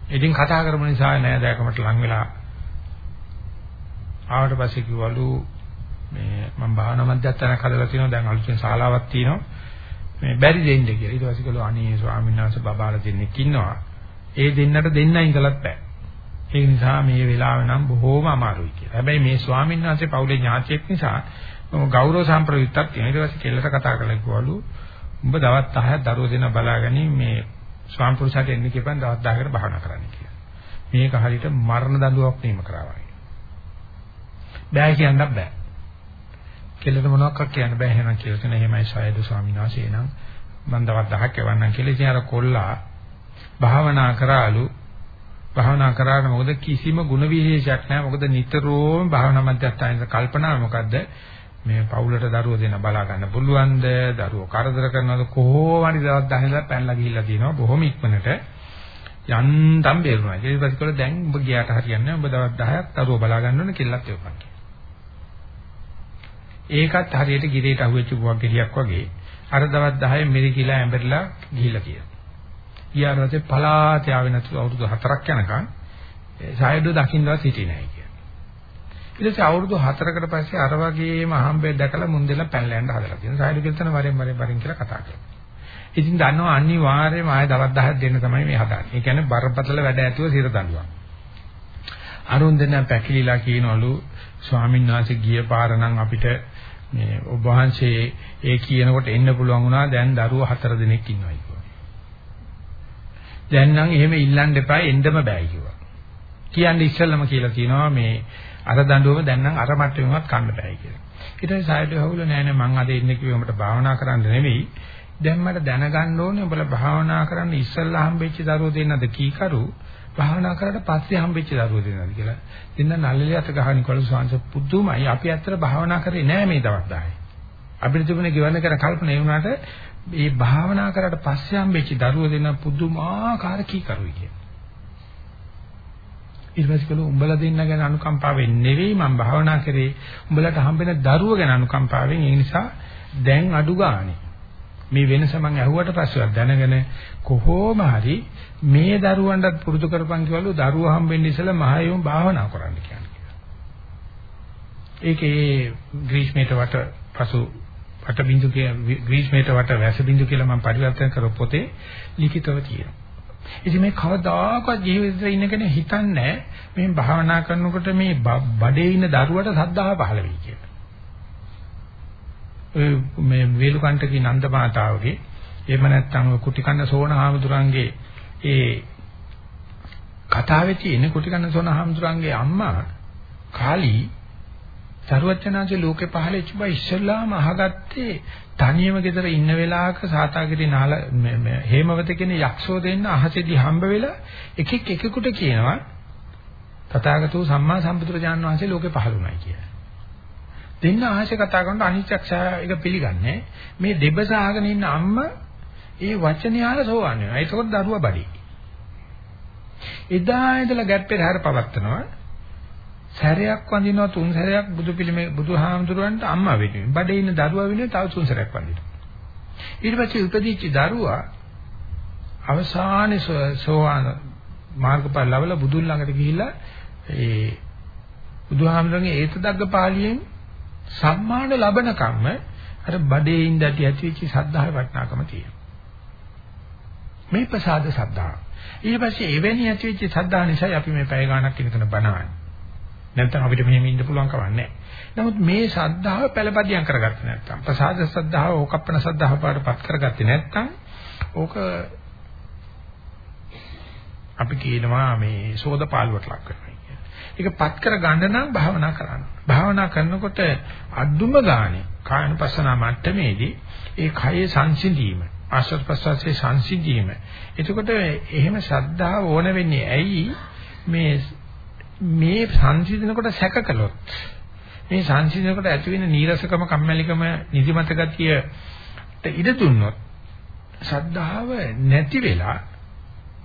ඉතින් කතා කරපු නිසා නෑදෑකමට ලං වෙලා ආවට පස්සේ කිව්වලු මේ මම භාවනා මධ්‍යස්ථානයක් හදලා තියෙනවා දැන් අලුතෙන් ශාලාවක් තියෙනවා මේ බැරි දෙන්න කියලා. ඊට පස්සේ කිව්වලු අනේ ස්වාමීන් වහන්සේ බබාලා දෙන්නෙක් ඉන්නවා. ඒ දෙන්නට දෙන්නයින් කළත් බෑ. ඒ නිසා මේ වෙලාව නම් බොහෝම අමාරුයි කියලා. හැබැයි මේ ස්වාමීන් වහන්සේ පවුලේ ඥාතියෙක් නිසා ගෞරව සම්ප්‍රයුක්තක් තියෙනවා. ඊට පස්සේ කෙල්ලට කතා කරලා කිව්වලු උඹ දවස් 10ක් දරුවෝ දෙන බලාගනි මේ ස්වාම පුරුෂයාට එන්න කියපන් දවස් 10කට භාවනා කරන්න කියලා. මේක හරියට මරණ දඬුවමක් නීම කරා වගේ. බෑ කියන්නත් බෑ. කෙල්ලට මොනවක්වත් කියන්න බෑ එහෙනම් කියලා තියෙන එහෙමයි සයදු ස්වාමීන් වහන්සේ නම් මම දවස් 10ක් යවන්නම් කියලා ඉතින් අර කොල්ලා භාවනා කරාලු භාවනා කරාට මොකද කිසිම ಗುಣ විශේෂයක් නැහැ මොකද නිතරම භාවනා මධ්‍යස්ථානයේ කල්පනා මොකද්ද මේ පවුලට දරුවෝ දෙන බලා ගන්න පුළුවන්ද? දරුවෝ කරදර කරනවද? කොහොම හරි දවස් 10 ඉඳලා පැනලා ගිහිල්ලා තියෙනවා. බොහොම ඉක්මනට යන්තම් බේරුණා. ඊට පස්සේ කළා දැන් ඔබ ගියාට හරියන්නේ නැහැ. ඔබ දවස් 10ක් දරුවෝ බලා ගන්න ඕනේ කෙල්ලක් එවපන් ඒකත් හරියට ගිරේට අහුවෙච්ච බුවක් ගෙඩියක් වගේ අර දවස් 10 මෙරිකිලා ඇඹරිලා ගිහිල්ලා කියනවා ඊයරොතේ පලාත යාවේ නැතු අවුරුදු 4ක් යනකම් සායද දකින්නවත් හිටියේ නැහැ කියලා. ඊට පස්සේ අවුරුදු 4කට පස්සේ අර වගේම අහම්බෙන් දැකලා මුන්දෙලා පැනලා යන්න හදලා තියෙනවා. සායද කිල්තන වරෙන් වරෙන් වරෙන් කියලා කතා කරනවා. ඉතින් දන්නවා අනිවාර්යයෙන්ම ආය දවස් 10ක් දෙන්න තමයි මේ හදාන්නේ. ඒ කියන්නේ බරපතල වැඩ ඇතුව සිර දඬුවම්. අරුන් දෙන්න පැකිලිලා කියනවලු ස්වාමීන් වහන්සේ ගිය පාර නම් අපිට මේ ඔබ වහන්සේ ඒ කියනකොට එන්න පුළුවන් වුණා දැන් දරුවෝ හතර දෙනෙක් ඉන්නවා කිව්වා. දැන් නම් එහෙම ඉල්ලන්න එපා එන්නම බෑ කිව්වා. කියන්නේ ඉස්සෙල්ලම කියලා කියනවා මේ අර දඬුවම දැන් නම් අර මට්ටමෙවත් කන්න බෑ කියලා. ඊට පස්සේ සායද හවුල නෑ නෑ මං අද ඉන්නේ කිව්වමට භාවනා කරන්න නෙවෙයි. දැන් මට දැනගන්න ඕනේ උඹලා භාවනා කරන්න ඉස්සෙල්ලා හම්බෙච්ච දරුවෝ දෙන්නද කීකරු භාවනා කරලා පස්සේ හම්බෙච්ච දරුවෝ දෙන්නද කියලා. දෙන්න නල්ලේ අත ගහන කොළු සංස පුදුමයි. අපි ඇත්තට භාවනා කරේ නෑ මේ දවස් 10. අපිට තිබුණේ ගෙවන්න කර කල්පනා ඒ වුණාට මේ භාවනා කරාට පස්සේ හම්බෙච්ච දරුවෝ දෙන්න පුදුමාකාර කීකරුයි කියන. ඊට පස්සේ කළු උඹලා දෙන්න ගැන අනුකම්පාවෙන් නෙවෙයි මම භාවනා කරේ. උඹලට හම්බෙන දරුවෝ ගැන අනුකම්පාවෙන් ඒ නිසා දැන් අඩු ගානේ මේ වෙනස මම ඇහුවට පස්සෙවත් දැනගෙන කොහොම හරි මේ දරුවන්ටත් පුරුදු කරපන් කියවලු දරුවෝ හම්බෙන්න ඉස්සෙල්ලා මහයෝම් භාවනා කරන්න කියන්නේ. ඒකේ ග්‍රීස්මේට වට පසු වට බින්දු කිය ග්‍රීස්මේට වට වැස බින්දු කියලා මම පරිවර්තන කරපු පොතේ ලිඛිතව තියෙනවා. ඉතින් මේ කවදාකවත් ජීවිතේ ඉන්න කෙනෙක් හිතන්නේ මේ භාවනා කරනකොට මේ බඩේ ඉන්න දරුවට සද්ධාව පහළ වෙයි කියලා. මේ වේලුකණ්ඨකී නන්ද මාතාවගේ එහෙම නැත්නම් කුටිකන්න සෝන හාමුදුරන්ගේ ඒ කතාවේ තියෙන කුටිකන්න සෝන හාමුදුරන්ගේ අම්මා කාලී සරුවචනාංශේ ලෝකේ පහළෙච්ච බයි ඉස්සල්ලාම අහගත්තේ තනියම ගෙදර ඉන්න වෙලාවක සාතාගිරි නාල හේමවත කියන යක්ෂෝ දෙන්න අහසේදී හම්බ වෙලා එකෙක් එකෙකුට කියනවා තථාගතෝ සම්මා සම්බුදුරජාණන් වහන්සේ ලෝකේ පහළුණයි කියලා. දෙන්න ආශය කතා කරනකොට අනිච්චක්ෂය එක පිළිගන්නේ. මේ දෙබස අහගෙන ඉන්න අම්මා ඒ වචනේ අහලා සෝවන් වෙනවා. ඒකෝත් දරුවා බඩේ. එදා ඉඳලා ගැප්පේ හැර පවත්නවා සැරයක් වඳිනවා තුන් සැරයක් බුදු පිළිමේ බුදුහාමුදුරන්ට අම්මා වෙනුවෙන් බඩේ ඉන්න දරුවා වෙනුවෙන් තව තුන් සැරයක් වඳිනවා ඊට පස්සේ උපදීච්ච දරුවා අවසානයේ සෝවාන් මාර්ගඵල ලැබලා බුදුන් ළඟට ගිහිල්ලා ඒ බුදුහාමුදුරන්ගේ ඒතදග්ග පාළියෙන් සම්මාන ලබනකම්ම අර බඩේ ඉඳ ඇති ඇතිවෙච්ච සද්ධාවේ වටිනාකම තියෙනවා. මේ ප්‍රසාද සද්ධා. ඊට පස්සේ එවැනි ඇතිවෙච්ච සද්ධා නිසා අපි මේ පැය ගාණක් ඉඳගෙන බනවන්නේ. නැත්නම් අපිට මෙහෙම ඉන්න පුළුවන් කමක් නැහැ. නමුත් මේ සද්ධාව පළපදියම් කරගත්තේ නැත්නම් ප්‍රසාද සද්ධාව ඕකප්පන සද්ධාව පාඩපත් කරගත්තේ නැත්නම් ඕක අපි කියනවා මේ සෝදපාලුවට ලක් කරනවා. ඒක පත් කර ගන්න නම් භාවනා කරන්න. භාවනා කරනකොට අදුම ගානේ කායනුපස්සනා මට්ටමේදී ඒ කයේ සංසිඳීම ආශ්‍රත් ප්‍රසවාසයේ සංසිඳීම. එතකොට එහෙම ශ්‍රද්ධාව ඕන වෙන්නේ ඇයි මේ මේ සංසිඳනකොට සැක කළොත් මේ සංසිඳනකොට ඇති වෙන නීරසකම කම්මැලිකම නිදිමත ගතියට ඉඩ දුන්නොත් ශද්ධාව නැති වෙලා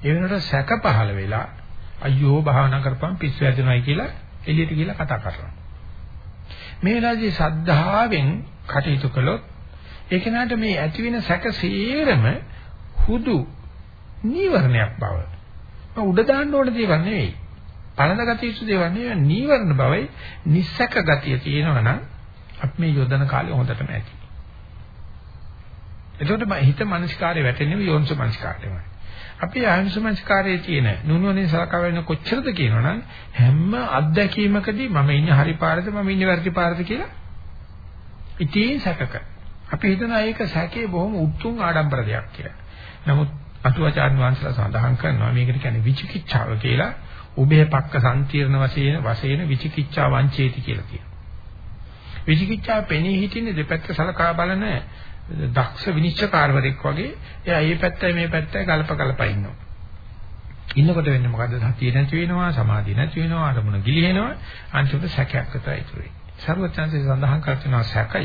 ඒ වෙනකොට සැක පහළ වෙලා අයියෝ භාවනා කරපම් පිස්සු ඇදෙනවයි කියලා එළියට ගිහලා කතා කරනවා. මේ වෙලාවේදී ශද්ධාවෙන් කටයුතු කළොත් ඒ කෙනාට මේ ඇති වෙන සැක සේරම හුදු නීවරණයක් බව. උඩ දාන්න ඕන දේවල් නෙවෙයි. පළඳ ගතිය යුතු දේවල් නෙවෙයි නීවරණ බවයි නිස්සක ගතිය තියෙනවා නම් අපි මේ යොදන කාලේ හොඳටම ඇති. එතකොට හිත මනස්කාරය වැටෙන්නේ යෝනිස මනස්කාරයමයි. අපි ආයුෂ මනස්කාරයේ තියෙන නුනුවනේ සලකා වෙන කොච්චරද කියනවනම් හැම අත්දැකීමකදී මම ඉන්නේ හරි පාරද මම ඉන්නේ වැරදි පාරද කියලා ඉතින් සැකක. අපි හිතනවා ඒක සැකේ බොහොම උතුම් ආඩම්බර දෙයක් කියලා. නමුත් අතුවාචාර්ය වංශලා සඳහන් කරනවා මේකට කියන්නේ විචිකිච්ඡාව කියලා. උභය පක්ක සම්තිර්ණ වශයෙන් වශයෙන් විචිකිච්ඡා වංචේති කියලා කියනවා. විචිකිච්ඡා පෙනී හිටින්නේ දෙපැත්ත සලකා බලන දක්ෂ විනිශ්චයකාරවරයෙක් වගේ එයා මේ පැත්තයි මේ පැත්තයි ගලප ගලප ඉන්නවා. ඉන්නකොට වෙන්නේ මොකද්ද? සතිය නැති වෙනවා, සමාධිය නැති වෙනවා, අරමුණ ගිලිහෙනවා, අන්තිමට සැකයක් විතරයි ඉතුරු වෙන්නේ. සර්වඥාන්සේ සඳහන් කරනවා සැකය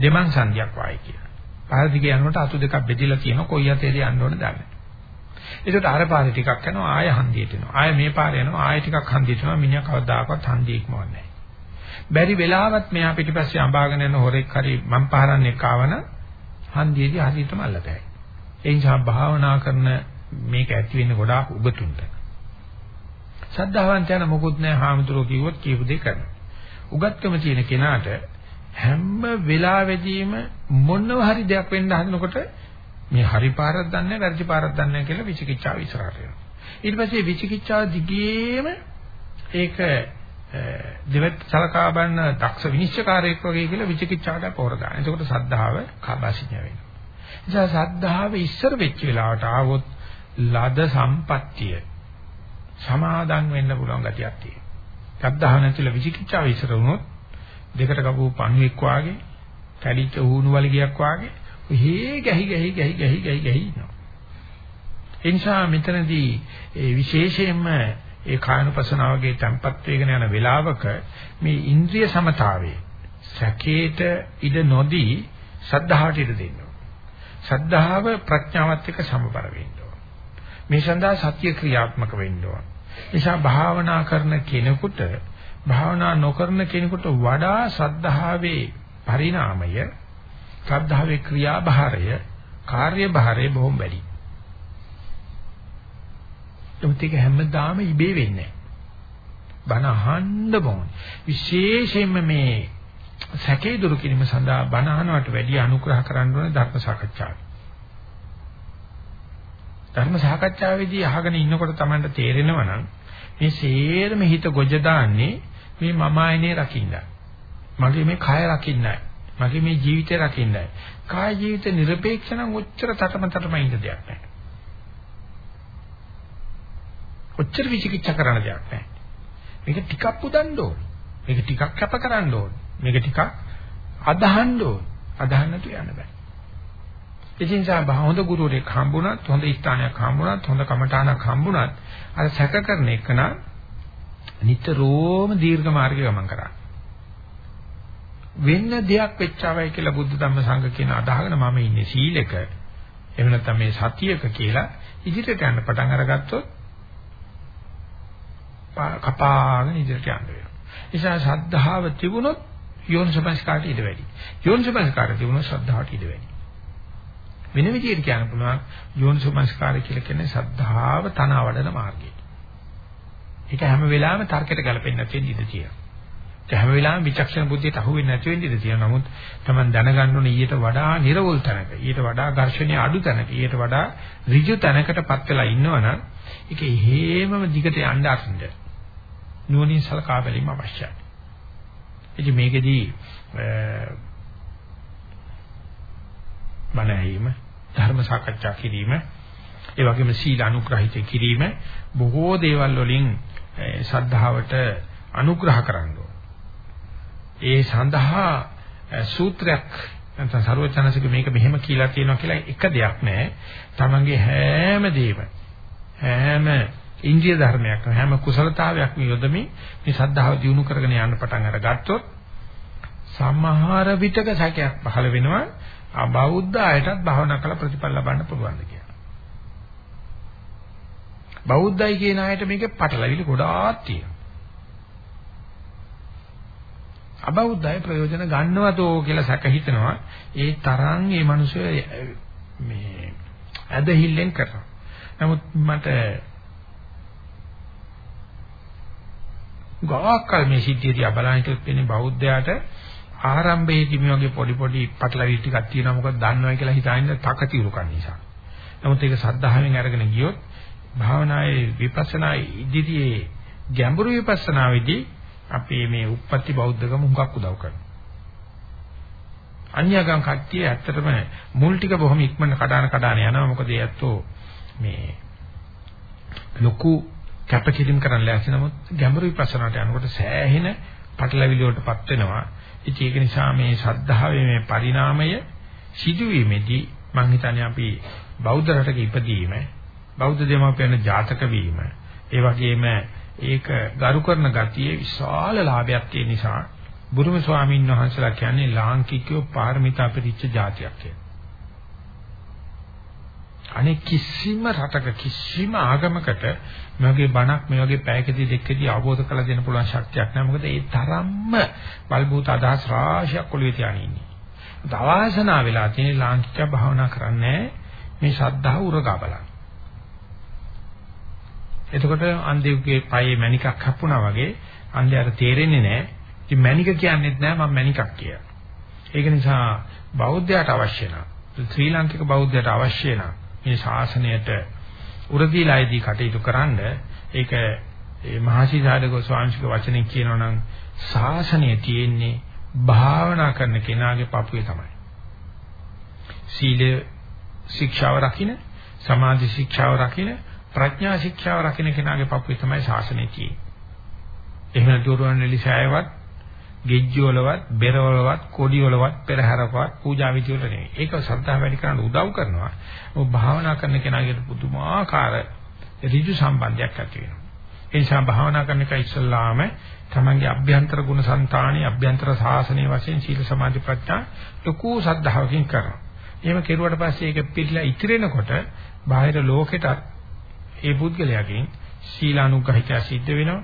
දෙමන් සංධියක් වායි කියලා. පාරදිග යනකොට අතු දෙකක් බෙදලා තියෙනවා කොයි අතේද යන්න ඕන දන්නේ. ඒකට අර පාරේ ටිකක් යනවා ආය හන්දියට එනවා. ආය මේ පාරේ යනවා ආය ටිකක් හන්දියට යනවා මිනිහා කවදාකවත් හන්දිය ඉක්මවන්නේ නැහැ. බැරි වෙලාවත් මෙයා පිටිපස්සේ අඹාගෙන යන හොරෙක් හරි මම් පහරන්නේ කාවන හන්දියේදී හරියටම අල්ලතයි. ඒ නිසා භාවනා කරන මේක ඇති වෙන්නේ ගොඩාක් උගතුන්ට. සද්ධාවන්ත යන මොකුත් නැහැ හාමුදුරුවෝ කිව්වොත් කියපු දේ කරනවා. උගත්කම තියෙන කෙනාට හැම වෙලාවෙදීම මොනව හරි දෙයක් වෙන්න හදනකොට මේ හරි පාරක් දන්නේ වැරදි පාරක් දන්නේ කියලා විචිකිච්ඡාව ඉස්සරහට එනවා. ඊට පස්සේ විචිකිච්ඡාව දිගේම ඒක දෙවත් සලකා බලන දක්ෂ විනිශ්චයකාරයෙක් වගේ කියලා විචිකිච්ඡාවට පොර දාන. එතකොට සද්ධාව කාබාසිනිය වෙනවා. නිසා සද්ධාව ඉස්සර වෙච්ච වෙලාවට ආවොත් ලද සම්පත්තිය සමාදන් වෙන්න පුළුවන් ගතියක් තියෙනවා. සද්ධාව නැතිල විචිකිච්ඡාව ඉස්සර වුණොත් දෙකට කපපු පණුවෙක් වාගේ, කැඩිච්ච ඌණු වලිගයක් වාගේ ඔහේ ගැහි ගැහි ගැහි ගැහි ගැහි ගැහි ඉන්නවා. ඒ නිසා මෙතනදී ඒ විශේෂයෙන්ම ඒ කායනුපසනාවගේ තැම්පත් වේගෙන යන වෙලාවක මේ ඉන්ද්‍රිය සමතාවයේ සැකේට ඉඩ නොදී සද්ධාවට ඉඩ දෙන්න සද්ධාව ප්‍රඥාවත් එක්ක සමබර වෙන්න මේ සඳහා සත්‍ය ක්‍රියාත්මක වෙන්න ඕන. නිසා භාවනා කරන කෙනෙකුට භාවනා නොකරන කෙනෙකුට වඩා සද්ධාවේ පරිණාමය ශ්‍රද්ධාවේ ක්‍රියාභාරය කාර්යභාරය බොහොම වැඩි. නමුත් ඒක හැමදාම ඉබේ වෙන්නේ බණ අහන්න ඕන. විශේෂයෙන්ම මේ සැකේ දුරු කිරීම සඳහා බණ අහනවට වැඩි අනුග්‍රහ කරන්න ඕනේ ධර්ම සාකච්ඡාව. ධර්ම සාකච්ඡාවේදී අහගෙන ඉන්නකොට තමයි තේරෙනවා නම් මේ සේරම හිත ගොජ දාන්නේ මේ මම ආයනේ රකින්නයි. මගේ මේ කය රකින්නයි. මගේ මේ ජීවිතය රකින්නයි. කාය ජීවිත নিরপেক্ষ නම් ඔච්චර තටම තටම ඉන්න දෙයක් නැහැ. ඔච්චර විචිකිච්ඡා කරන්න දෙයක් නැහැ. මේක ටිකක් පුදන්න ඕන. මේක ටිකක් කැප කරන්න ඕන. මේක ටිකක් අදහන්න ඕන. අදහන්න තු යන්න බෑ. ඉතින් සා හොඳ ගුරුවරයෙක් හම්බුණත් හොඳ ස්ථානයක් හම්බුණත් හොඳ කමඨාණක් හම්බුණත් අර සැක කරන එක නා නිතරම දීර්ඝ මාර්ගය ගමන් කරා. වෙන්න දෙයක් වෙච්චවයි කියලා බුද්ධ ධම්ම සංඝ කියන අදහගෙන මම ඉන්නේ සීලෙක එහෙම නැත්නම් මේ සතියක කියලා ඉදිරියට යන්න පටන් අරගත්තොත් කපාගෙන ඉදිරියට යන්න වෙනවා. නිසා ශ්‍රද්ධාව තිබුණොත් යෝනිසපස්කාරට ඉඩ වැඩි. යෝනිසපස්කාරය තිබුණොත් ශ්‍රද්ධාවට ඉඩ වැඩි. වෙන විදිහට කියන්න පුළුවන් යෝනිසපස්කාරය කියලා කියන්නේ ශ්‍රද්ධාව තනවඩන මාර්ගය. ඒක හැම වෙලාවෙම තර්කයට ගැලපෙන්නේ නැති ඉඳී තියෙනවා. ඒක හැම වෙලාවෙම විචක්ෂණ බුද්ධියට අහු වෙන්නේ නැති වෙන්න ඉඩ තියෙනවා. නමුත් Taman දැනගන්න ඕනේ ඊට වඩා නිර්වෝල් තැනක, ඊට වඩා ඝර්ෂණය අඩු තැනක, ඊට වඩා ඍජු තැනකටපත් වෙලා ඉන්නවනම් ඒක හේමම දිගට යන්න අරින්න. නුවණින් සලකා බැලීම අවශ්‍යයි. ඉතින් මේකෙදී බණ ඇහිම, ධර්ම සාකච්ඡා කිරීම, ඒ වගේම සීල අනුග්‍රහිත කිරීම බොහෝ දේවල් වලින් සද්ධාවට අනුග්‍රහ කරන්න ඒ සඳහා සූත්‍රයක් නැත්නම් ਸਰවචනසික මේක මෙහෙම කියලා තියෙනවා කියලා එක දෙයක් නැහැ. තමන්ගේ හැම දෙයක්ම හැම ඉන්ද්‍රිය ධර්මයක් හැම කුසලතාවයක්ම යොදමින් මේ ශ්‍රද්ධාව දියුණු කරගෙන යන්න පටන් අරගත්තොත් සමහර විටක සැකයක් පහළ වෙනවා අබෞද්ධ අයටත් භාවනා කළ ප්‍රතිඵල ලබන්න පුළුවන්ද කියලා. බෞද්ධයි කියන අයට මේකේ පටලවිලි ගොඩාක් තියෙනවා. අබෞද්ධය ප්‍රයෝජන ගන්නවදෝ කියලා සැක හිතනවා. ඒ තරම් මේ මිනිස්සු මේ ඇදහිල්ලෙන් කරනවා. නමුත් මට ගාකල් මේ සිද්ධිය දිහා බලනකොට වෙන්නේ බෞද්ධයාට ආරම්භයේදී මේ වගේ පොඩි පොඩි පටලවිලි ටිකක් තියෙනවා මොකද දන්නවයි කියලා හිතාගෙන තකතිරුකන් නිසා. නමුත් ඒක සද්ධාවෙන් අරගෙන ගියොත් භාවනායේ විපස්සනා ඉදිරියේ ගැඹුරු විපස්සනාවේදී අපි මේ උප්පත්ති බෞද්ධකම හුඟක් උදව් කරනවා. අන්‍යගම් කට්ටිය ඇත්තටම මුල් ටික බොහොම ඉක්මනට කඩාන කඩාන යනවා මොකද ඒ ඇත්තෝ මේ ලොකු කැපකිරීම කරන්න ලෑස්ති නමුත් ගැඹුරු විපස්සනාට යනකොට සෑහෙන පටලැවිලි වලටපත් වෙනවා. ඉතින් ඒක නිසා මේ ශද්ධාවේ මේ පරිණාමය සිදුවීමේදී මම හිතන්නේ අපි බෞද්ධ රටක ඉපදීම බෞද්ධ දෙමාපියන් ජාතක වීම ඒ වගේම ඒක ගරු කරන ගතියේ විශාල ලාභයක් තියෙන නිසා බුදුම ස්වාමීන් වහන්සේලා කියන්නේ ලාංකිකයෝ පාරමිතා පිරිච්ච જાතියක් කියලා. අනේ කිසිම රටක කිසිම ආගමකට මේ වගේ බණක් මේ වගේ පැයකදී දෙකකදී අවබෝධ කරලා දෙන්න පුළුවන් ශක්තියක් නැහැ. මොකද ඒ තරම්ම බල්බූත අදහස් රාශියක් ඔළුවේ තියාගෙන ඉන්නේ. දවාසනා වෙලා තියෙන ලාංකික භාවනා කරන්නේ මේ ශ්‍රද්ධාව උරගා බලන්න. එතකොට අන්දේවගේ පයේ මණිකක් හප්පුණා වගේ අන්දයාට තේරෙන්නේ නැහැ. ඉතින් මණික කියන්නේත් නැහැ මම මණිකක් කියලා. ඒක නිසා බෞද්ධයාට අවශ්‍ය නම් ශ්‍රී ලාංකික බෞද්ධයාට අවශ්‍ය නම් මේ ශාසනයට උරදීලායේදී කටයුතු කරන්න ඒක ඒ මහසිසාරක ස්වාමීන්ගේ වචනෙන් කියනවා නම් ශාසනය තියෙන්නේ භාවනා කරන කෙනාගේ පපුවේ තමයි. සීල ශික්ෂාව රකින්න, සමාධි ශික්ෂාව රකින්න, ප්‍රඥා ශික්ෂාව රකින්න කෙනාගේ පපුවේ තමයි ශාසනය තියෙන්නේ. එහෙම දුරවන් එලිසායවත් ගෙජ්ජවලවත්, බෙරවලවත්, කොඩිවලවත්, පෙරහැරකවත් පූජා විදි වල නෙවෙයි. ඒක ශ්‍රද්ධාව වැඩි කරන්න උදව් කරනවා. ඔබ භාවනා කරන කෙනාගේ පුදුමාකාර ඍජු සම්බන්ධයක් ඇති වෙනවා. ඒ නිසා භාවනා කරන එක ඉස්සල්ලාම තමන්ගේ අභ්‍යන්තර ගුණ సంతාණි අභ්‍යන්තර සාසනයේ වශයෙන් සීල සමාධි ප්‍රඥා ලකෝ සද්ධාවකින් කරනවා. එහෙම කෙරුවට පස්සේ ඒක පිළිලා ඉතිරෙනකොට බාහිර ලෝකෙටත් ඒ පුද්ගලයාගෙන් සීලානුග්‍රහිතය සිද්ධ වෙනවා.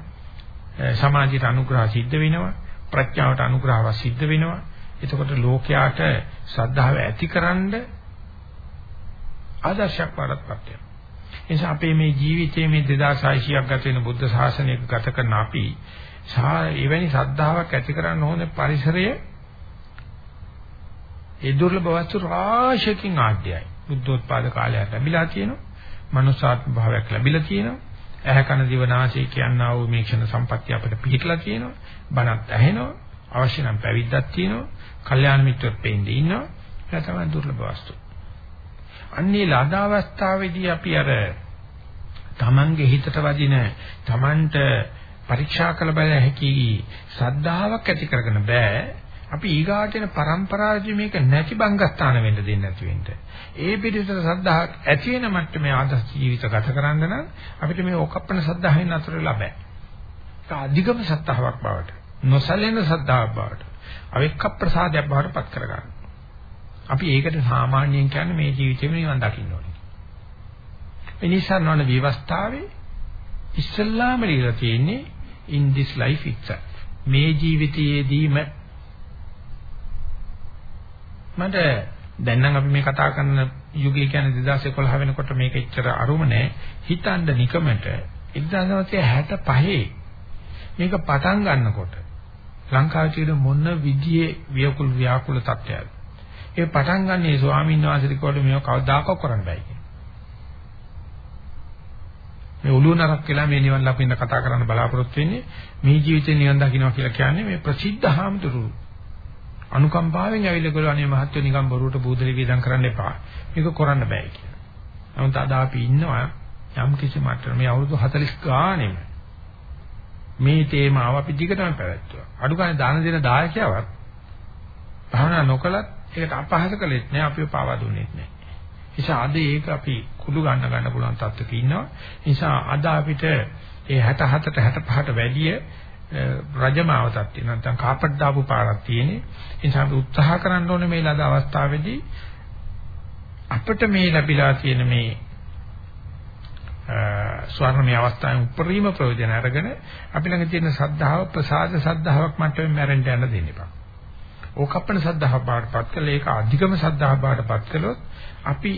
සමාධියට අනුග්‍රහ සිද්ධ වෙනවා. ප්‍රඥාවට අනුග්‍රහව සිද්ධ වෙනවා. එතකොට ලෝකයාට ශ්‍රද්ධාව ඇතිකරනද ආදර්ශයක් වඩත්පත් වෙනවා. එනිසා අපේ මේ ජීවිතයේ මේ 2600ක් ගත වෙන බුද්ධ ශාසනයක ගත කරන අපි එවැනි ශ්‍රද්ධාවක් ඇති කරන්න ඕන පරිසරය ඒ දුර්ලභ වස්තු රාශියකින් ආඩ්‍යයි. බුද්ධෝත්පාද කාලයක් ලැබිලා තියෙනවා. මනුෂ්‍යාත්ම භාවයක් ලැබිලා තියෙනවා. ඇහැ කන දිව නාසය කියනා වූ මේ ක්ෂණ සම්පත්‍ය අපිට පිහිටලා තියෙනවා. බණක් ඇහෙනවා. අවශ්‍ය නම් පැවිද්දක් තියෙනවා. කල්යාණ මිත්‍රත් පෙන්නේ ඉන්නවා. ඒක තමයි දුර්ලභ වස්තු. අන්නේ ලද අවස්ථාවේදී අපි අර තමන්ගේ හිතට වදින තමන්ට පරීක්ෂා කළ බල හැකි සද්ධාාවක් ඇති කරගෙන බෑ අපි ඊගාට එන પરම්පරාවේදී මේක නැති බංගස්ථාන වෙන්න දෙන්නේ නැති වෙන්න. ඒ පිළිසට සද්ධාහක් ඇති වෙන මට්ටමේ ආදර්ශ ජීවිත ගත කරන්න නම් අපිට මේ ඕකප්පන සද්ධාහෙන් අතර වෙලා බෑ. ඒක අධිගම සද්ධාාවක් බවට, නොසලෙන සද්ධාාවක් බවට, අවික්ක ප්‍රසාදයක් බවට පත් කරගන්න. අපි ඒකට සාමාන්‍යයෙන් කියන්නේ මේ ජීවිතේම නිවන් දකින්න ඕනේ. මේ නිසා නෝන විවස්ථාවේ ඉස්සල්ලාම ලියලා තියෙන්නේ in this life itself. මේ ජීවිතයේදීම මට දැන් නම් අපි මේ කතා කරන යුගය කියන්නේ 2011 වෙනකොට මේක එච්චර අරුම නැහැ. හිතන්න නිකමට 1965 මේක පටන් ගන්නකොට ලංකාවේ තියෙන මොන විදියේ ව්‍යකුල් ව්‍යාකුල තත්ත්වයක්ද? ඒ පටන් ගන්නේ ස්වාමීන් වහන්සේට කොට මේව කවදාකවත් කරන්න බෑ කියන. මේ ඔළුව නරක් වෙලා මේ නිවන් ලබන්න කතා කරන්න බලාපොරොත්තු වෙන්නේ මේ ජීවිතේ නිවන් දකින්නවා කියලා කියන්නේ මේ ප්‍රසිද්ධ හාමුදුරුවෝ අනුකම්පාවෙන් ඇවිල්ලා ගොල්ලෝ අනේ මහත්ව නිකන් බොරුවට බූදලි වේදම් කරන්න එපා. මේක කරන්න බෑ කියලා. නමුත් අද අපි ඉන්නවා යම් කිසි මට්ටමක මේ අවුරුදු 40 ගානෙම මේ තේමාව අපි දිගටම පැවැත්තුවා. අඩු ගානේ දාන දෙන දායකයවත් භාවනා නොකලත් ඒකට අපහාස කළෙත් නෑ අපිව පාවා දුන්නෙත් නෑ. නිසා අද ඒක අපි කුඩු ගන්න ගන්න පුළුවන් තත්ත්වක ඉන්නවා. නිසා අද අපිට ඒ 67ට 65ට වැඩිය රජමාවතක් තියෙන නැත්නම් කාපට් දාපු පාරක් තියෙන්නේ. ඒ නිසා අපි උත්සාහ කරන්න ඕනේ මේ ලද අවස්ථාවේදී අපිට මේ ලැබිලා තියෙන මේ ස්වර්ණමය අවස්ථාවේ උපරිම ප්‍රයෝජන අරගෙන අපි ළඟ තියෙන සද්ධාව ප්‍රසාද සද්ධාාවක් මට්ටමින් මැරෙන්න යන්න දෙන්න එපා. ඕකප්පන සද්ධාව බාටපත් කළා ඒක අධිකම සද්ධාව බාටපත් කළොත් අපි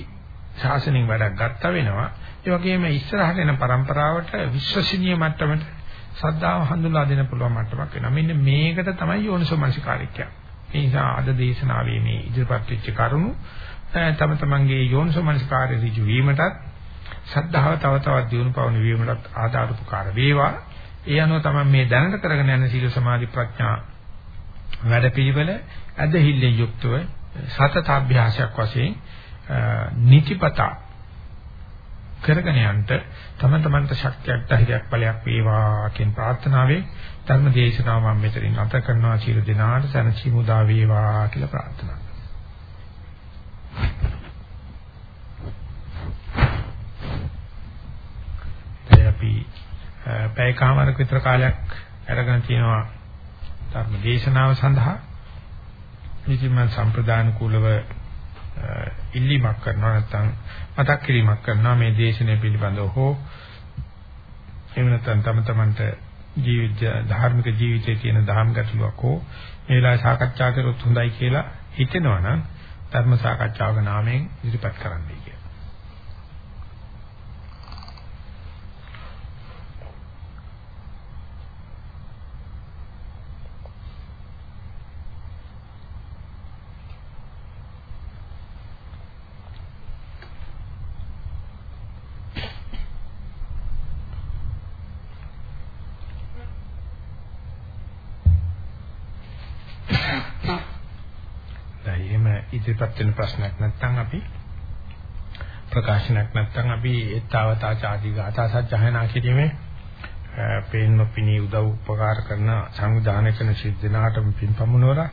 ශාසනයෙන් වැඩක් ගත්තා වෙනවා. ඒ වගේම ඉස්සරහට එන પરම්පරාවට විශ්වසනීය මට්ටමට සද්ධාව හඳුනා දෙන්න පුළුවන් මට්ටමක් වෙනවා. මෙන්න මේකට තමයි යෝනිසෝමනසිකාරය කියන්නේ. ඒ නිසා අද දේශනාවේ මේ ඉදිරිපත් වෙච්ච කරුණු තම තමන්ගේ යෝනිසෝමනසිකාරය ඍජු වීමටත් සද්ධාව තව තවත් දියුණු පවන වීමටත් ආධාර උපකාර වේවා. ඒ අනුව තමයි මේ දැනට කරගෙන යන සීල සමාධි ප්‍රඥා වැඩපිළිවෙල ඇදහිල්ලෙන් යුක්තව සතත අභ්‍යාසයක් වශයෙන් නිතිපතා කරගෙන යන්න තම තමන්ට ශක්තියක් ධෛර්යයක් බලයක් වේවා කියන ප්‍රාර්ථනාවෙන් ධර්ම දේශනාව මම මෙතනින් නැත කරනවා සියලු දෙනාට සනසි මුදා වේවා කියලා ප්‍රාර්ථනා කරනවා. අපි පැයකමාරක විතර කාලයක් අරගෙන තියෙනවා ධර්ම දේශනාව සඳහා ඉතින් මම සම්ප්‍රදාන කුලව ඉල්ලීමක් කරනවා නැත්නම් මතක් කිරීමක් කරනවා මේ දේශනාව පිළිබඳව හෝ එහෙම නැත්නම් තම තමන්ට ජීවිත ධාර්මික ජීවිතයේ තියෙන දහම් ගැටලුවක් හෝ මේ වෙලාවේ සාකච්ඡා කරොත් හොඳයි කියලා හිතෙනවා නම් ධර්ම සාකච්ඡාවක නාමයෙන් ඉදිරිපත් කරන්නයි ඉදිරිපත් වෙන ප්‍රශ්නයක් නැත්නම් අපි ප්‍රකාශනයක් නැත්නම් අපි ඒතාවතා ආදී ගාථා සජ්ජායනා කිරීමේ පේන්න පිණි උදව් උපකාර කරන සංවිධානය කරන සිද්ධ දිනාටම පින් පමුණවලා